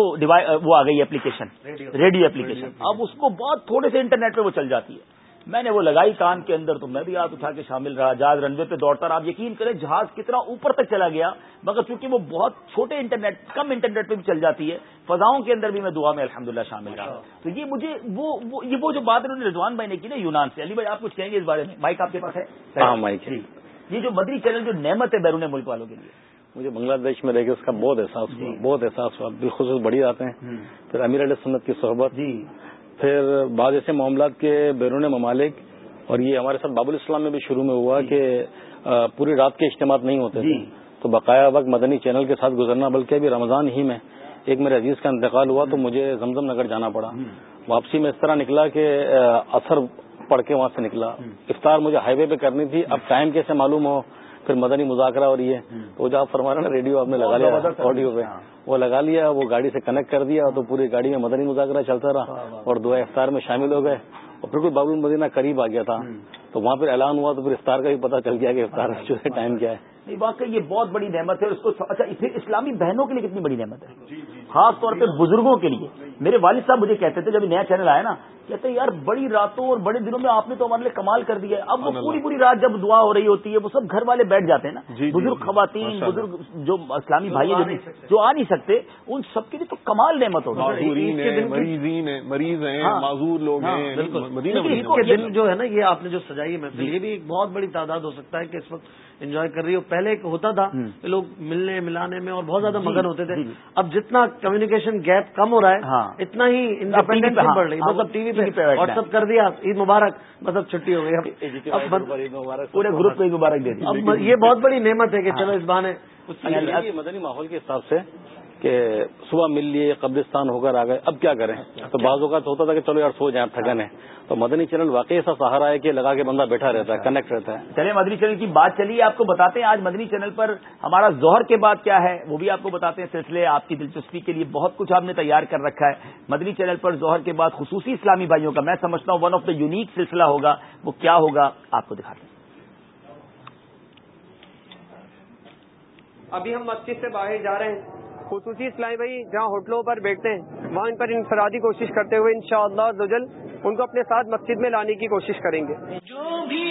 وہ آ گئی اپلیکیشن ریڈیو اپلیکیشن اب اس کو بہت تھوڑے سے انٹرنیٹ پہ وہ چل جاتی ہے۔ میں نے وہ لگائی کان کے اندر تو میں بھی ہاتھ اٹھا کے شامل رہا جہاز رنوے پہ دوڑتا رہا۔ آپ یقین کریں جہاز کتنا اوپر تک چلا گیا مگر چونکہ وہ بہت چھوٹے انٹرنیٹ کم انٹرنیٹ پہ بھی چل جاتی ہے فضاؤں کے اندر بھی میں دعا میں الحمدللہ شامل رہا۔ تو یہ مجھے وہ یہ وہ جو بات انہوں نے رضوان بھائی نے کی نا یونان سے علی بھائی آپ کچھ کہیں گے اس بارے میں؟ مائک آپ کے پاس ہے؟ ہاں مائک جی۔ یہ جو مدری چینل جو نعمت ہے بیرون ملک والوں کے لیے۔ مجھے بنگلہ دیش میں رہ کے اس کا بہت احساس ہوا بہت احساس ہوا۔ بالخصوص بڑی آتے ہیں پھر امیر علیہ سنت کی صحبت۔ جی۔ پھر بعض ایسے معاملات کے بیرون ممالک اور یہ ہمارے ساتھ باب الاسلام میں بھی شروع میں ہوا کہ پوری رات کے اجتماع نہیں ہوتے تھے۔ تو بقایا وقت مدنی چینل کے ساتھ گزرنا بلکہ ابھی رمضان ہی میں ایک میرے عزیز کا انتقال ہوا تو مجھے زمزم نگر جانا پڑا۔ واپسی میں اس طرح نکلا کہ اثر پڑھ کے وہاں سے نکلا۔ افطار مجھے ہائی وے پہ کرنی تھی۔ اب ٹائم کیسے معلوم ہو؟ پھر مدنی مذاکرہ اور یہ تو جو آپ فرما رہے نا ریڈیو آپ نے لگا لیا آڈیو پہ۔ وہ لگا لیا وہ گاڑی سے کنیکٹ کر دیا تو پوری گاڑی میں مدنی مذاکرہ چلتا رہا۔ اور دعا افطار میں شامل ہو گئے۔ اور پھر کوئی باب المدینہ قریب آ گیا تھا۔ تو وہاں پھر اعلان ہوا تو پھر افطار کا بھی پتا چل گیا کہ افطار جو ہے ٹائم کیا ہے۔ واقعی یہ بہت بڑی نعمت ہے۔ اس کو اچھا پھر اسلامی بہنوں کے لیے کتنی بڑی نعمت ہے؟ خاص طور پہ بزرگوں کے لیے۔ میرے والد صاحب مجھے کہتے تھے جب نیا چینل آیا نا کہتے یار بڑی راتوں اور بڑے دنوں میں آپ نے تو ہمارے لیے کمال کر دیا ہے۔ اب وہ پوری پوری رات جب دعا ہو رہی ہوتی ہے وہ سب گھر والے بیٹھ جاتے ہیں نا۔ بزرگ خواتین بزرگ جو اسلامی بھائی جو آ نہیں سکتے ان سب کے لیے تو کمال نعمت مریض ہیں معذور لوگ ہیں بالکل۔ دن جو ہے نا یہ آپ نے جو سجائی ہے محفل یہ بھی ایک بہت بڑی تعداد ہو سکتا ہے کہ اس وقت انجوائے کر رہی ہو۔ پہلے ایک ہوتا تھا کہ لوگ ملنے ملانے میں اور بہت زیادہ مگن ہوتے تھے۔ اب جتنا کمیونیکیشن گیپ کم ہو رہا ہے اتنا ہی انڈیپینڈنٹ بڑھ رہی مطلب ٹی وی پہ واٹس ایپ کر دیا عید مبارک مطلب چھٹی ہو گئی۔ پورے گروپ کو عید مبارک دے دی۔ یہ بہت بڑی نعمت ہے کہ چلو اس بہانے مدنی ماحول کے حساب سے کہ صبح مل لیے قبرستان ہو کر آ گئے اب کیا کریں؟ تو بعض اوقات ہوتا تھا کہ چلو یار سو جائیں تھکن ہے۔ تو مدنی چینل واقعی ایسا سہارا ہے کہ لگا کے بندہ بیٹھا رہتا ہے کنیکٹ رہتا ہے۔ چلے مدنی چینل کی بات چلیے آپ کو بتاتے ہیں آج مدنی چینل پر ہمارا زہر کے بعد کیا ہے وہ بھی آپ کو بتاتے ہیں سلسلے آپ کی دلچسپی کے لیے بہت کچھ آپ نے تیار کر رکھا ہے۔ مدنی چینل پر زہر کے بعد خصوصی اسلامی بھائیوں کا میں سمجھتا ہوں ون آف دا یونیک سلسلہ ہوگا۔ وہ کیا ہوگا؟ آپ کو دکھاتے ہیں۔ ابھی ہم مسجد سے باہر جا رہے ہیں۔ خصوصی اسلامی بھائی جہاں ہوٹلوں پر بیٹھتے ہیں، وہاں ان پر انفرادی کوشش کرتے ہوئے ان شاء اللہ ان کو اپنے ساتھ مسجد میں لانے کی کوشش کریں گے۔ جو بھی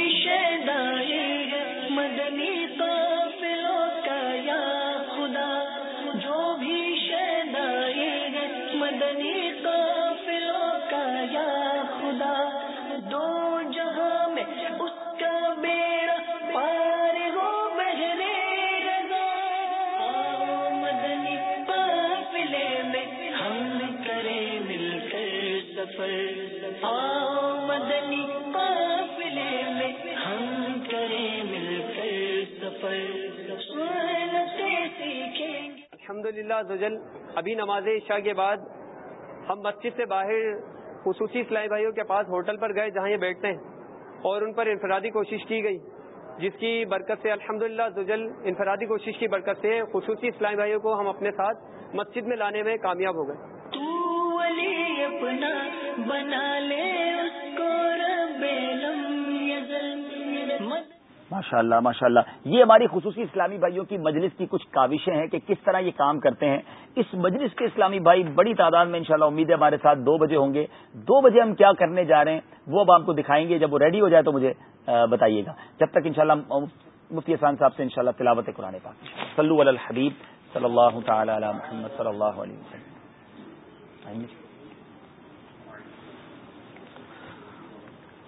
مدنی کا یا خدا، جو بھی مدنی کا یا خدا، دو جہاں میں اس کا بیڑا پار ہو سفر آؤ مدنی قافلے میں ہم کریں مل کر سفر سیکھیں الحمد للہ زجل ابھی نماز عشاء کے بعد ہم مسجد سے باہر خصوصی اسلامی بھائیوں کے پاس ہوٹل پر گئے جہاں یہ بیٹھتے ہیں اور ان پر انفرادی کوشش کی گئی، جس کی برکت سے الحمد للہ زجل انفرادی کوشش کی برکت سے خصوصی اسلامی بھائیوں کو ہم اپنے ساتھ مسجد میں لانے میں کامیاب ہو گئے۔ اپنا بنا لے اس کو ماشاء اللہ ماشاء اللہ یہ ہماری خصوصی اسلامی بھائیوں کی مجلس کی کچھ کاوشیں ہیں کہ کس طرح یہ کام کرتے ہیں۔ اس مجلس کے اسلامی بھائی بڑی تعداد میں انشاءاللہ امید ہے ہمارے ساتھ دو بجے ہوں گے۔ دو بجے ہم کیا کرنے جا رہے ہیں وہ اب آپ کو دکھائیں گے۔ جب وہ ریڈی ہو جائے تو مجھے بتائیے گا۔ جب تک انشاءاللہ مفتی احسان صاحب سے انشاءاللہ تلاوت قرآن پاک۔ صلو علی الحبیب صلی اللہ تعالی علی محمد صلی اللہ علیہ وسلم۔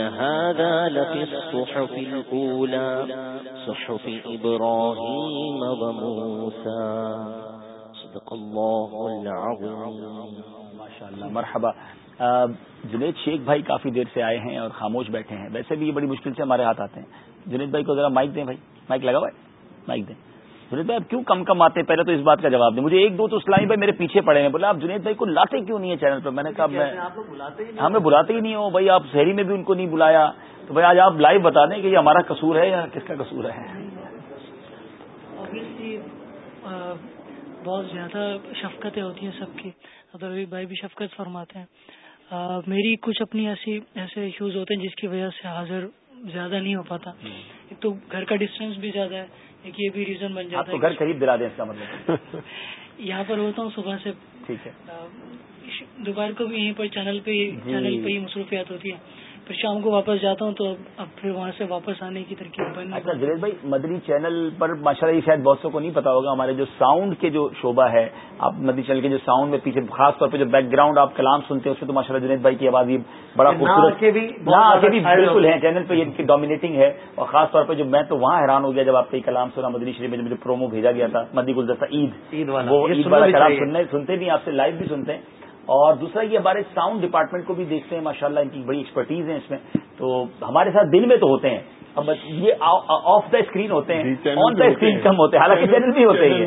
هذا لفي الصحف الأولى، صحف إبراهيم وموسى. صدق الله العظيم. مرحبا. جنید شیخ بھائی کافی دیر سے آئے ہیں اور خاموش بیٹھے ہیں۔ ویسے بھی یہ بڑی مشکل سے ہمارے ہاتھ آتے ہیں۔ جنید بھائی کو ذرا مائک دیں بھائی۔ مائک لگا ہوا ہے؟ مائک دیں۔ جنید بھائی آپ کیوں کم کم آتے ہیں؟ پہلے تو اس بات کا جواب دیں۔ مجھے ایک دو تو اسلامی بھائی میرے پیچھے پڑے ہیں۔ بولے آپ جنید بھائی کو لاتے کیوں نہیں ہے چینل پہ؟ میں نے کہا میں ہمیں بلاتے ہی نہیں ہو۔ بھائی آپ شہری میں بھی ان کو نہیں بلایا۔ تو بھائی آج آپ لائیو بتا دیں کہ یہ ہمارا قصور ہے یا کس کا قصور ہے؟ بہت زیادہ شفقتیں ہوتی ہیں سب کی۔ ابھی بھائی بھی شفقت فرماتے ہیں۔ میری کچھ اپنی ایسی ایسے ایشوز ہوتے ہیں جس کی وجہ سے حاضر زیادہ نہیں ہو پاتا۔ ایک تو گھر کا ڈسٹینس بھی زیادہ ہے۔ ایک یہ بھی ریزن بن جاتا ہے گھر قریب دلا دیں اس کا مطلب۔ یہاں پر ہوتا ہوں صبح سے۔ ٹھیک ہے۔ دوپہر کو بھی یہیں پر چینل پہ چینل پہ ہی مصروفیات ہوتی ہے پھر شام کو واپس جاتا ہوں تو اب پھر وہاں سے واپس آنے کی ترکیب بن اچھا جنید بھائی مدنی چینل پر ماشاء اللہ یہ شاید بہت سو کو نہیں پتا ہوگا ہمارے جو ساؤنڈ کے جو شعبہ ہے آپ مدنی چینل کے جو ساؤنڈ میں پیچھے خاص طور پہ جو بیک گراؤنڈ آپ کلام سنتے ہیں اس میں تو ماشاء اللہ جنید بھائی کی آواز یہ بڑا خوبصورت بھی بالکل ہے چینل پہ یہ ڈومینیٹنگ ہے اور خاص طور پہ جو میں تو وہاں حیران ہو گیا جب آپ کا کلام سنا مدنی شریف میں جو پرومو بھیجا گیا تھا مدی گلدستہ عید وہ عید والا کلام سنتے بھی آپ سے لائیو بھی سنتے ہیں۔ اور دوسرا یہ ہمارے ساؤنڈ ڈپارٹمنٹ کو بھی دیکھتے ہیں، ماشاءاللہ ان کی بڑی ایکسپرٹیز ہیں اس میں۔ تو ہمارے ساتھ دن میں تو ہوتے ہیں۔ یہ آف دا اسکرین ہوتے ہیں. آن دا اسکرین کم ہوتے ہیں. حالانکہ چینل بھی ہوتے ہیں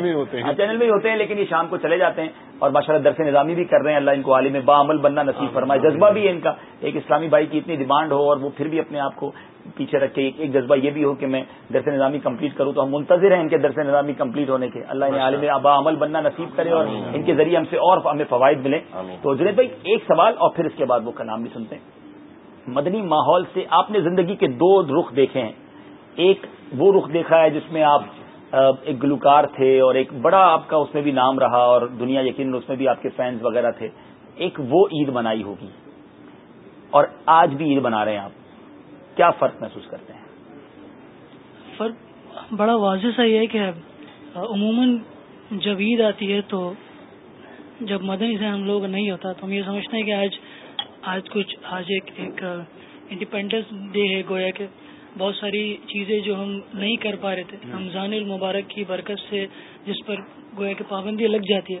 چینل بھی ہوتے ہیں. لیکن یہ شام کو چلے جاتے ہیں اور ماشاء اللہ درس نظامی بھی کر رہے ہیں. اللہ ان کو عالم با عمل بننا نصیب فرمائے. جذبہ بھی ہے ان کا. ایک اسلامی بھائی کی اتنی ڈیمانڈ ہو اور وہ پھر بھی اپنے آپ کو پیچھے رکھ کے ایک جذبہ یہ بھی ہو کہ میں درس نظامی کمپلیٹ کروں تو ہم منتظر ہیں ان کے درس نظامی کمپلیٹ ہونے کے. اللہ انہیں عالم آبا عمل بننا نصیب کرے اور ان کے ذریعے ہم سے اور ہمیں فوائد ملیں. تو جنید بھائی ایک سوال اور پھر اس کے بعد وہ کا نام بھی سنتے ہیں. مدنی ماحول سے آپ نے زندگی کے دو رخ دیکھے ہیں۔ ایک وہ رخ دیکھا ہے جس میں آپ ایک گلوکار تھے اور ایک بڑا آپ کا اس میں بھی نام رہا اور دنیا یقین اس میں بھی آپ کے فینس وغیرہ تھے۔ ایک وہ عید منائی ہوگی۔ اور آج بھی عید بنا رہے ہیں آپ۔ کیا فرق محسوس کرتے ہیں؟ فرق بڑا واضح سا یہ ہے کہ عموماً جب عید آتی ہے تو جب مدنی سے ہم لوگ نہیں ہوتا تو ہم یہ سمجھتے ہیں کہ آج آج کچھ آج ایک ایک انڈیپینڈنس ڈے ہے گویا کہ بہت ساری چیزیں جو ہم نہیں کر پا رہے تھے۔ رمضان المبارک کی برکت سے جس پر گویا کہ پابندی لگ جاتی ہے۔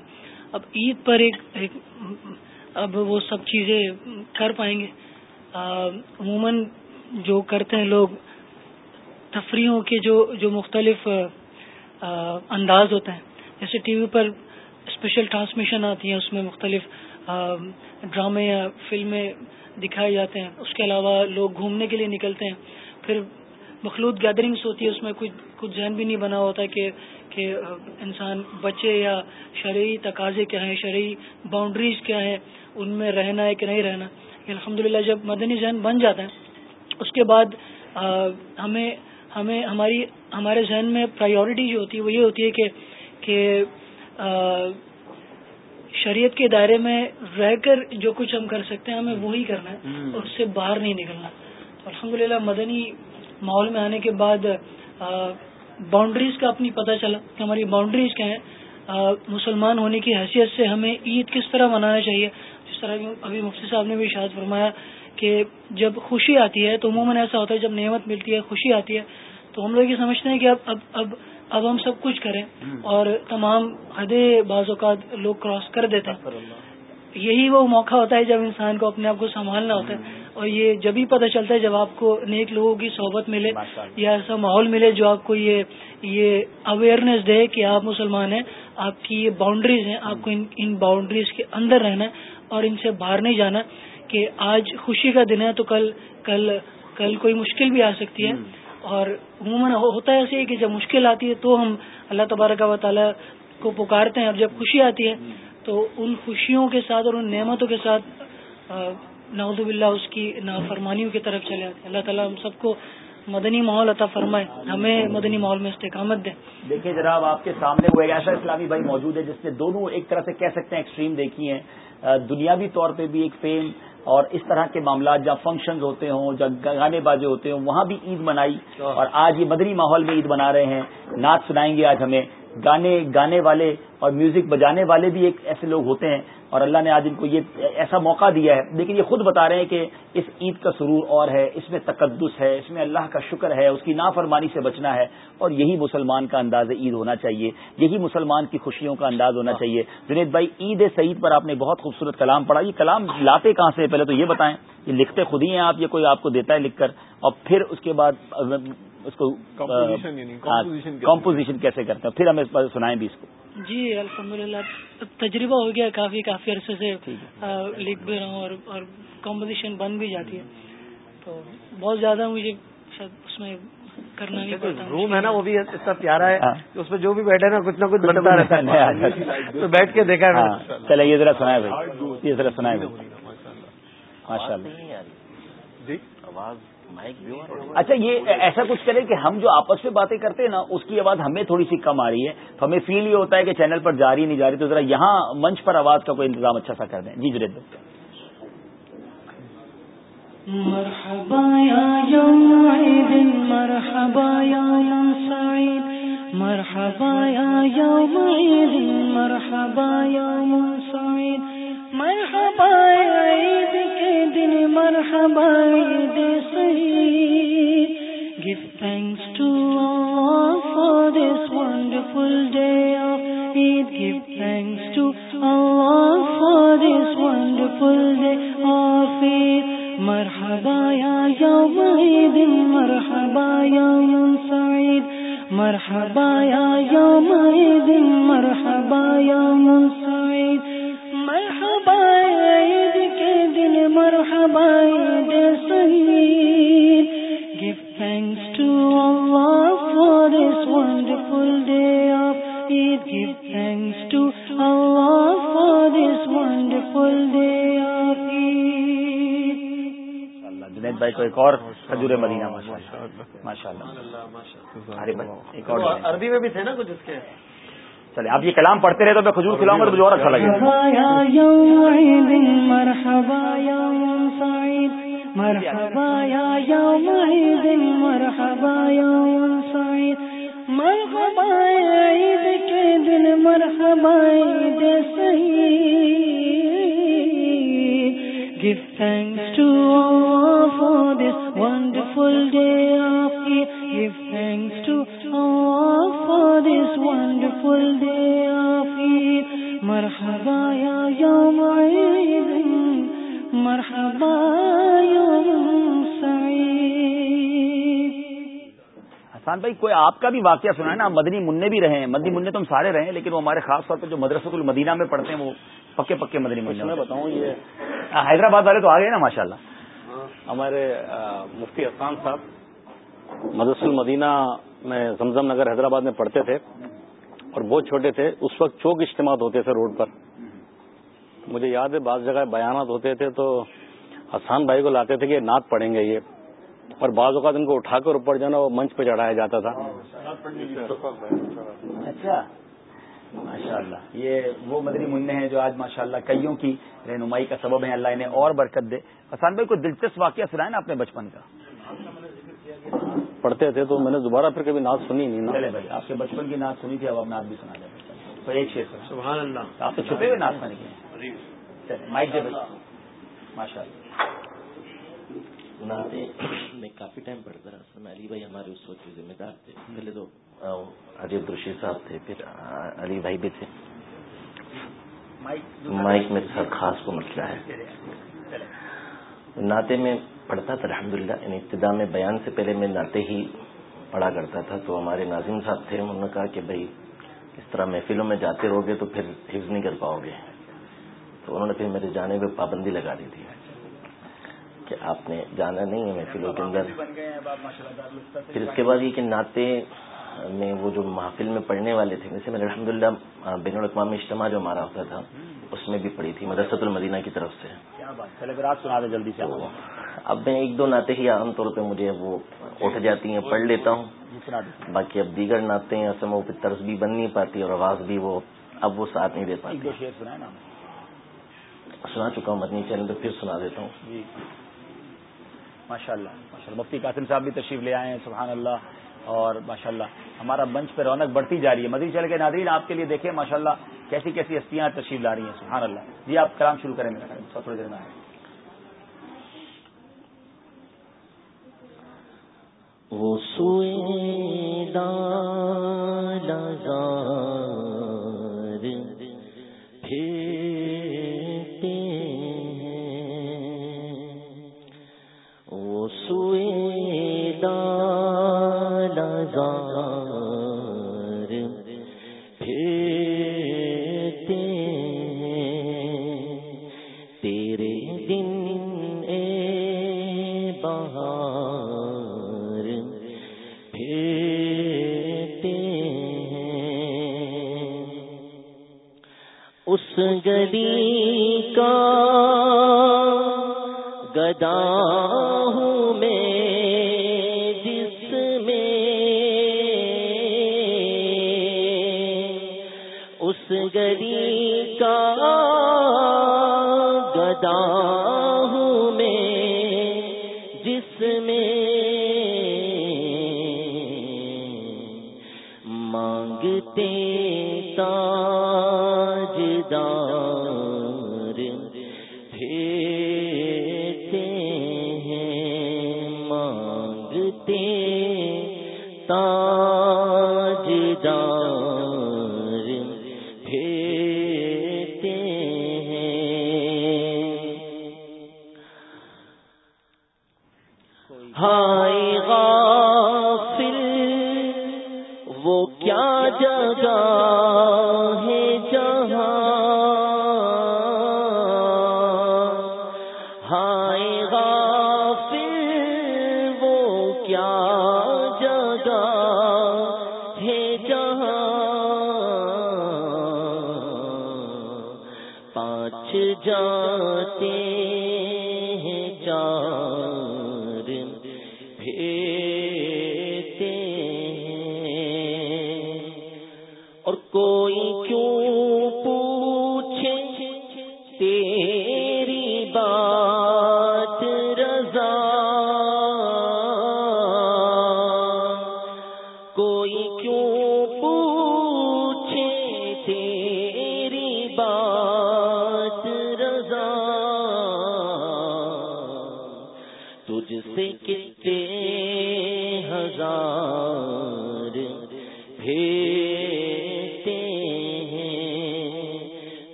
اب عید پر ایک ایک اب وہ سب چیزیں کر پائیں گے۔ عموماً جو کرتے ہیں لوگ تفریحوں کے جو جو مختلف انداز ہوتے ہیں۔ جیسے ٹی وی پر اسپیشل ٹرانسمیشن آتی ہیں اس میں مختلف ڈرامے یا فلمیں دکھائے جاتے ہیں۔ اس کے علاوہ لوگ گھومنے کے لیے نکلتے ہیں۔ پھر مخلوط گیدرنگس ہوتی ہے، اس میں کچھ کچھ ذہن بھی نہیں بنا ہوتا کہ کہ انسان بچے یا شرعی تقاضے کیا ہیں، شرعی باؤنڈریز کیا ہیں، ان میں رہنا ہے کہ نہیں رہنا۔ الحمد جب مدنی ذہن بن جاتا ہے، اس کے بعد ہمیں ہمیں ہماری ہمارے ذہن میں پرائیورٹی جو ہوتی ہے، وہ یہ ہوتی ہے کہ کہ شریعت کے دائرے میں رہ کر جو کچھ ہم کر سکتے ہیں ہمیں وہی کرنا ہے اور اس سے باہر نہیں نکلنا۔ الحمد مدنی ماحول میں آنے کے بعد باؤنڈریز کا اپنی پتہ چلا کہ ہماری باؤنڈریز کیا ہیں۔ مسلمان ہونے کی حیثیت سے ہمیں عید کس طرح منانا چاہیے؟ جس طرح ابھی مفتی صاحب نے بھی شاید فرمایا کہ جب خوشی آتی ہے تو عموماً ایسا ہوتا ہے جب نعمت ملتی ہے خوشی آتی ہے تو ہم لوگ یہ سمجھتے ہیں کہ اب اب اب اب ہم سب کچھ کریں اور تمام حدیں بعض اوقات لوگ کراس کر دیتے ہیں۔ یہی وہ موقع ہوتا ہے جب انسان کو اپنے آپ کو سنبھالنا ہوتا ہے۔ اور یہ جب ہی پتہ چلتا ہے جب آپ کو نیک لوگوں کی صحبت ملے یا ایسا ماحول ملے جو آپ کو یہ یہ اویئرنیس دے کہ آپ مسلمان ہیں آپ کی یہ باؤنڈریز ہیں آپ کو ان ان باؤنڈریز کے اندر رہنا ہے اور ان سے باہر نہیں جانا کہ آج خوشی کا دن ہے تو کل کل کل کوئی مشکل بھی آ سکتی ہے۔ اور عموماً ہوتا ہے ایسے کہ جب مشکل آتی ہے تو ہم اللہ تبارک و تعالیٰ کو پکارتے ہیں اور جب خوشی آتی ہے تو ان خوشیوں کے ساتھ اور ان نعمتوں کے ساتھ نعوذ باللہ اس کی نافرمانیوں کی طرف چلے آتے اللہ تعالیٰ ہم سب کو مدنی ماحول عطا فرمائے، ہمیں مدنی ماحول میں استقامت دیں دیکھیں جناب، آپ کے سامنے وہ ایک ایسا اسلامی بھائی موجود ہے جس نے دونوں ایک طرح سے کہہ سکتے ہیں، ایکسٹریم دیکھی ہیں۔ دنیاوی طور پہ بھی ایک فیم اور اس طرح کے معاملات جہاں فنکشنز ہوتے ہوں جہاں گانے بازے ہوتے ہوں وہاں بھی عید منائی اور آج یہ مدنی ماحول میں عید منا رہے ہیں۔ نعت سنائیں گے آج ہمیں۔ گانے گانے والے اور میوزک بجانے والے بھی ایک ایسے لوگ ہوتے ہیں اور اللہ نے آج ان کو یہ ایسا موقع دیا ہے۔ لیکن یہ خود بتا رہے ہیں کہ اس عید کا سرور اور ہے اس میں تقدس ہے اس میں اللہ کا شکر ہے اس کی نافرمانی سے بچنا ہے اور یہی مسلمان کا انداز عید ہونا چاہیے یہی مسلمان کی خوشیوں کا انداز ہونا چاہیے۔ جنید بھائی عید سعید پر آپ نے بہت خوبصورت کلام پڑھا۔ یہ کلام لاتے کہاں سے؟ پہلے تو یہ بتائیں یہ لکھتے خود ہی ہیں آپ یہ کوئی آپ کو دیتا ہے لکھ کر؟ اور پھر اس کے بعد اس کو کمپوزیشن کیسے کرتے ہیں؟ پھر ہمیں سنائیں بھی اس کو۔ جی الحمد للہ تجربہ ہو گیا کافی کافی عرصے سے لکھ بھی رہا ہوں اور کمپوزیشن بن بھی جاتی ہے۔ تو بہت زیادہ مجھے اس میں کرنا نہیں پڑتا روم ہے نا وہ بھی اتنا پیارا ہے ہاں۔ اس میں جو بھی بیٹھے نا کچھ نہ کچھ بنتا رہتا ہے۔ تو بیٹھ کے دیکھا ہاں۔ چلے یہ ذرا سنائے بھائی۔ یہ ذرا سنائے بھائی۔ ماشاء اللہ جی؟ آواز اچھا یہ ایسا کچھ کریں کہ ہم جو آپس میں باتیں کرتے ہیں نا اس کی آواز ہمیں تھوڑی سی کم آ رہی ہے۔ تو ہمیں فیل یہ ہوتا ہے کہ چینل پر جاری نہیں جا رہی تو ذرا یہاں منچ پر آواز کا کوئی انتظام اچھا سا کر دیں۔ جی جرید مرحبا عيد مرحبا سعيد مرحبا عيد مرحبا مرحبا يا عيد کے دن مرحبا عيد سعيد Give thanks to Allah for this wonderful day of Eid. Give thanks to Allah for this wonderful day of Eid. مرحبا يا يوم عيد مرحبا يوم سعيد مرحبا يا يوم عيد مرحبا يوم سعيد wonderful day of Eid. Give thanks to Allah for this wonderful day of Eid. Junaid بھائی کو ایک اور کھجور مدینہ ماشاء اللہ ایک اور عربی میں بھی تھے نا کچھ اس کے چلے آپ یہ کلام پڑھتے رہے تو میں کھجور کھلاؤں گا تو مجھے اور اچھا لگے مرحبا يوم سعيد مرحبا يا يوم عيد مرحبا يوم سعيد مرحبا يا عيد کے دن مرحبا عيد سعيد Give thanks to Allah for this wonderful day of Eid. Give thanks to Allah for this wonderful day of Eid. Marhaba ya حسان بھائی کوئی آپ کا بھی واقعہ سنا ہے نا مدنی منع بھی رہے ہیں۔ مدنی منع تو ہم سارے رہے ہیں لیکن وہ ہمارے خاص طور پہ جو مدرسۃ المدینہ میں پڑھتے ہیں وہ پکے پکے مدنی منع میں بتاؤں یہ حیدرآباد والے تو آ گئے نا ماشاء اللہ ہمارے مفتی اسان صاحب۔ مدرس المدینہ میں زمزم نگر حیدرآباد میں پڑھتے تھے اور بہت چھوٹے تھے۔ اس وقت چوک اجتماعات ہوتے تھے روڈ پر۔ مجھے یاد ہے بعض جگہ بیانات ہوتے تھے تو حسان بھائی کو لاتے تھے کہ نعت پڑھیں گے یہ۔ اور بعض اوقات ان کو اٹھا کر اوپر جانا وہ منچ پہ چڑھایا جاتا تھا۔ اچھا۔ ماشاء اللہ یہ وہ مدنی منع ہیں جو آج ماشاء اللہ کئیوں کی رہنمائی کا سبب ہے اللہ انہیں اور برکت دے۔ حسان بھائی کوئی دلچسپ واقعہ سنائے نا اپنے بچپن کا؟ پڑھتے تھے تو میں نے دوبارہ پھر کبھی نعت سنی نہیں نا۔ چلے بھائی آپ کے بچپن کی نعت سنی تھی اب آپ نعت بھی سنا دیں۔ تو ایک شیر سبحان اللہ۔ آپ تو چھپے ہوئے نعت سننے کے چلے مائک دے ماشاء اللہ نعتیں میں کافی ٹائم پڑھتا رہا سر میں علی بھائی ہمارے اس وقت کے ذمہ دار تھے۔ پہلے تو عجیب رشید صاحب تھے پھر علی بھائی بھی تھے۔ مائک میرے ساتھ۔ خاص کو مسئلہ ہے۔ نعتیں میں پڑھتا تھا الحمد للہ یعنی ابتدا میں بیان سے پہلے میں نعتیں ہی پڑھا کرتا تھا۔ تو ہمارے ناظم صاحب تھے انہوں نے کہا کہ بھائی اس طرح محفلوں میں جاتے رہو گے تو پھر حفظ نہیں کر پاؤ گے۔ تو انہوں نے پھر میرے جانے پہ پابندی لگا دی تھی۔ کہ آپ نے جانا نہیں ہے محفلوں کے اندر۔ پھر اس کے بعد یہ کہ نعتیں میں وہ جو محفل میں پڑھنے والے تھے جیسے میں الحمد للہ بین الاقوامی اجتماع جو ہمارا ہوتا تھا اس میں بھی پڑھی تھی مدرسۃ المدینہ کی طرف سے۔ جلدی سے اب میں ایک دو نعتیں ہی عام طور پہ مجھے وہ اٹھ جاتی ہیں پڑھ لیتا ہوں۔ باقی اب دیگر نعتیں اصل وہ طرز بھی بن نہیں پاتی اور آواز بھی وہ اب وہ ساتھ نہیں دے پاتی۔ سنا چکا ہوں مدنی چینل پہ پھر سنا دیتا ہوں۔ ماشاء اللہ مفتی قاسم صاحب بھی تشریف لے آئے ہیں سبحان اللہ اور ماشاء اللہ ہمارا منچ پہ رونق بڑھتی جا رہی ہے۔ مدنی چل کے ناظرین، آپ کے لیے دیکھیں ماشاء اللہ کیسی کیسی ہستیاں تشریف لا رہی ہیں۔ سبحان اللہ جی آپ کلام شروع کریں میرا تھوڑی دیر میں آئے سوئے اس گلی کا گدا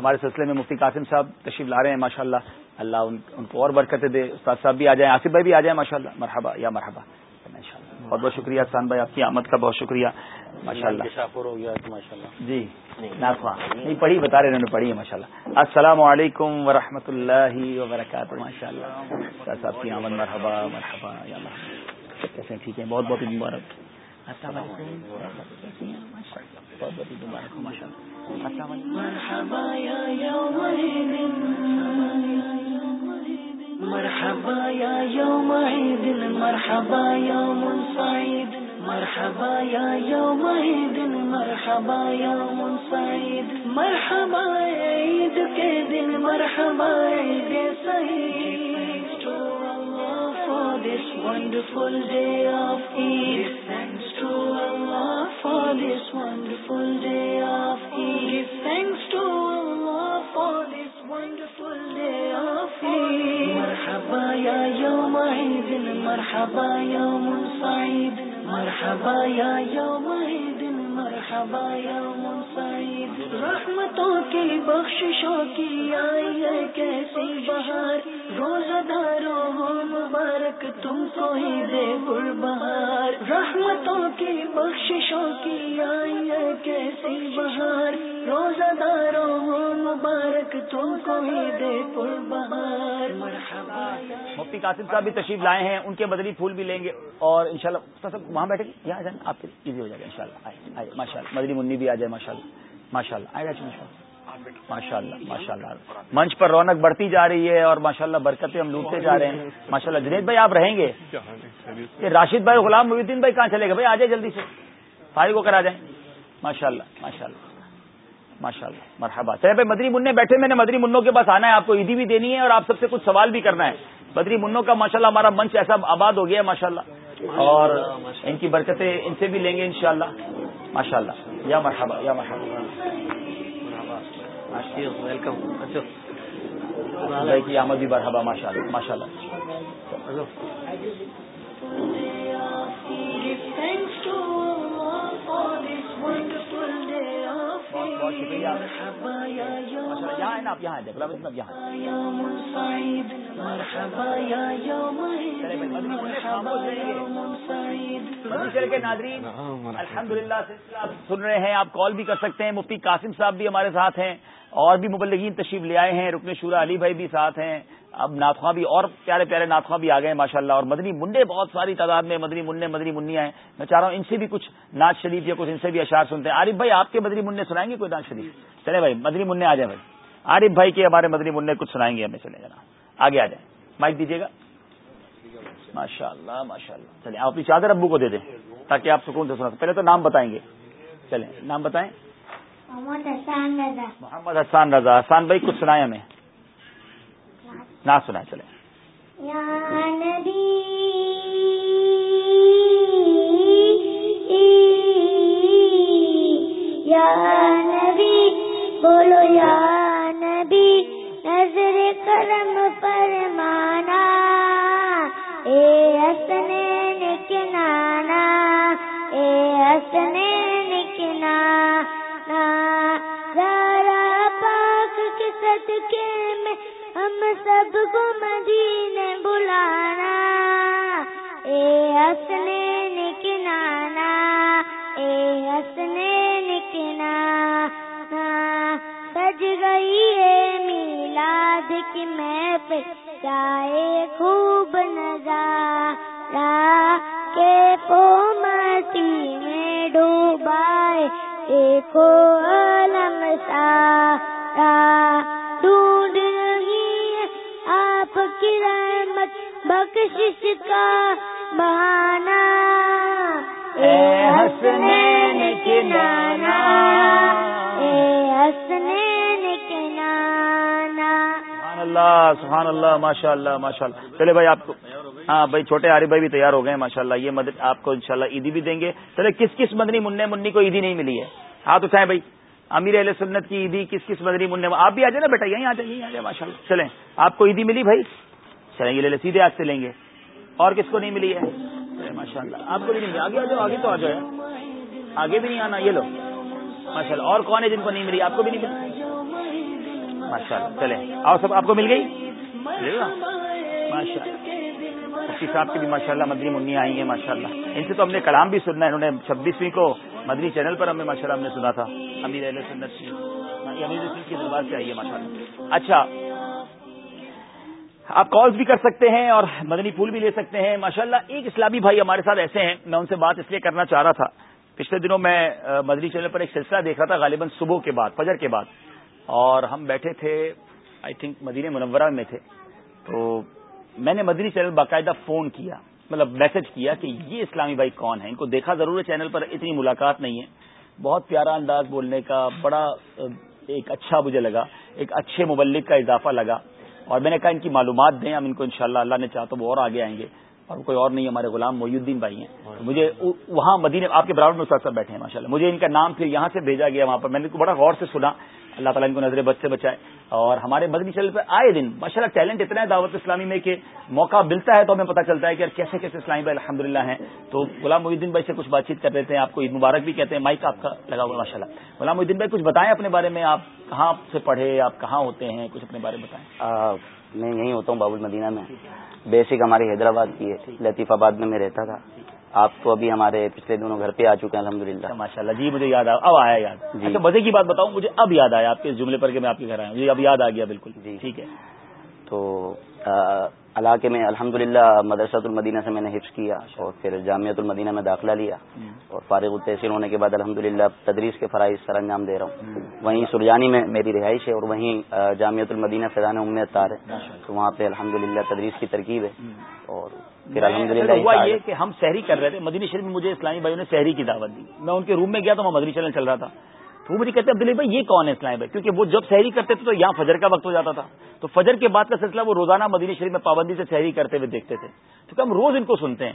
ہمارے سلسلے میں مفتی قاسم صاحب تشریف لا رہے ہیں ماشاء اللہ اللہ ان کو اور برکت دے۔ استاد صاحب بھی آ جائیں آصف بھائی بھی آ جائیں ماشاء اللہ مرحبا یا مرحبا۔ بہت بہت شکریہ احسان بھائی آپ کی آمد کا بہت شکریہ۔ ماشاء اللہ جی۔ نہیں پڑھی بتا رہے انہوں نے پڑھی ہے ماشاء اللہ السلام علیکم ورحمۃ اللہ وبرکاتہ ماشاء اللہ صاحب کی آمد مرحبا مرحبا یا اللہ کیسے ٹھیک ہے بہت بہت مبارک۔ السلام علیکم۔ بہت بہت مبارک ماشاء اللہ مرحبا یا مرحبا یا یوم عید مرحبا یوم سعید مرحبا یا یوم عید مرحبا یوم سعید مرحبا عید کے دن۔ مرحبا عید سعید۔ For this wonderful day of Eid. یوم دن مرحبا یوم موسائی مرحبا مرحبا یوم دن مرحبا یوم سائید رحمتوں کی بخششوں کی آئی ہے کیسی بہار. روزہ داروں ہو مبارک، تم کو ہی دے گل بہار رحمتوں کی، بخششوں کی آئی ہے کیسی بہار۔ روزہ داروں ہو مبارک، تم کو ہی دے گل بہار مفتی قاسم صاحب بھی تشریف لائے ہیں، ان کے بدلی پھول بھی لیں گے۔ اور انشاءاللہ شاء وہاں بیٹھے یہاں آ جائیں، آپ ایزی ہو جائے گا ان شاء اللہ آئے ماشاء اللہ مدنی منی بھی آ جائے ماشاء اللہ ماشاء اللہ آئے گا ماشاء اللہ ماشاء اللہ منچ پر رونق بڑھتی جا رہی ہے اور ماشاء اللہ برکتیں ہم لوٹتے جا رہے ہیں۔ ماشاء اللہ جنید بھائی، آپ رہیں گے؟ یہ راشد بھائی، غلام محی الدین بھائی کہاں چلے گا بھائی آ جائے جلدی سے۔ فارغ ہو کر آ جائیں۔ ماشاء اللہ ماشاء اللہ ماشاء اللہ مرحبا۔ چلے بھائی، مدری منع بیٹھے، میں نے مدری منوں کے پاس آنا ہے، آپ کو عیدی بھی دینی ہے اور آپ سب سے کچھ سوال بھی کرنا ہے۔ بدری منوں کا ماشاء اللہ ہمارا منچ ایسا آباد ہو گیا ہے ماشاء اللہ اور ان کی برکتیں ان سے بھی لیں گے انشاءاللہ۔ شاء ماشاء اللہ یا مرحبا یا مرحبا۔ ویلکم کی آمد بھی مرحبا ماشاء اللہ ماشاء اللہ بہت شکریہ۔ یہاں ہے نا، آپ یہاں کے ناظرین الحمد للہ سن رہے ہیں، آپ کال بھی کر سکتے ہیں۔ مفتی قاسم صاحب بھی ہمارے ساتھ ہیں اور بھی مبلغین تشریف لے آئے ہیں۔ رکن شورا علی بھائی بھی ساتھ ہیں۔ اب ناتخواں بھی اور پیارے پیارے ناتخواں بھی آ گئے ماشاء اللہ اور مدنی منڈے بہت ساری تعداد میں مدنی منڈے مدنی منیا ہیں۔ میں چاہ رہا ہوں ان سے بھی کچھ ناز شریف یا کچھ ان سے بھی اشعار سنتے ہیں۔ عارف بھائی آپ کے مدنی منڈے سنائیں گے کوئی ناز شریف؟ چلے بھائی مدنی منع آ جائیں بھائی۔ عارف بھائی کے ہمارے مدنی منڈے کچھ سنائیں گے ہمیں چلے جانا آگے آ جائیں۔ مائک دیجیے گا۔ ماشاء اللہ ماشاء اللہ چلے آپ اپنی چادر ابو کو دے دیں تاکہ آپ سکون سے سنا پہلے تو نام بتائیں گے۔ چلیں نام بتائیں۔ محمد حسان رضا۔ محمد حسان رضا۔ حسان بھائی کچھ سنائے ہمیں۔ نہ سنا چلے۔ بولو یا نبی، نظر کرم پر مانا، اے ہسنے نکنانا اے ہسنے نکنانا زارا پاک کے صدقے میں ہم سب کو مدینے بلانا، اے ہسنے نکنانا، اے ہسنے نکنانا ہاں، سج گئی ہے میلاد کی میں پہ جائے خوب نظارہ۔ کے پو مٹی میں ڈوبائے، دیکھو علم سارا۔ ڈھونڈ کی رحمت بخشش کا بہانا۔ اے حسنین کے نانا۔ اے حسنین کے نانا۔ سبحان اللہ سبحان اللہ ماشاء اللہ ماشاء اللہ چلے بھائی، آپ کو ہاں بھائی، چھوٹے عارف بھائی بھی تیار ہو گئے ماشاء اللہ یہ مدد آپ کو انشاءاللہ عیدی بھی دیں گے۔ چلے کس کس مدنی منع منی کو عیدی نہیں ملی ہے؟ ہاتھ اٹھائیں بھائی۔ امیر علیہ سنت کی عیدی کس کس مدنی منع آپ بھی آ جائیں نا بیٹا، یہیں آ جائیں یہیں آ جائیں ماشاء اللہ چلیں، آپ کو عیدی ملی بھائی؟ چلیں یہ لے لیں سیدھے آج سے لیں گے۔ اور کس کو نہیں ملی ہے؟ ماشاء اللہ آپ کو نہیں ملی۔ آگے آ جاؤ، آگے تو آ جاؤ۔ آگے بھی نہیں آنا، یہ لو۔ ماشاء اللہ اور کون ہے جن کو نہیں ملی؟ آپ کو بھی نہیں ملی؟ ماشاء اللہ چلیں۔ اور سب آپ کو مل گئی؟ ماشاء اللہ صاحب کی بھی ماشاء اللہ مدنی منی آئی ہیں ماشاء اللہ ان سے تو ہم نے کلام بھی سننا ہے، انہوں نے چھبیسویں کو مدنی چینل پر ہمیں ماشاء اللہ ہم نے سنا تھا۔ امیر علیہ سنت یعنی کی امیر سنت کی دربار سے آئیے ماشاء اللہ اچھا۔ آپ کالز بھی کر سکتے ہیں اور مدنی پھول بھی لے سکتے ہیں۔ ماشاء اللہ ایک اسلامی بھائی ہمارے ساتھ ایسے ہیں۔ میں ان سے بات اس لیے کرنا چاہ رہا تھا۔ پچھلے دنوں میں مدنی چینل پر ایک سلسلہ دیکھ رہا تھا، غالباً صبح کے بعد، فجر کے بعد۔ اور ہم بیٹھے تھے آئی تھنک مدینہ منورہ میں تھے۔ تو میں نے مدنی چینل باقاعدہ فون کیا۔ مطلب میسج کیا کہ یہ اسلامی بھائی کون ہے ان کو دیکھا ضرور ہے چینل پر، اتنی ملاقات نہیں ہے۔ بہت پیارا انداز بولنے کا، بڑا ایک اچھا مجھے لگا، ایک اچھے مبلک کا اضافہ لگا۔ اور میں نے کہا ان کی معلومات دیں، ہم ان کو انشاءاللہ اللہ نے چاہ تو وہ اور آگے آئیں گے۔ اور کوئی اور نہیں، ہمارے غلام محی الدین بھائی ہیں۔ مجھے وہاں مدینے، آپ کے برابر میں استاد صاحب بیٹھے ہیں ماشاء اللہ مجھے ان کا نام پھر یہاں سے بھیجا گیا، وہاں پر۔ میں نے بڑا غور سے سنا۔ اللہ تعالیٰ ان کو نظر بد سے بچائے۔ اور ہمارے مدنی چینل پہ آئے دن ماشاء اللہ ٹیلنٹ اتنا ہے دعوت اسلامی میں کہ موقع ملتا ہے تو ہمیں پتہ چلتا ہے کہ کیسے کیسے اسلامی بھائی الحمد ہیں۔ تو غلام محی الدین بھائی سے کچھ بات چیت کر رہے تھے آپ کو عید مبارک بھی کہتے ہیں، مائک آپ کا لگا ہوا ماشاء اللہ غلام الدین بھائی، کچھ بتائیں اپنے بارے میں، آپ کہاں سے پڑھے، آپ کہاں ہوتے ہیں، کچھ اپنے بارے میں بتائیں۔ میں یہیں ہوتا ہوں بابل مدینہ میں۔ بیسک ہماری حیدرآباد کی ہے۔ لطیف آباد میں میں رہتا تھا۔ آپ تو ابھی ہمارے پچھلے دنوں گھر پہ آ چکے ہیں الحمد للہ ماشاء اللہ جی مجھے یاد آیا اب آیا یاد۔ جی۔ اچھا مزے کی بات بتاؤں مجھے اب یاد آیا آپ کے جملے پر کہ میں آپ کے گھر آیا مجھے اب یاد آ گیا بالکل۔ جی۔ ٹھیک ہے۔ تو علاقے میں الحمد للہ مدرسۃ المدینہ سے میں نے حفظ کیا اور پھر جامعۃ المدینہ میں داخلہ لیا اور فارغ التحصیل ہونے کے بعد الحمد للہ تدریس کے فرائض سر انجام دے رہا ہوں۔ وہیں سرجانی میں میری رہائش ہے اور وہیں جامعۃ المدینہ فیضان امید تار ہے۔ تو وہاں پہ الحمد للہ تدریس کی ترکیب ہے۔ اور پھر الحمد للہ ہوا یہ کہ ہم شہری کر رہے تھے۔ مدینہ شریف میں مجھے اسلامی بھائیوں نے شہری کی دعوت دی۔ میں ان کے روم میں گیا تو وہاں مدنی چینل چل رہا تھا۔ تو وہ مجھے کہتے ہیں، عبداللہ بھائی، یہ کون ہے اسلام بھائی؟ کیونکہ وہ جب شہری کرتے تھے تو یہاں فجر کا وقت ہو جاتا تھا۔ تو فجر کے بعد کا سلسلہ وہ روزانہ مدینہ شریف میں پابندی سے شہری کرتے ہوئے دیکھتے تھے۔ کیونکہ ہم روز ان کو سنتے ہیں۔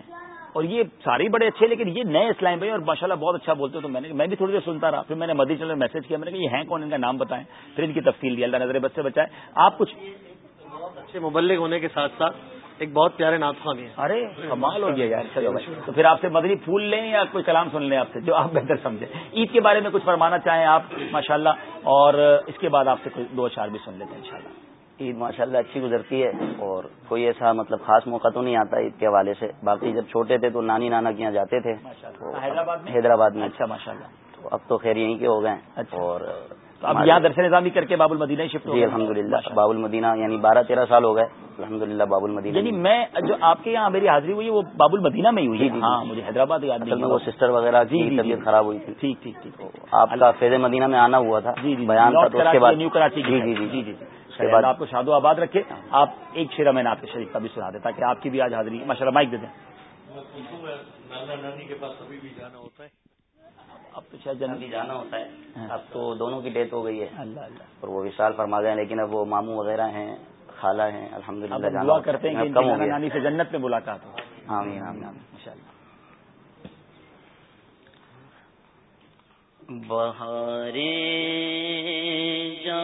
اور یہ سارے بڑے اچھے، لیکن یہ نئے اسلام بھائی اور ماشاء اللہ بہت اچھا بولتے تو میں نے میں بھی تھوڑی دیر سنتا رہا۔ پھر میں نے مدی چلے میسج کیا، میں نے کہا، یہ ہیں کون؟ ان کا نام بتائیں۔ پھر ان کی تفصیل دی۔ اللہ نظر بچے بچائے۔ آپ کچھ بہت اچھے مبلک ہونے کے ساتھ ساتھ ایک بہت پیارے ناطخوان ہیں۔ ارے کمال ہو گیا یار چلو بھائی۔ تو پھر آپ سے مدنی پھول لیں یا کوئی کلام سن لیں آپ سے جو آپ بہتر سمجھیں۔ عید کے بارے میں کچھ فرمانا چاہیں آپ ماشاءاللہ اور اس کے بعد آپ سے کوئی دو چار بھی سن لیتے ہیں انشاءاللہ۔ عید ماشاء اللہ اچھی گزرتی ہے اور کوئی ایسا مطلب خاص موقع تو نہیں آتا عید کے حوالے سے۔ باقی جب چھوٹے تھے تو نانی نانا کے یہاں جاتے تھے۔ حیدرآباد میں؟ حیدرآباد میں۔ اچھا ماشاء اللہ تو اب تو خیر یہیں کے ہو گئے اچھا۔ اور اب یہاں درس نظامی کر کے باب المدینہ شفٹ جی الحمد للہ باب المدینہ یعنی بارہ تیرہ سال ہو گئے۔ الحمد للہ باب المدینہ یعنی میں جو آپ کے یہاں میری حاضری ہوئی وہ باب المدینہ میں ہی ہوئی ہاں مجھے حیدرآباد یاد نہیں وہ سسٹر وغیرہ کی طبیعت خراب ہوئی تھی۔ ٹھیک ٹھیک ٹھیک آپ کا فیض مدینہ میں آنا ہوا تھا۔ بیان تھا تو اس کے بعد نیو کراچی جی جی جی جی۔ بعد آپ کو شاد و آباد رکھے۔ آپ ایک شیرا میں نے آپ کے شریف کا بھی سنا دیں تاکہ آپ کی بھی آج حاضری ماشاء اللہ مائک دے دیں۔ نانا نانی کے پاس ابھی بھی جانا ہوتا ہے۔ اب تو شاید جلدی جانا ہوتا ہے۔ اب تو دونوں کی ڈیتھ ہو گئی ہے۔ اللہ اللہ۔ اور وہ وشال فرما گئے لیکن اب وہ ماموں وغیرہ ہیں خالہ ہیں الحمد للہ دعا کرتے ہیں کہ نانی سے جنت میں ملاقات ہو۔ آمین آمین۔ ان شاء اللہ۔ بہارے جا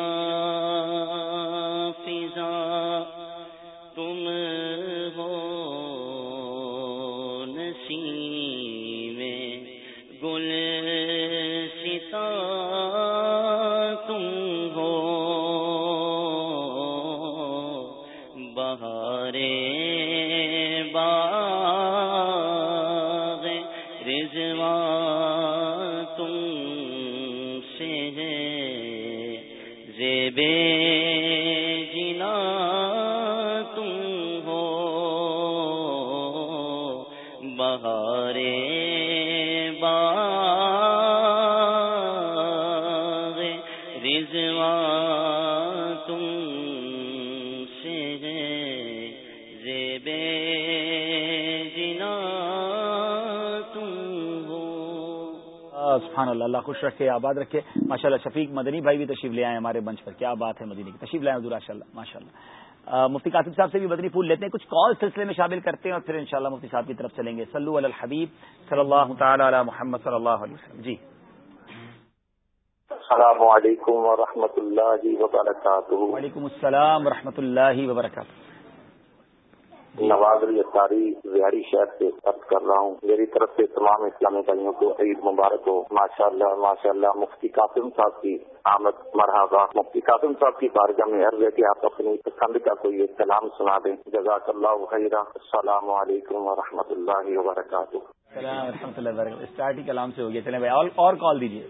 فضا تم ہو نسی اللہ اللہ خوش رکھے آباد رکھے۔ ماشاء اللہ شفیق مدنی بھائی بھی تشریف لے آئے ہمارے منچ پر۔ کیا بات ہے مدنی کی تشریف لائے حضور اللہ ماشاء اللہ مفتی قاسم صاحب سے بھی مدنی پھول لیتے ہیں۔ کچھ کال سلسلے میں شامل کرتے ہیں اور پھر انشاءاللہ مفتی صاحب کی طرف چلیں گے۔ سلو الحبیب صلی اللہ تعالی علی محمد صلی اللہ علیہ وسلم۔ جی۔ السلام علیکم و اللہ وبرکاتہ۔ وعلیکم السلام و اللہ وبرکاتہ۔ نواز بہاری شہر سے عرض کر رہا ہوں۔ میری طرف سے تمام اسلامی بھائیوں کو عید مبارک ہو۔ ماشاء اللہ ماشاء اللہ مفتی قاسم صاحب کی آمد، مرحبا۔ مفتی قاسم صاحب کی بارگاہ میں عرض ہے کہ آپ اپنی پسند کا کوئی کلام سنا دیں۔ جزاک اللہ خیرہ السلام علیکم و رحمۃ اللہ وبرکاتہ۔ اسٹارٹ ہی کلام سے ہو گیا۔ چلیں بھائی، اور کال دیجیے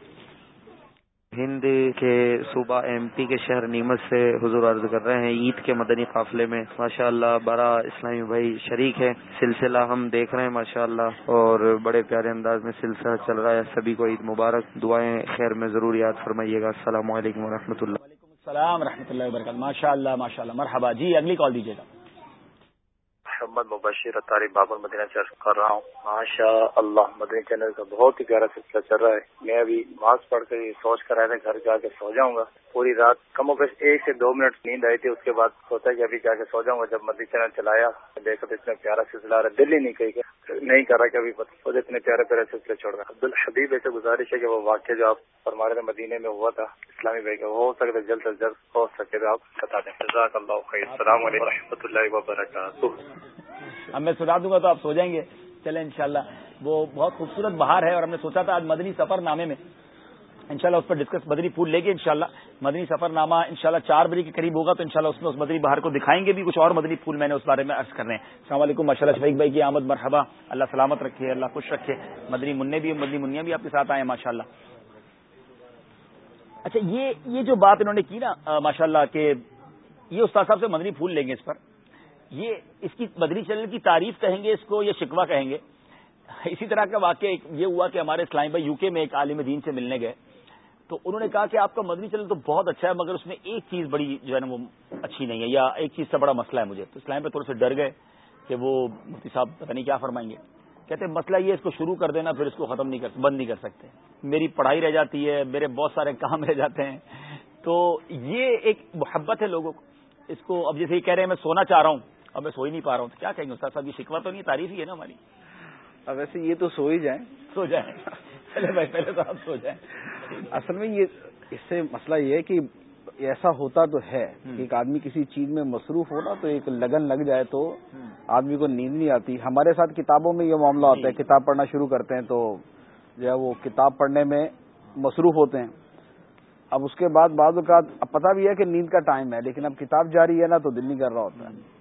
ہند کے صوبہ ایم پی کے شہر نیمت سے حضور عرض کر رہے ہیں، عید کے مدنی قافلے میں ماشاء اللہ بڑا اسلامی بھائی شریک ہے۔ سلسلہ ہم دیکھ رہے ہیں ماشاء اللہ اور بڑے پیارے انداز میں سلسلہ چل رہا ہے۔ سبھی کو عید مبارک۔ دعائیں خیر میں ضرور یاد فرمائیے گا۔ السلام علیکم و رحمۃ اللہ۔ وعلیکم السلام و اللہ وبرکاتہ۔ ماشاء اللہ ماشاء اللہ مرحبا۔ جی اگلی کال دیجیے گا۔ محمد مبشر اطاری بابر مدینہ چرچ کر رہا ہوں۔ ماشاء اللہ مدنی چینل کا بہت ہی پیارا سلسلہ چل رہا ہے۔ میں ابھی ماسک پڑھ کر یہ سوچ کر آیا تھا، گھر جا کے سو جاؤں گا۔ پوری رات کم و بیش ایک سے دو منٹ نیند آئی تھی، اس کے بعد سوچا کہ ابھی جا کے سو جاؤں گا۔ جب مدنی چینل چلایا، دیکھا تو اتنا پیارا سلسلہ آ رہا ہے، دل ہی نہیں کہی نہیں کر رہا کہ ابھی مطلب خود اتنے پیارے پیارے سلسلے چھوڑ رہا۔ عبد الحبیب ایسے گزارش ہے کہ وہ واقعہ جو آپ فرما رہے مدینے میں ہوا تھا، اسلامی بھائی کا ہو سکتا جلد از جلد ہو سکے تو آپ بتا دیں۔ جزاک اللہ خیر۔ السلام علیکم و رحمۃ اللہ وبرکاتہ۔ اب میں سنا دوں گا تو آپ سو جائیں گے۔ چلیں انشاءاللہ۔ وہ بہت خوبصورت بہار ہے اور ہم نے سوچا تھا آج مدنی سفر نامے میں۔ انشاءاللہ اس پر ڈسکس مدنی پھول لے گے، انشاءاللہ مدنی سفر نامہ انشاءاللہ چار بجے کے قریب ہوگا، تو انشاءاللہ اس میں اس مدنی بہار کو دکھائیں گے بھی کچھ اور مدنی پھول میں نے اس بارے میں عرض کرنے ہیں۔ السلام علیکم، ماشاء اللہ، شفیق بھائی کی آمد، مرحبا، اللہ سلامت رکھے، اللہ خوش رکھے۔ مدنی منع بھی، مدنی منیا بھی آپ کے ساتھ آئے ماشاء اللہ اچھا یہ یہ جو بات انہوں نے کی نا ماشاء اللہ کہ یہ استاد صاحب سے مدنی پھول لیں گے اس پر۔ یہ اس کی بدری چینل کی تعریف کہیں گے اس کو یہ شکوا کہیں گے؟ اسی طرح کا واقعہ یہ ہوا کہ ہمارے اسلام بھائی یو کے میں ایک عالم دین سے ملنے گئے۔ تو انہوں نے کہا کہ آپ کا مدنی چینل تو بہت اچھا ہے مگر اس میں ایک چیز بڑی جو ہے نا وہ اچھی نہیں ہے یا ایک چیز سے بڑا مسئلہ ہے مجھے۔ تو اسلام پہ تھوڑے سے ڈر گئے کہ وہ مفتی صاحب پتہ نہیں کیا فرمائیں گے۔ کہتے ہیں مسئلہ یہ اس کو شروع کر دینا پھر اس کو ختم نہیں کر بند نہیں کر سکتے۔ میری پڑھائی رہ جاتی ہے میرے بہت سارے کام رہ جاتے ہیں۔ تو یہ ایک محبت ہے لوگوں کو۔ اس کو اب جیسے یہ کہہ رہے ہیں میں سونا چاہ رہا ہوں اب میں سو ہی نہیں پا رہا ہوں تو کیا کہیں گے؟ استاد صاحب یہ شکوا تو نہیں تعریف ہی ہے نا ہماری۔ اب ویسے یہ تو سو ہی جائیں۔ سو جائیں۔ چلے بھائی پہلے تو آپ سو جائیں۔ اصل میں یہ اس سے مسئلہ یہ ہے کہ ایسا ہوتا تو ہے ایک آدمی کسی چیز میں مصروف ہونا تو ایک لگن لگ جائے تو آدمی کو نیند نہیں آتی۔ ہمارے ساتھ کتابوں میں یہ معاملہ ہوتا ہے جی۔ کتاب پڑھنا شروع کرتے ہیں تو جو ہے وہ کتاب پڑھنے میں مصروف ہوتے ہیں۔ اب اس کے بعد بعض اوقات اب پتا بھی ہے کہ نیند کا ٹائم ہے لیکن اب کتاب جاری ہے نا تو دل نہیں کر رہا ہوتا۔ ہے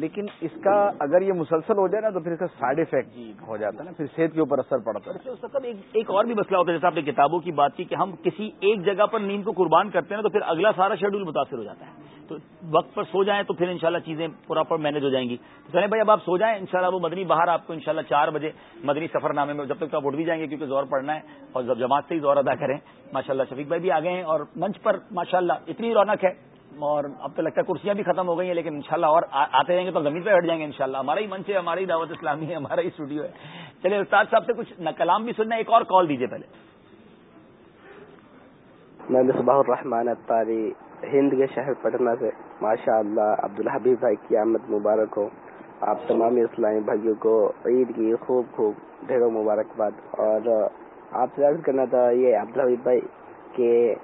لیکن اس کا اگر یہ مسلسل ہو جائے نا تو پھر اس کا سائڈ افیکٹ ہو جاتا ہے نا پھر صحت کے اوپر اثر پڑتا ہے۔ ایک اور بھی مسئلہ ہوتا ہے جیسے آپ نے کتابوں کی بات کی کہ ہم کسی ایک جگہ پر نیند کو قربان کرتے ہیں نا تو پھر اگلا سارا شیڈول متاثر ہو جاتا ہے۔ تو وقت پر سو جائیں تو پھر انشاءاللہ چیزیں پراپر مینج ہو جائیں گی۔ تو چلیں بھائی اب آپ سو جائیں انشاءاللہ وہ مدنی باہر آپ کو انشاءاللہ چار بجے مدنی سفر نامے میں جب تک آپ اٹھ بھی جائیں گے کیونکہ زور پڑنا ہے اور جب جماعت سے ہی زور ادا کریں۔ ماشاءاللہ شفیق بھائی بھی آ گئے ہیں اور منچ پر ماشاءاللہ اتنی رونق ہے۔ اور اب تو لگتا ہے کرسیاں بھی ختم ہو گئی ہیں، لیکن انشاءاللہ اور آتے رہیں گے تو زمین پہ ہٹ جائیں گے انشاءاللہ۔ ہمارا ہی منچ ہے، ہماری دعوت اسلامی ہے، ہمارا ہی اسٹوڈیو ہے۔ چلیے، استاد صاحب سے کچھ کلام بھی سننا ایک اور کال دیجیے پہلے۔ میں مصباح الرحمان اتاری ہند کے شہر پٹنہ سے۔ ماشاء اللہ عبدالحبیب بھائی کی آمد مبارک ہو۔ آپ تمام اسلامی بھائیوں کو عید کی خوب خوب ڈھیروں مبارکباد۔ اور آپ سے عرض کرنا تھا یہ عبدالحبیب بھائی کہ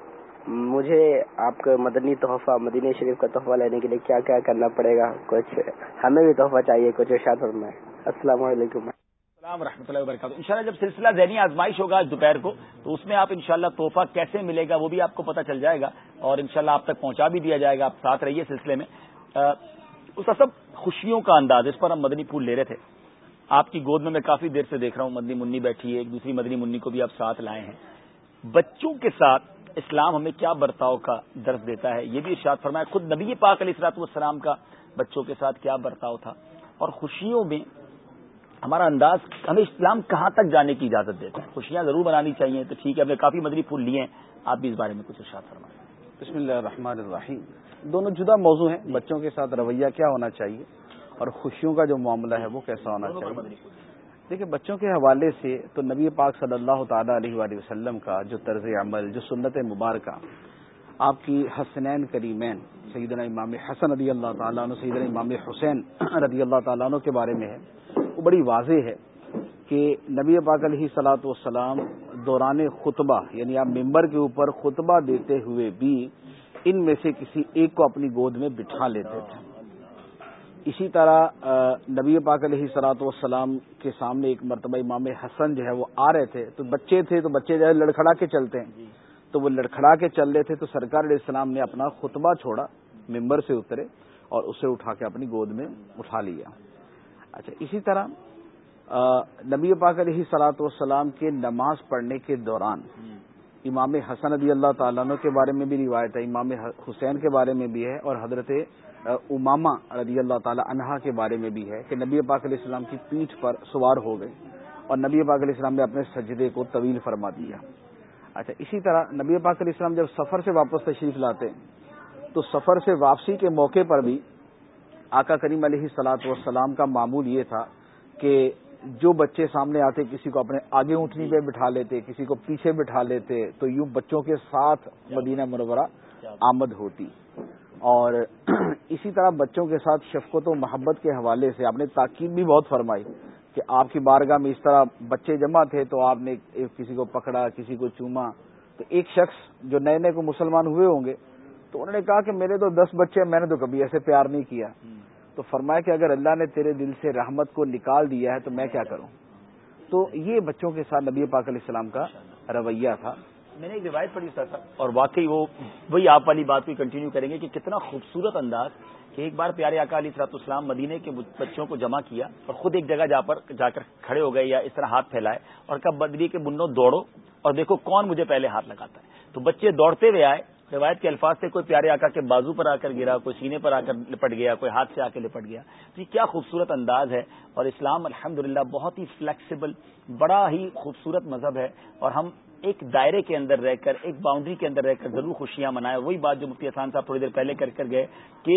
مجھے آپ کا مدنی تحفہ مدینہ شریف کا تحفہ لینے کے لیے کیا کیا کرنا پڑے گا؟ کچھ ہمیں بھی تحفہ چاہیے، کچھ ارشاد فرمائے السلام علیکم۔ السلام رحمۃ اللہ وبرکاتہ۔ انشاءاللہ جب سلسلہ ذہنی آزمائش ہوگا آج دوپہر کو، تو اس میں آپ انشاءاللہ شاء تحفہ کیسے ملے گا وہ بھی آپ کو پتہ چل جائے گا اور انشاءاللہ شاء آپ تک پہنچا بھی دیا جائے گا۔ آپ ساتھ رہیے سلسلے میں۔ اس کا سب خوشیوں کا انداز، اس پر ہم مدنی پھول لے رہے تھے۔ آپ کی گود میں میں کافی دیر سے دیکھ رہا ہوں، مدنی منی بیٹھی ہے، ایک دوسری مدنی منی کو بھی آپ ساتھ لائے ہیں۔ بچوں کے ساتھ اسلام ہمیں کیا برتاؤ کا درد دیتا ہے؟ یہ بھی ارشاد فرمایا خود نبی پاک علیہ اصلاط والسلام کا بچوں کے ساتھ کیا برتاؤ تھا؟ اور خوشیوں میں ہمارا انداز ہمیں اسلام کہاں تک جانے کی اجازت دیتا ہے؟ خوشیاں ضرور بنانی چاہیے تو ٹھیک ہے ہم نے کافی مدری پھول لیے ہیں آپ بھی اس بارے میں کچھ ارشاد فرمائیں۔ بسم اللہ الرحمن الرحیم۔ دونوں جدا موضوع ہیں بچوں کے ساتھ رویہ کیا ہونا چاہیے اور خوشیوں کا جو معاملہ ہے وہ کیسا ہونا چاہیے؟ دیکھیے بچوں کے حوالے سے تو نبی پاک صلی اللہ تعالی علیہ وآلہ وسلم کا جو طرز عمل، جو سنت مبارکہ، آپ کی حسنین کریمین، سیدنا امام حسن رضی اللہ تعالیٰ عنہ، سیدنا امام حسین رضی اللہ تعالیٰ عنہ کے بارے میں ہے۔ وہ بڑی واضح ہے کہ نبی پاک علیہ سلاۃ والسلام دوران خطبہ یعنی آپ ممبر کے اوپر خطبہ دیتے ہوئے بھی ان میں سے کسی ایک کو اپنی گود میں بٹھا لیتے تھے۔ اسی طرح نبی پاک علیہ سلاۃ والسلام کے سامنے ایک مرتبہ امام حسن جو ہے وہ آ رہے تھے۔ تو بچے تھے، تو بچے جو ہے لڑکھڑا کے چلتے ہیں۔ تو وہ لڑکھڑا کے چل رہے تھے تو سرکار علیہ السلام نے اپنا خطبہ چھوڑا، ممبر سے اترے اور اسے اٹھا کے اپنی گود میں اٹھا لیا۔ اچھا اسی طرح نبی پاک علیہ سلاۃ والسلام کے نماز پڑھنے کے دوران امام حسن رضی اللہ تعالیٰ کے بارے میں بھی روایت ہے، امام حسین کے بارے میں بھی ہے اور حضرت اماما رضی اللہ تعالی عنہا کے بارے میں بھی ہے کہ نبی پاک علیہ السلام کی پیٹھ پر سوار ہو گئے اور نبی پاک علیہ السلام نے اپنے سجدے کو طویل فرما دیا۔ اچھا اسی طرح نبی پاک علیہ السلام جب سفر سے واپس تشریف لاتے تو سفر سے واپسی کے موقع پر بھی آقا کریم علیہ سلاط والسلام کا معمول یہ تھا کہ جو بچے سامنے آتے، کسی کو اپنے آگے اونٹنی پہ بٹھا لیتے، کسی کو پیچھے بٹھا لیتے، تو یوں بچوں کے ساتھ مدینہ منورہ آمد ہوتی۔ اور اسی طرح بچوں کے ساتھ شفقت و محبت کے حوالے سے آپ نے تاکید بھی بہت فرمائی کہ آپ کی بارگاہ میں اس طرح بچے جمع تھے تو آپ نے کسی کو پکڑا، کسی کو چوما۔ تو ایک شخص جو نئے نئے کو مسلمان ہوئے ہوں گے، تو انہوں نے کہا کہ میرے تو دس بچے ہیں، میں نے تو کبھی ایسے پیار نہیں کیا۔ تو فرمایا کہ اگر اللہ نے تیرے دل سے رحمت کو نکال دیا ہے تو میں کیا کروں؟ تو یہ بچوں کے ساتھ نبی پاک علیہ السلام کا رویہ تھا۔ میں نے ایک روایت پڑھی سر اور واقعی وہ وہی آپ والی بات کو کنٹینیو کریں گے کہ کتنا خوبصورت انداز کہ ایک بار پیارے آقا علی سرات اسلام مدینے کے بچوں کو جمع کیا اور خود ایک جگہ جا پر جا کر کھڑے ہو گئے یا اس طرح ہاتھ پھیلائے اور کب بدری کے بنو دوڑو اور دیکھو کون مجھے پہلے ہاتھ لگاتا ہے۔ تو بچے دوڑتے ہوئے آئے، روایت کے الفاظ سے کوئی پیارے آقا کے بازو پر آ کر گرا، کوئی سینے پر آ کر لپٹ گیا، کوئی ہاتھ سے آ کے لپٹ گیا۔ تو یہ کیا خوبصورت انداز ہے۔ اور اسلام الحمد بہت ہی فلیکسیبل بڑا ہی خوبصورت مذہب ہے۔ اور ہم ایک دائرے کے اندر رہ کر، ایک باؤنڈری کے اندر رہ کر ضرور خوشیاں منائیں وہی بات جو مفتی احسان صاحب تھوڑی دیر پہلے کر کر گئے کہ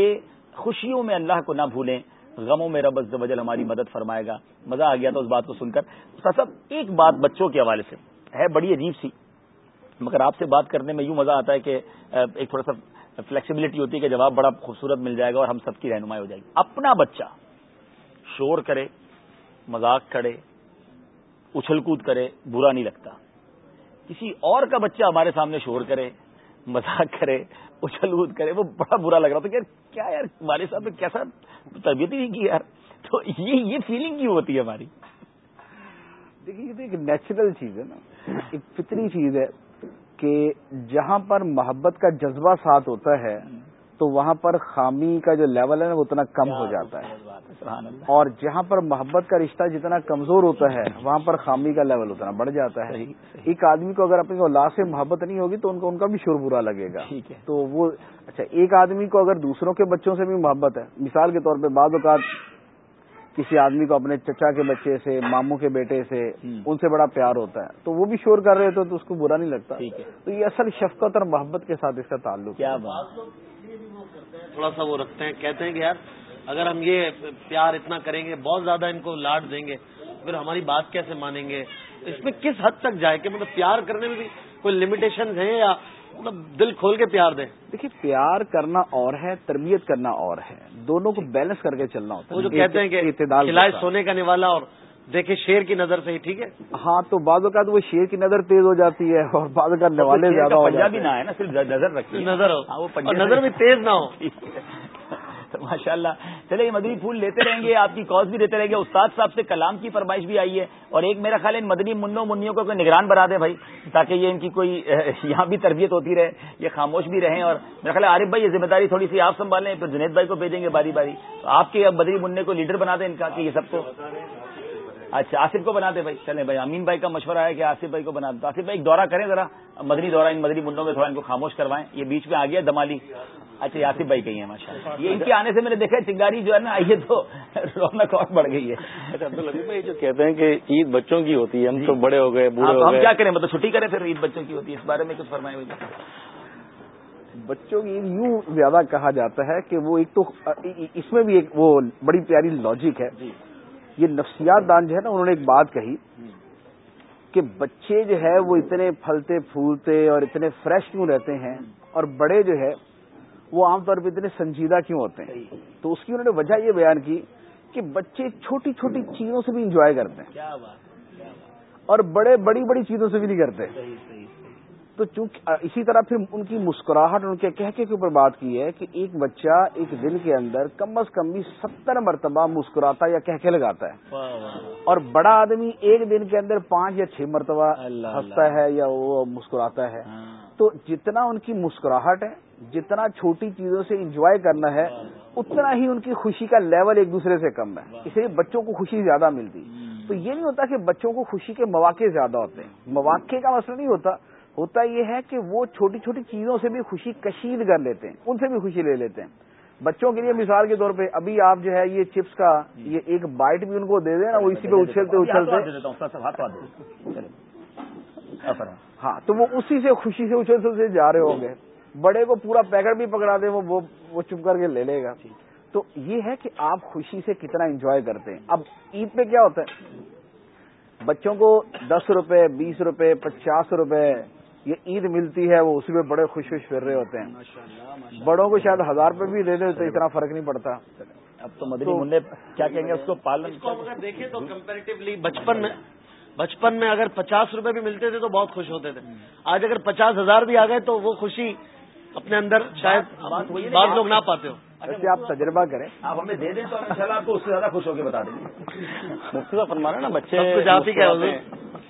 خوشیوں میں اللہ کو نہ بھولیں، غموں میں رب وجل ہماری مدد فرمائے گا۔ مزہ آ گیا تھا اس بات کو سن کر۔ سب ایک بات بچوں کے حوالے سے ہے، بڑی عجیب سی۔ مگر آپ سے بات کرنے میں یوں مزہ آتا ہے کہ ایک تھوڑا سا فلیکسیبلٹی ہوتی ہے کہ جواب بڑا خوبصورت مل جائے گا اور ہم سب کی رہنمائی ہو جائے گی۔ اپنا بچہ شور کرے، مذاق کرے، اچھل کود کرے، برا نہیں لگتا۔ کسی اور کا بچہ ہمارے سامنے شور کرے، مذاق کرے اچھل کود کرے، وہ بڑا برا لگ رہا تھا کہ کیا یار ہمارے ساتھ کیسا تربیت ہی نہیں کی یار؟ تو یہ یہ فیلنگ کیوں ہوتی ہے ہماری؟ دیکھیے، یہ تو ایک نیچرل چیز ہے نا۔ ایک فطری چیز ہے کہ جہاں پر محبت کا جذبہ ساتھ ہوتا ہے تو وہاں پر خامی کا جو لیول ہے نا وہ اتنا کم ہو جاتا ہے۔ اور جہاں پر محبت کا رشتہ جتنا کمزور ہوتا ہے وہاں پر خامی کا لیول اتنا بڑھ جاتا ہے۔ ایک آدمی کو اگر اپنی اولاد سے محبت نہیں ہوگی تو ان کو ان کا بھی شور برا لگے گا۔ تو وہ اچھا ایک آدمی کو اگر دوسروں کے بچوں سے بھی محبت ہے مثال کے طور پہ بعض اوقات کسی آدمی کو اپنے چچا کے بچے سے ماموں کے بیٹے سے ان سے بڑا پیار ہوتا ہے تو وہ بھی شور کر رہے تھے تو اس کو برا نہیں لگتا۔ تو یہ اصل شفقت اور محبت کے ساتھ اس کا تعلق کیا بات۔ تھوڑا سا وہ رکھتے ہیں کہتے ہیں کہ یار اگر ہم یہ پیار اتنا کریں گے بہت زیادہ ان کو لاڈ دیں گے پھر ہماری بات کیسے مانیں گے؟ اس میں کس حد تک جائے کہ مطلب پیار کرنے میں بھی کوئی لمیٹیشن ہیں یا مطلب دل کھول کے پیار دیں؟ دیکھیے پیار کرنا اور ہے تربیت کرنا اور ہے دونوں کو بیلنس کر کے چلنا ہوتا ہے۔ وہ جو کہتے ہیں کہ سونے کا نوالا اور دیکھے شیر کی نظر سے ہی ٹھیک ہے؟ ہاں تو بعض اوقات وہ شیر کی نظر تیز ہو جاتی ہے اور بعض اوقات نوالے زیادہ بھی نہ ہے نا صرف نظر رکھیے۔ نظر ہو۔ ہاں، نظر بھی تیز نہ ہو۔ ماشاء اللہ چلے یہ مدنی پھول لیتے رہیں گے آپ کی کاز بھی دیتے رہیں گے۔ استاد صاحب سے کلام کی فرمائش بھی آئی ہے۔ اور ایک میرا خیال ہے مدنی منوں منوں کو کوئی نگران بنا دیں بھائی تاکہ یہ ان کی کوئی یہاں بھی تربیت ہوتی رہے یہ خاموش بھی رہیں۔ اور میرا خیال ہے عارف بھائی یہ ذمہ داری تھوڑی سی آپ سنبھالیں پھر جنید بھائی کو بھیجیں گے باری باری۔ تو آپ کے مدنی منع کو لیڈر بنا دیں ان کا کہ یہ سب کو اچھا آصف کو بنا دے بھائی۔ چلے بھائی امین بھائی کا مشورہ ہے کہ آصف بھائی کو بنا دو آصف بھائی ایک دورہ کریں ذرا۔ مدنی دورہ ان مدنی منڈوں میں تھوڑا ان کو خاموش کروائیں۔ یہ بیچ میں آ گیا دمالی۔ اچھا یاسف بھائی کہی ہیں ماشاء اللہ۔ یہ ان کے آنے سے میں نے دیکھا چنگاری جو ہے نا آئیے تو رونق اور بڑھ گئی ہے۔ اچھا بھائی جو کہتے ہیں کہ عید بچوں کی ہوتی ہے ہم تو بڑے ہو گئے بوڑھے ہم کیا کریں؟ مطلب چھٹی کریں پھر عید بچوں کی ہوتی ہے اس بارے میں کچھ فرمائے ہوئی بچوں کی یوں زیادہ کہا جاتا ہے کہ وہ ایک تو اس میں بھی ایک وہ بڑی پیاری لاجک ہے۔ جی۔ یہ نفسیات دان جو ہے نا انہوں نے ایک بات کہی کہ بچے جو ہے وہ اتنے پھلتے پھولتے اور اتنے فریش کیوں رہتے ہیں اور بڑے جو ہے وہ عام طور پہ اتنے سنجیدہ کیوں ہوتے ہیں؟ تو اس کی انہوں نے وجہ یہ بیان کی کہ بچے چھوٹی چھوٹی چیزوں سے بھی انجوائے کرتے ہیں اور بڑے بڑی بڑی چیزوں سے بھی نہیں کرتے۔ تو چونکہ اسی طرح پھر ان کی مسکراہٹ ان کے کہہ کے اوپر بات کی ہے کہ ایک بچہ ایک دن کے اندر کم از کم بھی ستر مرتبہ مسکراتا یا کہہ کے لگاتا ہے۔ اور بڑا آدمی ایک دن کے اندر پانچ یا چھ مرتبہ ہنستا ہے یا وہ مسکراتا ہے۔ ہاں۔ تو جتنا ان کی مسکراہٹ ہے جتنا چھوٹی چیزوں سے انجوائے کرنا ہے اتنا ہی ان کی خوشی کا لیول ایک دوسرے سے کم ہے۔ اس لیے بچوں کو خوشی زیادہ ملتی۔ تو یہ نہیں ہوتا کہ بچوں کو خوشی کے مواقع زیادہ ہوتے ہیں۔ مواقع کا مسئلہ نہیں ہوتا۔ ہوتا یہ ہے کہ وہ چھوٹی چھوٹی چیزوں سے بھی خوشی کشید کر لیتے ہیں ان سے بھی خوشی لے لیتے ہیں۔ بچوں کے لیے مثال کے طور پہ ابھی آپ جو ہے یہ چپس کا یہ ایک بائٹ بھی ان کو دے دیں نا وہ اسی پہ اچھلتے اچھلتے ہاں تو وہ اسی سے خوشی سے اچھلتے جا رہے ہوں گے۔ بڑے کو پورا پیکٹ بھی پکڑا وہ وہ چپ کر کے لے لے گا۔ تو یہ ہے کہ آپ خوشی سے کتنا انجوائے کرتے ہیں۔ اب عید پہ کیا ہوتا ہے؟ بچوں کو دس روپے بیس روپے پچاس روپے یہ عید ملتی ہے وہ اسی میں بڑے خوش خوش پھر رہے ہوتے ہیں۔ بڑوں کو شاید ہزار روپے بھی دے دے تو اتنا فرق نہیں پڑتا۔ اب تو مدنی منڈے کیا کہیں گے اس کو؟ پالن۔ اگر دیکھیں تو کمپیریٹیولی بچپن میں بچپن میں اگر پچاس روپے بھی ملتے تھے تو بہت خوش ہوتے تھے۔ آج اگر پچاس ہزار بھی آ گئے تو وہ خوشی اپنے اندر شاید بعض لوگ نہ پاتے ہو ویسے آپ تجربہ کریں۔ آپ ہمیں دے دیں تو آپ کو اس سے زیادہ خوش ہو کے بتا دیں مفتی صاحب فرمانا نا بچے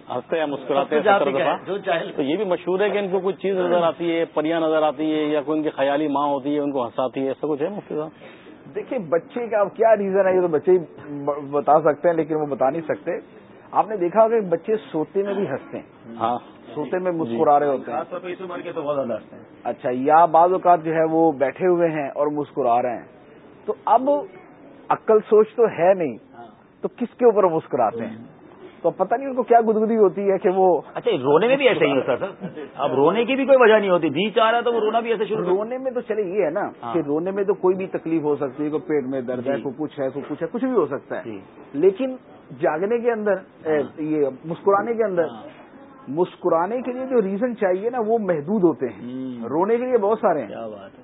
ہنستے یا مسکراتے ہیں تو یہ بھی مشہور ہے کہ ان کو کوئی چیز نظر آتی ہے پریاں نظر آتی ہے یا کوئی ان کی خیالی ماں ہوتی ہے ان کو ہنساتی ہے ایسا کچھ ہے مفتی صاحب؟ دیکھیے بچے کا کیا ریزن ہے؟ یہ تو بچے بتا سکتے ہیں لیکن وہ بتا نہیں سکتے۔ آپ نے دیکھا ہوگا کہ بچے سوتے میں بھی ہنستے ہیں۔ ہاں۔ سوتے میں مسکرا رہے ہوتے ہیں اچھا یا بعض اوقات جو ہے وہ بیٹھے ہوئے ہیں اور مسکرا رہے ہیں تو اب عقل سوچ تو ہے نہیں تو کس کے اوپر مسکراتے ہیں تو پتہ نہیں ان کو کیا گدگدی ہوتی ہے کہ وہ اچھا رونے میں بھی ایسا ہی ہوتا سر اب رونے کی بھی کوئی وجہ نہیں ہوتی جی چاہ رہا تو وہ رونا بھی ایسے شروع رونے میں تو چلے یہ ہے نا ہاں۔ کہ رونے میں تو کوئی بھی تکلیف ہو سکتی ہے کوئی پیٹ میں درد ہے جی۔ کوئی کچھ ہے کوئی کچھ ہے کچھ بھی ہو سکتا ہے جی۔ لیکن جاگنے کے اندر۔ یہ مسکرانے کے اندر ہاں۔ مسکرانے کے لیے جو ریزن چاہیے نا وہ محدود ہوتے ہیں۔ رونے کے لیے بہت سارے ہیں۔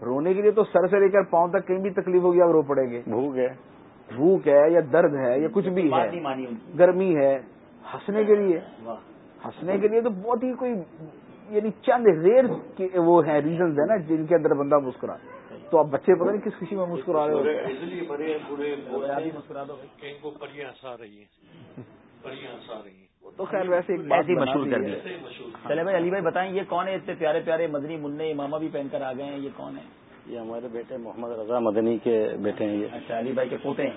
رونے کے لیے تو سر سے لے کر پاؤں تک کہیں بھی تکلیف ہوگی آپ رو پڑیں گے۔ بھوک ہے۔ بھوک ہے یا درد ہے یا کچھ بھی ہے۔ گرمی ہے۔ ہنسنے کے لیے۔ ہنسنے کے لیے تو بہت ہی کوئی یعنی چند ریئر وہ ہیں ریزنز ہیں نا جن کے اندر بندہ مسکرا۔ تو آپ بچے پتہ نہیں کس خوشی میں مسکرا رہے ہو تو خیر ویسے ایک ہی مشہور کر دی۔ چلے بھائی علی بھائی بتائیں یہ کون ہے؟ اتنے پیارے پیارے مدنی منع ماما بھی پہن کر آ گئے ہیں یہ کون ہے؟ یہ ہمارے بیٹے محمد رضا مدنی کے بیٹے ہیں یہ۔ اچھا علی بھائی کے پوتے ہیں۔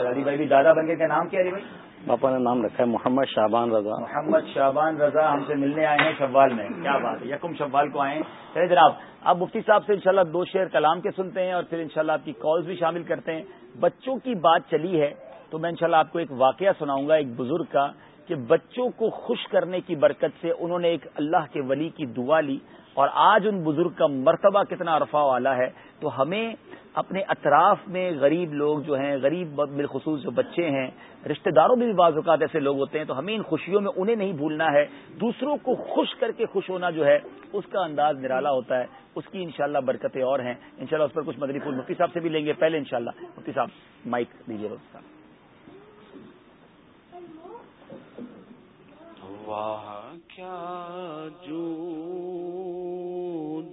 علی بھائی بھی دادا بن کے نام کیا علی بھائی؟ پاپا نے نام رکھا ہے محمد شابان رضا۔ محمد شابان رضا ہم سے ملنے آئے ہیں شوال میں۔ کیا بات ہے یکم شوال کو آئے ہیں۔ جناب آپ مفتی صاحب سے انشاءاللہ دو شعر کلام کے سنتے ہیں اور پھر انشاءاللہ آپ کی کالز بھی شامل کرتے ہیں۔ بچوں کی بات چلی ہے تو میں انشاءاللہ شاء آپ کو ایک واقعہ سناؤں گا ایک بزرگ کا۔ کہ بچوں کو خوش کرنے کی برکت سے انہوں نے ایک اللہ کے ولی کی دعا لی اور آج ان بزرگ کا مرتبہ کتنا رفا والا ہے، تو ہمیں اپنے اطراف میں غریب لوگ جو ہیں، غریب بالخصوص جو بچے ہیں، رشتہ داروں میں بھی بعض اوقات ایسے لوگ ہوتے ہیں، تو ہمیں ان خوشیوں میں انہیں نہیں بھولنا ہے۔ دوسروں کو خوش کر کے خوش ہونا جو ہے، اس کا انداز نرالا ہوتا ہے۔ اس کی انشاءاللہ برکتیں اور ہیں۔ انشاءاللہ اس پر کچھ مدنی پھول مفتی صاحب سے بھی لیں گے۔ پہلے انشاءاللہ مفتی صاحب، مائک دیجیے صاحب واہ کیا جو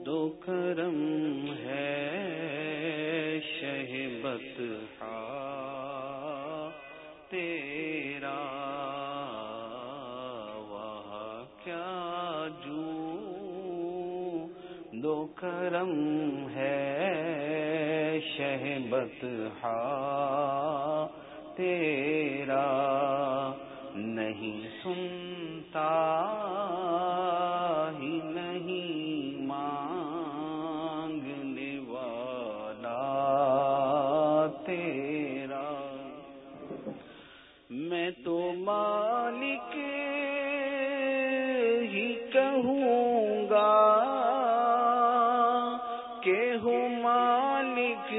دو کرم ہے شہبت تیرا واہ کیا جو دو کرم ہے شہبت تیرا نہیں سن سنتا ہی نہیں مانگنے والا تیرا۔ میں تو مالک ہی کہوں گا کہ ہوں مالک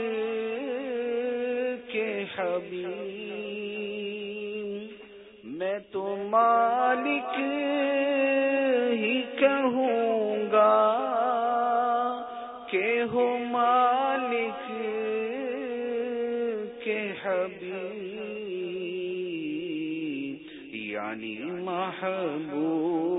کے حبیب۔ میں تو مالک ہی کہوں گا کہ ہو مالک کے حبیب یعنی محبوب۔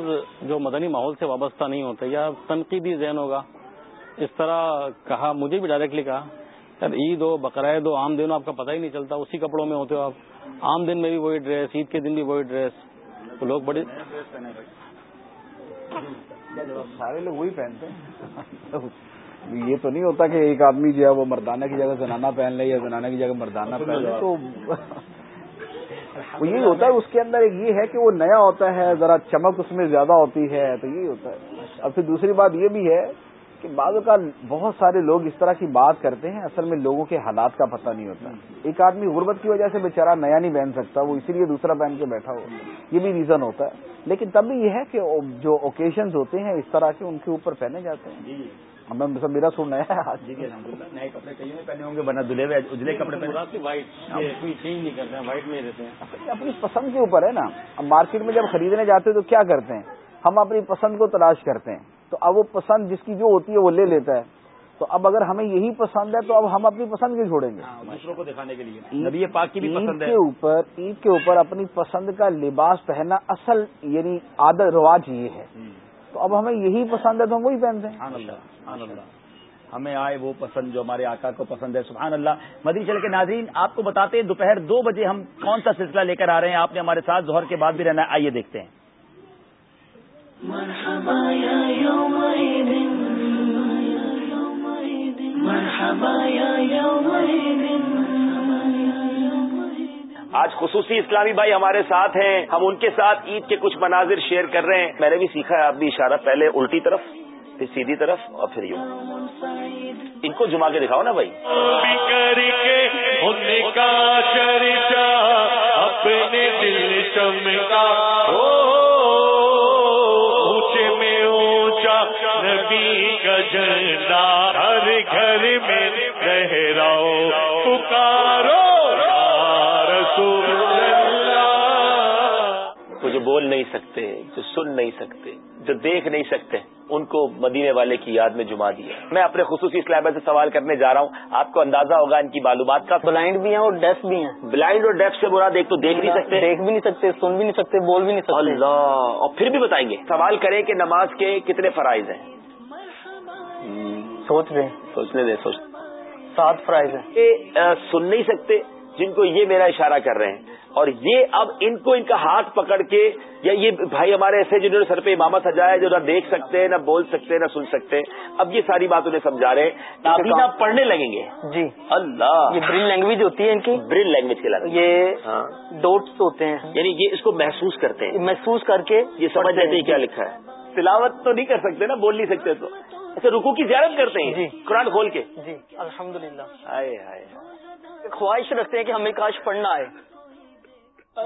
بعض جو مدنی ماحول سے وابستہ نہیں ہوتے یا تنقیدی ذہن ہوگا۔ اس طرح کہا مجھے بھی ڈائریکٹلی کہا یار عید ہو بقرعید ہو عام دن ہو آپ کا پتہ ہی نہیں چلتا اسی کپڑوں میں ہوتے ہو آپ۔ عام دن میں بھی وہی ڈریس عید کے دن بھی وہی ڈریس تو لوگ بڑے سارے لوگ وہی پہنتے ہیں۔ یہ تو نہیں ہوتا کہ ایک آدمی جو ہے وہ مردانہ کی جگہ زنانہ پہن لے یا زنانہ کی جگہ مردانہ پہن لے۔ تو وہ یہی ہوتا ہے، اس کے اندر ایک یہ ہے کہ وہ نیا ہوتا ہے، ذرا چمک اس میں زیادہ ہوتی ہے، تو یہی ہوتا ہے۔ اور پھر دوسری بات یہ بھی ہے کہ بعض اوقات بہت سارے لوگ اس طرح کی بات کرتے ہیں، اصل میں لوگوں کے حالات کا پتہ نہیں ہوتا۔ ایک آدمی غربت کی وجہ سے بیچارہ نیا نہیں پہن سکتا، وہ اسی لیے دوسرا پہن کے بیٹھا ہو۔ یہ بھی ریزن ہوتا ہے۔ لیکن تب بھی یہ ہے کہ جو اوکیشنز ہوتے ہیں، اس طرح کے ان کے اوپر پہنے جاتے ہیں۔ سب میرا سر نیا ہے جی نئے کپڑے کہیں نہیں پہنے ہوں گے بنا دلے ہوئے اجلے کپڑے پہنے۔ وائٹ چینج نہیں کرتے ہیں وائٹ میں رہتے ہیں۔ اپنی پسند کے اوپر ہے نا۔ اب مارکیٹ میں جب خریدنے جاتے ہیں تو کیا کرتے ہیں؟ ہم اپنی پسند کو تلاش کرتے ہیں۔ تو اب وہ پسند جس کی جو ہوتی ہے وہ لے لیتا ہے۔ تو اب اگر ہمیں یہی پسند ہے تو اب ہم اپنی پسند کی چھوڑیں گے؟ دوسروں کو دکھانے کے لیے۔ نبی پاک کی بھی پسند اوپر عید کے اوپر اپنی پسند کا لباس پہننا اصل یعنی عادت رواج یہ ہے۔ تو اب ہمیں یہی پسند ہے تو ہم وہی پہنتے ہیں۔ سبحان اللہ سبحان اللہ۔ ہمیں آئے وہ پسند جو ہمارے آقا کو پسند ہے سبحان اللہ۔ مدی چل کے ناظرین آپ کو بتاتے ہیں دوپہر دو بجے ہم کون سا سلسلہ لے کر آ رہے ہیں؟ آپ نے ہمارے ساتھ ظہر کے بعد بھی رہنا ہے۔ آئیے دیکھتے ہیں۔ مرحبا یا یوم عید مرحبا یا یوم عید آج خصوصی اسلامی بھائی ہمارے ساتھ ہیں۔ ہم ان کے ساتھ عید کے کچھ مناظر شیئر کر رہے ہیں۔ میں نے بھی سیکھا ہے، آپ بھی اشارہ پہلے الٹی طرف، پھر سیدھی طرف اور پھر یوں۔ ان کو جما کے دکھاؤ نا بھائی۔ اپنے دل چمکا نہیں سکتے جو سن نہیں سکتے جو دیکھ نہیں سکتے ان کو مدینے والے کی یاد میں جما دیا۔ میں اپنے خصوصی اسلام سے سوال کرنے جا رہا ہوں۔ آپ کو اندازہ ہوگا ان کی معلومات کا۔ بلائنڈ بھی ہیں اور ڈیف بھی ہیں۔ بلائنڈ اور ڈیف سے برا دیکھ تو دیکھ نہیں سکتے۔ دیکھ بھی نہیں سکتے سن بھی نہیں سکتے بول بھی نہیں سکتے۔ اللہ اور پھر بھی بتائیں گے۔ سوال کریں کہ نماز کے کتنے فرائض ہیں؟ سوچ رہے سوچنے دیں سوچ۔ سات فرائض ہیں۔ سن نہیں سکتے جن کو یہ میرا اشارہ کر رہے ہیں۔ اور یہ اب ان کو ان کا ہاتھ پکڑ کے یا یہ بھائی ہمارے ایسے جنہوں نے سر پہ امامت سجایا جو نہ دیکھ سکتے نہ بول سکتے نہ سن سکتے اب یہ ساری بات انہیں سمجھا رہے ہیں۔ ابھی نہ پڑھنے لگیں گے؟ جی۔ اللہ۔ یہ برین لینگویج ہوتی ہے ان کی؟ برین لینگویج کے لگے یہ ڈوٹس ہوتے ہیں۔ یعنی یہ اس کو محسوس کرتے ہیں۔ محسوس کر کے یہ سمجھ لیتے ہیں کیا لکھا ہے۔ تلاوت تو نہیں کر سکتے نا بول نہیں سکتے تو۔ اچھا رکو کی زیارت کرتے ہیں۔ جی۔ قرآن کھول کے۔ جی الحمد للہ آئے آئے خواہش رکھتے ہیں کہ ہمیں کاش پڑھنا ہے یہ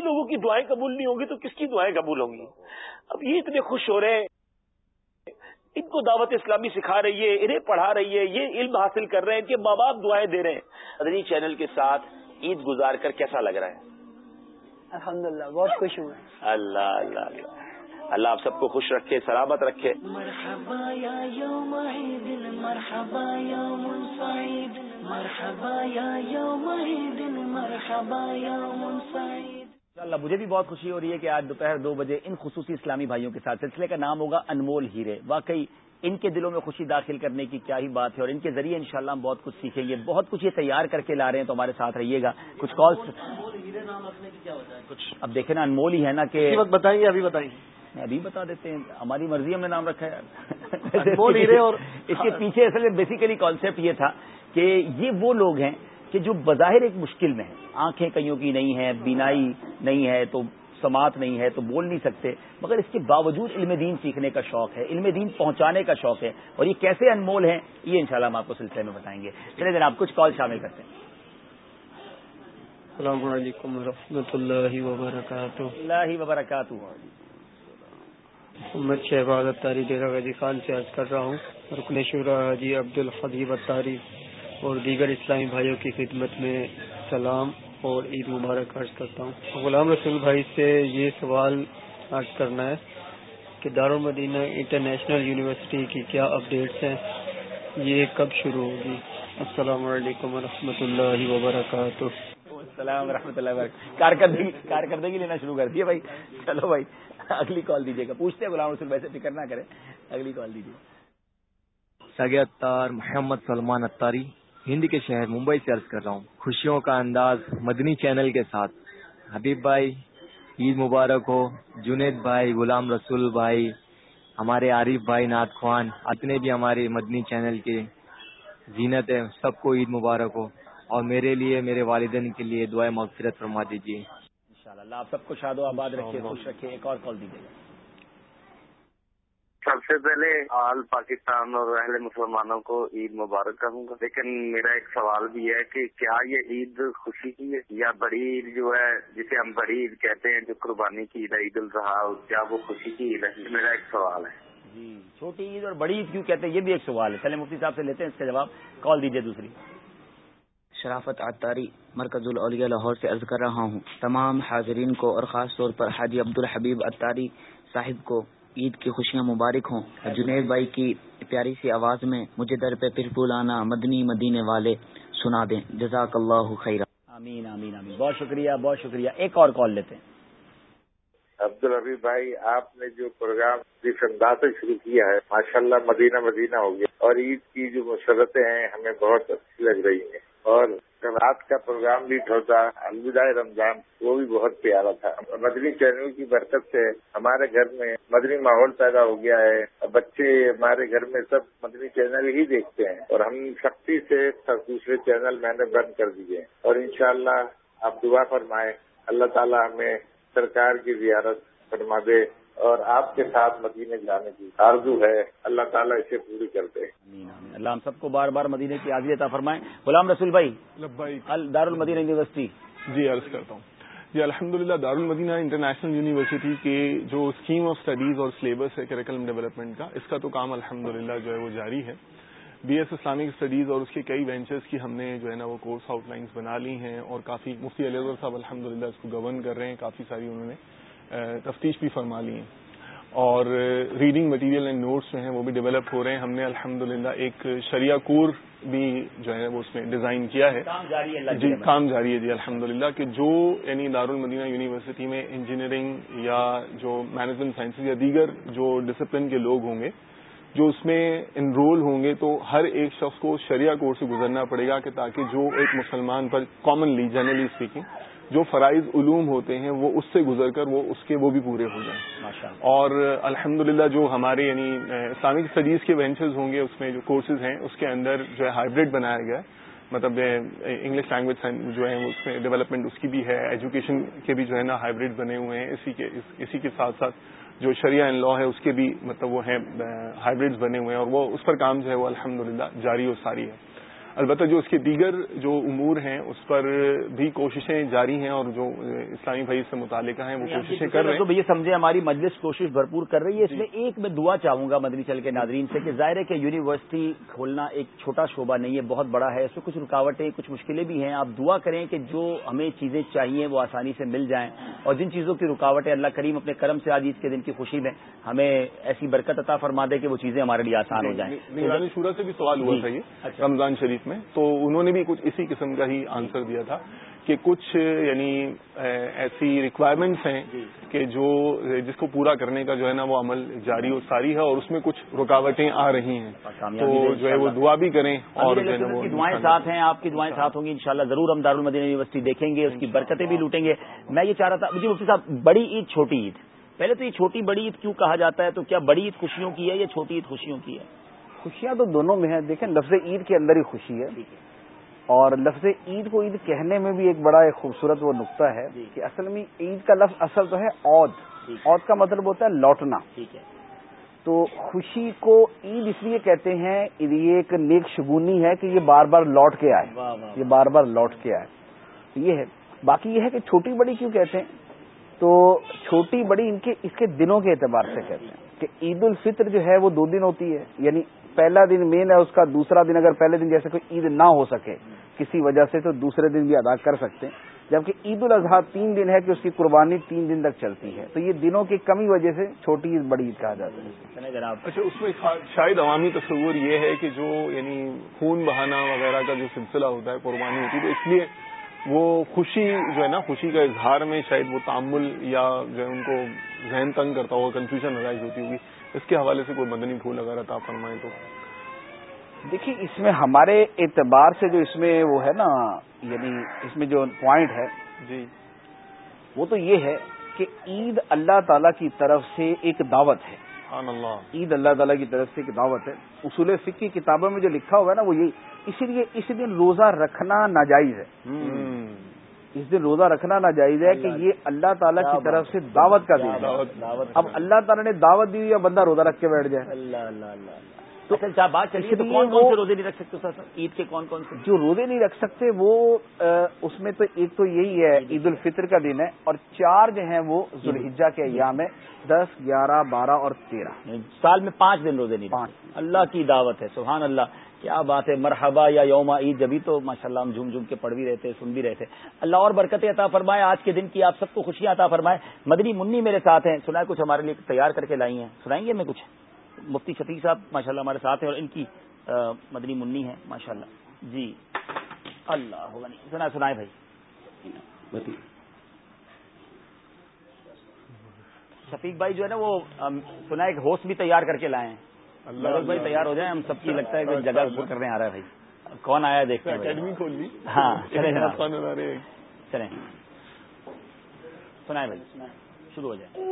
لوگوں کی دعائیں قبول نہیں ہوں گی تو کس کی دعائیں قبول ہوں گی اب یہ اتنے خوش ہو رہے ہیں کو دعوت اسلامی سکھا رہی ہے انہیں پڑھا رہی ہے یہ علم حاصل کر رہے ہیں کہ ماں باپ دعائیں دے رہے ہیں۔ ادنی چینل کے ساتھ عید گزار کر کیسا لگ رہا ہے؟ الحمد للہ بہت خوش ہوں اللہ اللہ اللہ۔ اللہ آپ سب کو خوش رکھے سلامت رکھے۔ مرحبا یا یوم عید مرحبا یوم سعید۔ مرحبا یا یوم عید مرحبا یوم سعید۔ اللہ مجھے بھی بہت خوشی ہو رہی ہے کہ آج دوپہر دو بجے ان خصوصی اسلامی بھائیوں کے ساتھ سلسلے کا نام ہوگا انمول ہیرے۔ واقعی ان کے دلوں میں خوشی داخل کرنے کی کیا ہی بات ہے اور ان کے ذریعے انشاءاللہ ہم بہت کچھ سیکھیں گے۔ بہت کچھ یہ تیار کر کے لا رہے ہیں تو ہمارے ساتھ رہیے گا۔ کچھ کالس کچھ اب دیکھیں نا انمول ہی ہے نا کہ بتائیں گے ابھی بتائیں گے ابھی بتا دیتے ہیں۔ ہماری مرضی ہم نے نام رکھا ہے۔ اور اس کے پیچھے اصل میں بیسیکلی کانسیپٹ یہ تھا کہ یہ وہ لوگ ہیں کہ جو بظاہر ایک مشکل میں ہیں۔ آنکھیں کئیوں کی نہیں ہیں بینائی نہیں ہے تو سماعت نہیں ہے تو بول نہیں سکتے۔ مگر اس کے باوجود علم دین سیکھنے کا شوق ہے علم دین پہنچانے کا شوق ہے۔ اور یہ کیسے انمول ہیں یہ انشاءاللہ ہم آپ کو سلسلے میں بتائیں گے۔ چلے جناب کچھ کال شامل کرتے ہیں۔ السلام علیکم و رحمۃ اللہ وبرکاتہ۔ اللہ وبرکاتہ۔ محمد شہباز اتاری ڈیرا غازی خان سے عرض کر رہا ہوں۔ رکن شورا حاجی عبد الحدیب اتاری اور دیگر اسلامی بھائیوں کی خدمت میں سلام۔ اور عید مبارک عرض کرتا ہوں۔ غلام رسول بھائی سے یہ سوال عرض کرنا ہے کہ دارالمدینہ انٹرنیشنل یونیورسٹی کی کیا اپڈیٹس ہیں؟ یہ کب شروع ہوگی؟ السلام علیکم ورحمۃ اللہ وبرکاتہ۔ السلام ورحمۃ اللہ وبرکاتہ۔ کارکردگی کارکردگی لینا شروع کر دیے بھائی۔ چلو بھائی اگلی کال دیجیے گا۔ پوچھتے ہیں غلام رسول بھائی سے فکر نہ کریں۔ اگلی کال دیجیے۔ سگے اتار محمد سلمان اتاری۔ ہند کے شہر ممبئی سے عرض کر رہا ہوں خوشیوں کا انداز مدنی چینل کے ساتھ۔ حبیب بھائی عید مبارک ہو۔ جنید بھائی غلام رسول بھائی ہمارے عارف بھائی ناد خوان اتنے بھی ہمارے مدنی چینل کے زینت ہے سب کو عید مبارک ہو۔ اور میرے لیے میرے والدین کے لیے دعائیں مغفرت فرما دیجیے اللہ آپ سب کو شاد و آباد رکھے خوش رکھے ایک اور کال دیجیے سب سے پہلے آل پاکستان اور اہل مسلمانوں کو عید مبارک کروں گا لیکن میرا ایک سوال بھی ہے کہ کیا یہ عید خوشی کی ہے یا بڑی عید جو ہے جسے ہم بڑی عید کہتے ہیں جو قربانی کی عید ہے عید الاضحیٰ کیا وہ خوشی کی عید ہے؟ میرا ایک سوال ہے۔ جی چھوٹی عید اور بڑی عید کیوں کہتے ہیں؟ یہ بھی ایک سوال ہے۔ چلے مفتی صاحب سے لیتے ہیں اس کا جواب۔ کال دیجیے دوسری۔ شرافت عطاری مرکز الاولیاء لاہور سے عرض کر رہا ہوں۔ تمام حاضرین کو اور خاص طور پر حاجی عبد الحبیب عطاری صاحب کو عید کی خوشیاں مبارک ہوں۔ جنید بھائی کی پیاری سی آواز میں مجھے در پہ پھر پلانا مدنی مدینے والے سنا دیں۔ جزاک اللہ خیر آمین آمین آمین۔ بہت شکریہ بہت شکریہ۔ ایک اور کال لیتے ہیں۔ عبد الحبیب بھائی آپ نے جو پروگرام جس انداز سے شروع کیا ہے ماشاءاللہ مدینہ مدینہ ہو گیا۔ اور عید کی جو مسرتیں ہیں ہمیں بہت اچھی لگ رہی ہیں۔ اور رات کا پروگرام بھی ہوتا، الوداع رمضان، وہ بھی بہت پیارا تھا۔ مدنی چینل کی برکت سے ہمارے گھر میں مدنی ماحول پیدا ہو گیا ہے۔ بچے ہمارے گھر میں سب مدنی چینل ہی دیکھتے ہیں اور ہم سختی سے دوسرے چینل میں نے بند کر دیے اور انشاءاللہ آپ دعا فرمائیں، اللہ تعالیٰ ہمیں سرکار کی زیارت فرما دے۔ اور آپ کے ساتھ مدینے جانے کی آرزو ہے۔ اللہ تعالیٰ اسے پوری کرتے اللہ ہم سب کو بار بار مدینے کی حاضری عطا فرمائیں غلام رسول بھائی دار المدینہ یونیورسٹی۔ جی عرض کرتا ہوں۔ جی الحمد للہ دارالمدینہ انٹرنیشنل یونیورسٹی کے جو اسکیم آف اسٹڈیز اور سلیبس ہے کریکلم ڈیولپمنٹ کا اس کا تو کام الحمد للہ جو ہے وہ جاری ہے۔ بی ایس اسلامک اسٹڈیز اور اس کے کئی وینچرز کی ہم نے جو ہے نا وہ کورس آؤٹ لائنس بنا لی ہیں اور کافی مفتی علی صاحب الحمد للہ اس کو گورن کر رہے ہیں کافی ساری انہوں نے تفتیش بھی فرما لی ہیں۔ اور ریڈنگ مٹیریل اینڈ نوٹس جو ہیں وہ بھی ڈیولپ ہو رہے ہیں۔ ہم نے الحمد ایک شریعہ کور بھی جو ہے وہ اس میں ڈیزائن کیا ہے۔ جی کام جاری ہے جی الحمد کہ جو یعنی دارالمدینہ یونیورسٹی میں انجینئرنگ یا جو مینجمنٹ سائنسز یا دیگر جو ڈسپلن کے لوگ ہوں گے جو اس میں انرول ہوں گے تو ہر ایک شخص کو شریعہ کورس سے گزرنا پڑے گا کہ تاکہ جو ایک مسلمان پر کامنلی جنرلی اسپیکنگ جو فرائض علوم ہوتے ہیں وہ اس سے گزر کر وہ اس کے وہ بھی پورے ہو جائیں۔ اور الحمد جو ہمارے یعنی اسلامک اسٹڈیز کے وینچرز ہوں گے اس میں جو کورسز ہیں اس کے اندر جو ہے ہائیبریڈ بنایا گیا ہے۔ مطلب انگلش لینگویج جو ہے اس میں ڈیولپمنٹ اس کی بھی ہے ایجوکیشن کے بھی جو ہے نا ہائیبریڈ بنے ہوئے ہیں۔ اسی کے اسی کے ساتھ ساتھ جو شریعہ ان لا ہے اس کے بھی مطلب وہ ہیں ہائیبریڈ بنے ہوئے ہیں۔ اور وہ اس پر کام جو ہے وہ الحمد جاری و ساری ہے۔ البتہ جو اس کے دیگر جو امور ہیں اس پر بھی کوششیں جاری ہیں اور جو اسلامی بھائی سے متعلقہ ہیں وہ کوششیں کر رہے ہیں۔ تو یہ سمجھے ہماری مجلس کوشش بھرپور کر رہی ہے۔ اس میں ایک میں دعا چاہوں گا مدنی چل کے ناظرین سے کہ ظاہر ہے کہ یونیورسٹی کھولنا ایک چھوٹا شعبہ نہیں ہے بہت بڑا ہے۔ اس میں کچھ رکاوٹیں کچھ مشکلیں بھی ہیں۔ آپ دعا کریں کہ جو ہمیں چیزیں چاہیے وہ آسانی سے مل جائیں۔ اور جن چیزوں کی رکاوٹیں اللہ کریم اپنے کرم سے آج عید کے دن کی خوشی میں ہمیں ایسی برکت عطا فرما دے کہ وہ چیزیں ہمارے لیے آسان ہو جائیں۔ شورا سے بھی سوال ہوا تھا یہ۔ اچھا۔ رمضان شریف میں تو انہوں نے بھی کچھ اسی قسم کا ہی آنسر دیا تھا کہ کچھ یعنی ایسی ریکوائرمنٹس ہیں جی۔ کہ جو جس کو پورا کرنے کا جو ہے نا وہ عمل جاری و ساری ہے اور اس میں کچھ رکاوٹیں آ رہی ہیں۔ تو جو ہے وہ دعا بھی کریں اور دعائیں ساتھ ہیں آپ کی دعائیں ساتھ ہوں گی انشاءاللہ ضرور ہم دارالمدینہ یونیورسٹی دیکھیں گے اس کی برکتیں بھی لوٹیں گے۔ میں یہ چاہ رہا تھا جی مفتی صاحب بڑی عید چھوٹی عید۔ پہلے تو یہ چھوٹی بڑی عید کیوں کہا جاتا ہے؟ تو کیا بڑی عید خوشیوں کی ہے یا چھوٹی عید خوشیوں کی ہے؟ خوشیاں تو دونوں میں ہیں۔ دیکھیں لفظ عید کے اندر ہی خوشی ہے۔ اور لفظ عید کو عید کہنے میں بھی ایک بڑا ایک خوبصورت وہ نقطہ ہے جی۔ کہ اصل میں عید کا لفظ اصل تو ہے عود۔ عود کا مطلب ہوتا ہے لوٹنا۔ تو خوشی کو عید اس لیے کہتے ہیں یہ ایک نیک شگونی ہے کہ یہ بار بار لوٹ کے آئے۔ یہ بار بار لوٹ کے آئے۔ یہ ہے۔ باقی یہ ہے کہ چھوٹی بڑی کیوں کہتے ہیں؟ تو چھوٹی بڑی ان کے اس کے دنوں کے اعتبار سے کہتے ہیں کہ عید الفطر جو ہے وہ دو دن ہوتی ہے یعنی پہلا دن مین ہے اس کا دوسرا دن اگر پہلے دن جیسے کوئی عید نہ ہو سکے کسی وجہ سے تو دوسرے دن بھی ادا کر سکتے ہیں۔ جبکہ عید الاضحیٰ تین دن ہے کہ اس کی قربانی تین دن تک چلتی ہے۔ تو یہ دنوں کی کمی وجہ سے چھوٹی عید بڑی عید کہا جاتا ہے۔ جناب اچھا اس میں شاید عوامی تصور یہ ہے کہ جو یعنی خون بہانا وغیرہ کا جو سلسلہ ہوتا ہے قربانی ہوتی ہے تو اس لیے وہ خوشی جو ہے نا خوشی کا اظہار میں شاید وہ تعمل یا جو ہے ان کو ذہن تنگ کرتا ہوگا کنفیوژن رائز ہوتی ہوگی۔ اس کے حوالے سے کوئی مدنی پھول اگر عطا فرمائے تو۔ دیکھیے اس میں ہمارے اعتبار سے جو اس میں وہ ہے نا یعنی اس میں جو پوائنٹ ہے جی۔ وہ تو یہ ہے کہ عید اللہ تعالی کی طرف سے ایک دعوت ہے۔ اللہ۔ عید اللہ تعالیٰ کی طرف سے ایک دعوت ہے۔ اصول فک کی کتابوں میں جو لکھا ہوا ہے نا وہ یہی اسی لیے اس دن روزہ رکھنا ناجائز ہے۔ اس دن روزہ رکھنا ناجائز ہے کہ یہ اللہ تعالیٰ کی طرف سے دعوت کا دن ہے۔ اب اللہ تعالیٰ نے دعوت دی یا بندہ روزہ رکھ کے بیٹھ جائے۔ اللہ اللہ تو بات چلیے تو کون کون سے روزے نہیں رکھ سکتے سر؟ عید کے کون کون سے؟ جو روزے نہیں رکھ سکتے وہ اس میں تو ایک تو یہی ہے عید الفطر کا دن ہے اور چار جو ہیں وہ ذوالحجہ کے ایام ہے دس گیارہ بارہ اور تیرہ۔ یعنی سال میں پانچ دن روزے نہیں پانچ۔ اللہ کی دعوت ہے سبحان اللہ۔ کیا بات ہے، مرحبا یا یوم عید، جبھی تو ماشاء اللہ ہم جھوم جھوم کے پڑھ بھی رہتے سن بھی رہتے اللہ اور برکت عطا فرمائے، آج کے دن کی آپ سب کو خوشیاں عطا فرمائے۔ مدنی منی میرے ساتھ ہیں سنا کچھ ہمارے لیے تیار کر کے لائی ہیں۔ سنائیں گے میں کچھ۔ مفتی شفیق صاحب ماشاء اللہ ہمارے ساتھ ہیں اور ان کی مدنی منی ہے ماشاء اللہ جی۔ اللہ ہوگا نہیں سنا، سنائے بھائی۔ شفیق بھائی جو ہے نا وہ سنا، ایک ہوسٹ بھی تیار کر کے لائے ہیں۔ اللہ بھائی تیار ہو جائیں ہم سب کی لگتا ہے کہ جگہ کرنے آ رہا ہے بھائی۔ کون آیا دیکھتے اچھا، ہیں اکیڈمی کھول لی۔ ہاں چلیں سنا سنائے بھائی۔ شروع ہو جائے۔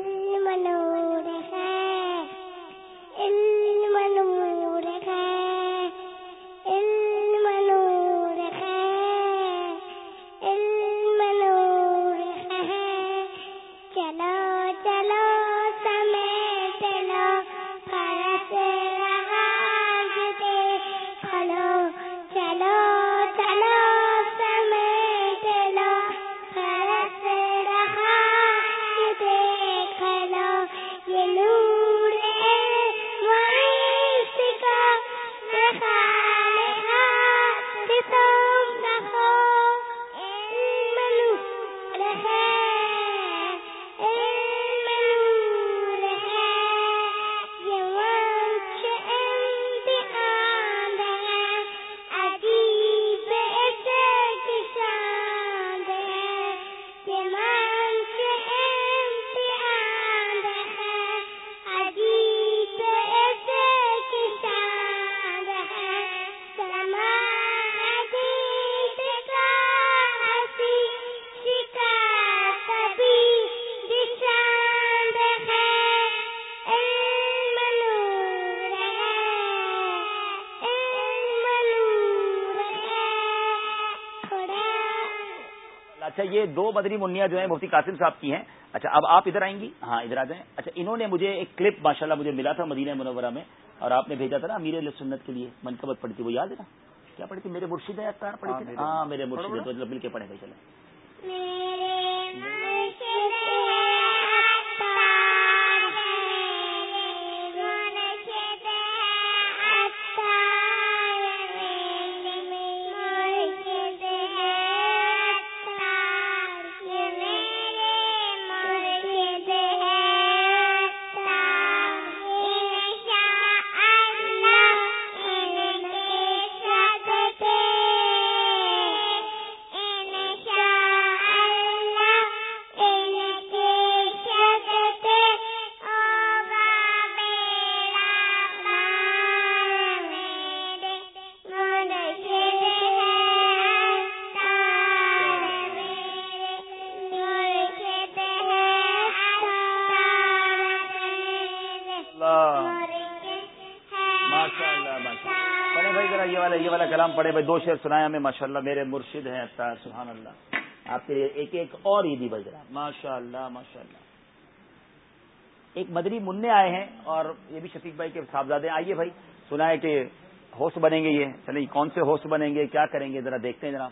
اچھا یہ دو مدنی منیا جو ہیں مفتی قاسم صاحب کی ہیں۔ اچھا اب آپ ادھر آئیں گی؟ ہاں ادھر آ جائیں۔ اچھا انہوں نے مجھے ایک کلپ ماشاءاللہ مجھے ملا تھا مدینہ منورہ میں اور آپ نے بھیجا تھا نا امیر سنت کے لیے منقبت پڑی تھی وہ یاد ہے نا؟ کیا پڑھی تھی؟ میرے مرشید ہے پڑھی تھی ہاں میرے مرشید تو مل کے پڑھے گئے چلے کلام پڑھے بھائی، دو شعر سنایا ہمیں ماشاء اللہ میرے مرشد ہیں اتار سبحان اللہ۔ آپ کے لیے ایک ایک اور عیدی بج رہا ماشاء اللہ ماشاء اللہ ایک مدری منع آئے ہیں اور یہ بھی شفیق بھائی کے صاحبزادے آئیے بھائی سنا ہے کہ ہوسٹ بنیں گے یہ۔ چلیں، کون سے ہوسٹ بنیں گے؟ کیا کریں گے؟ ذرا دیکھتے ہیں جناب۔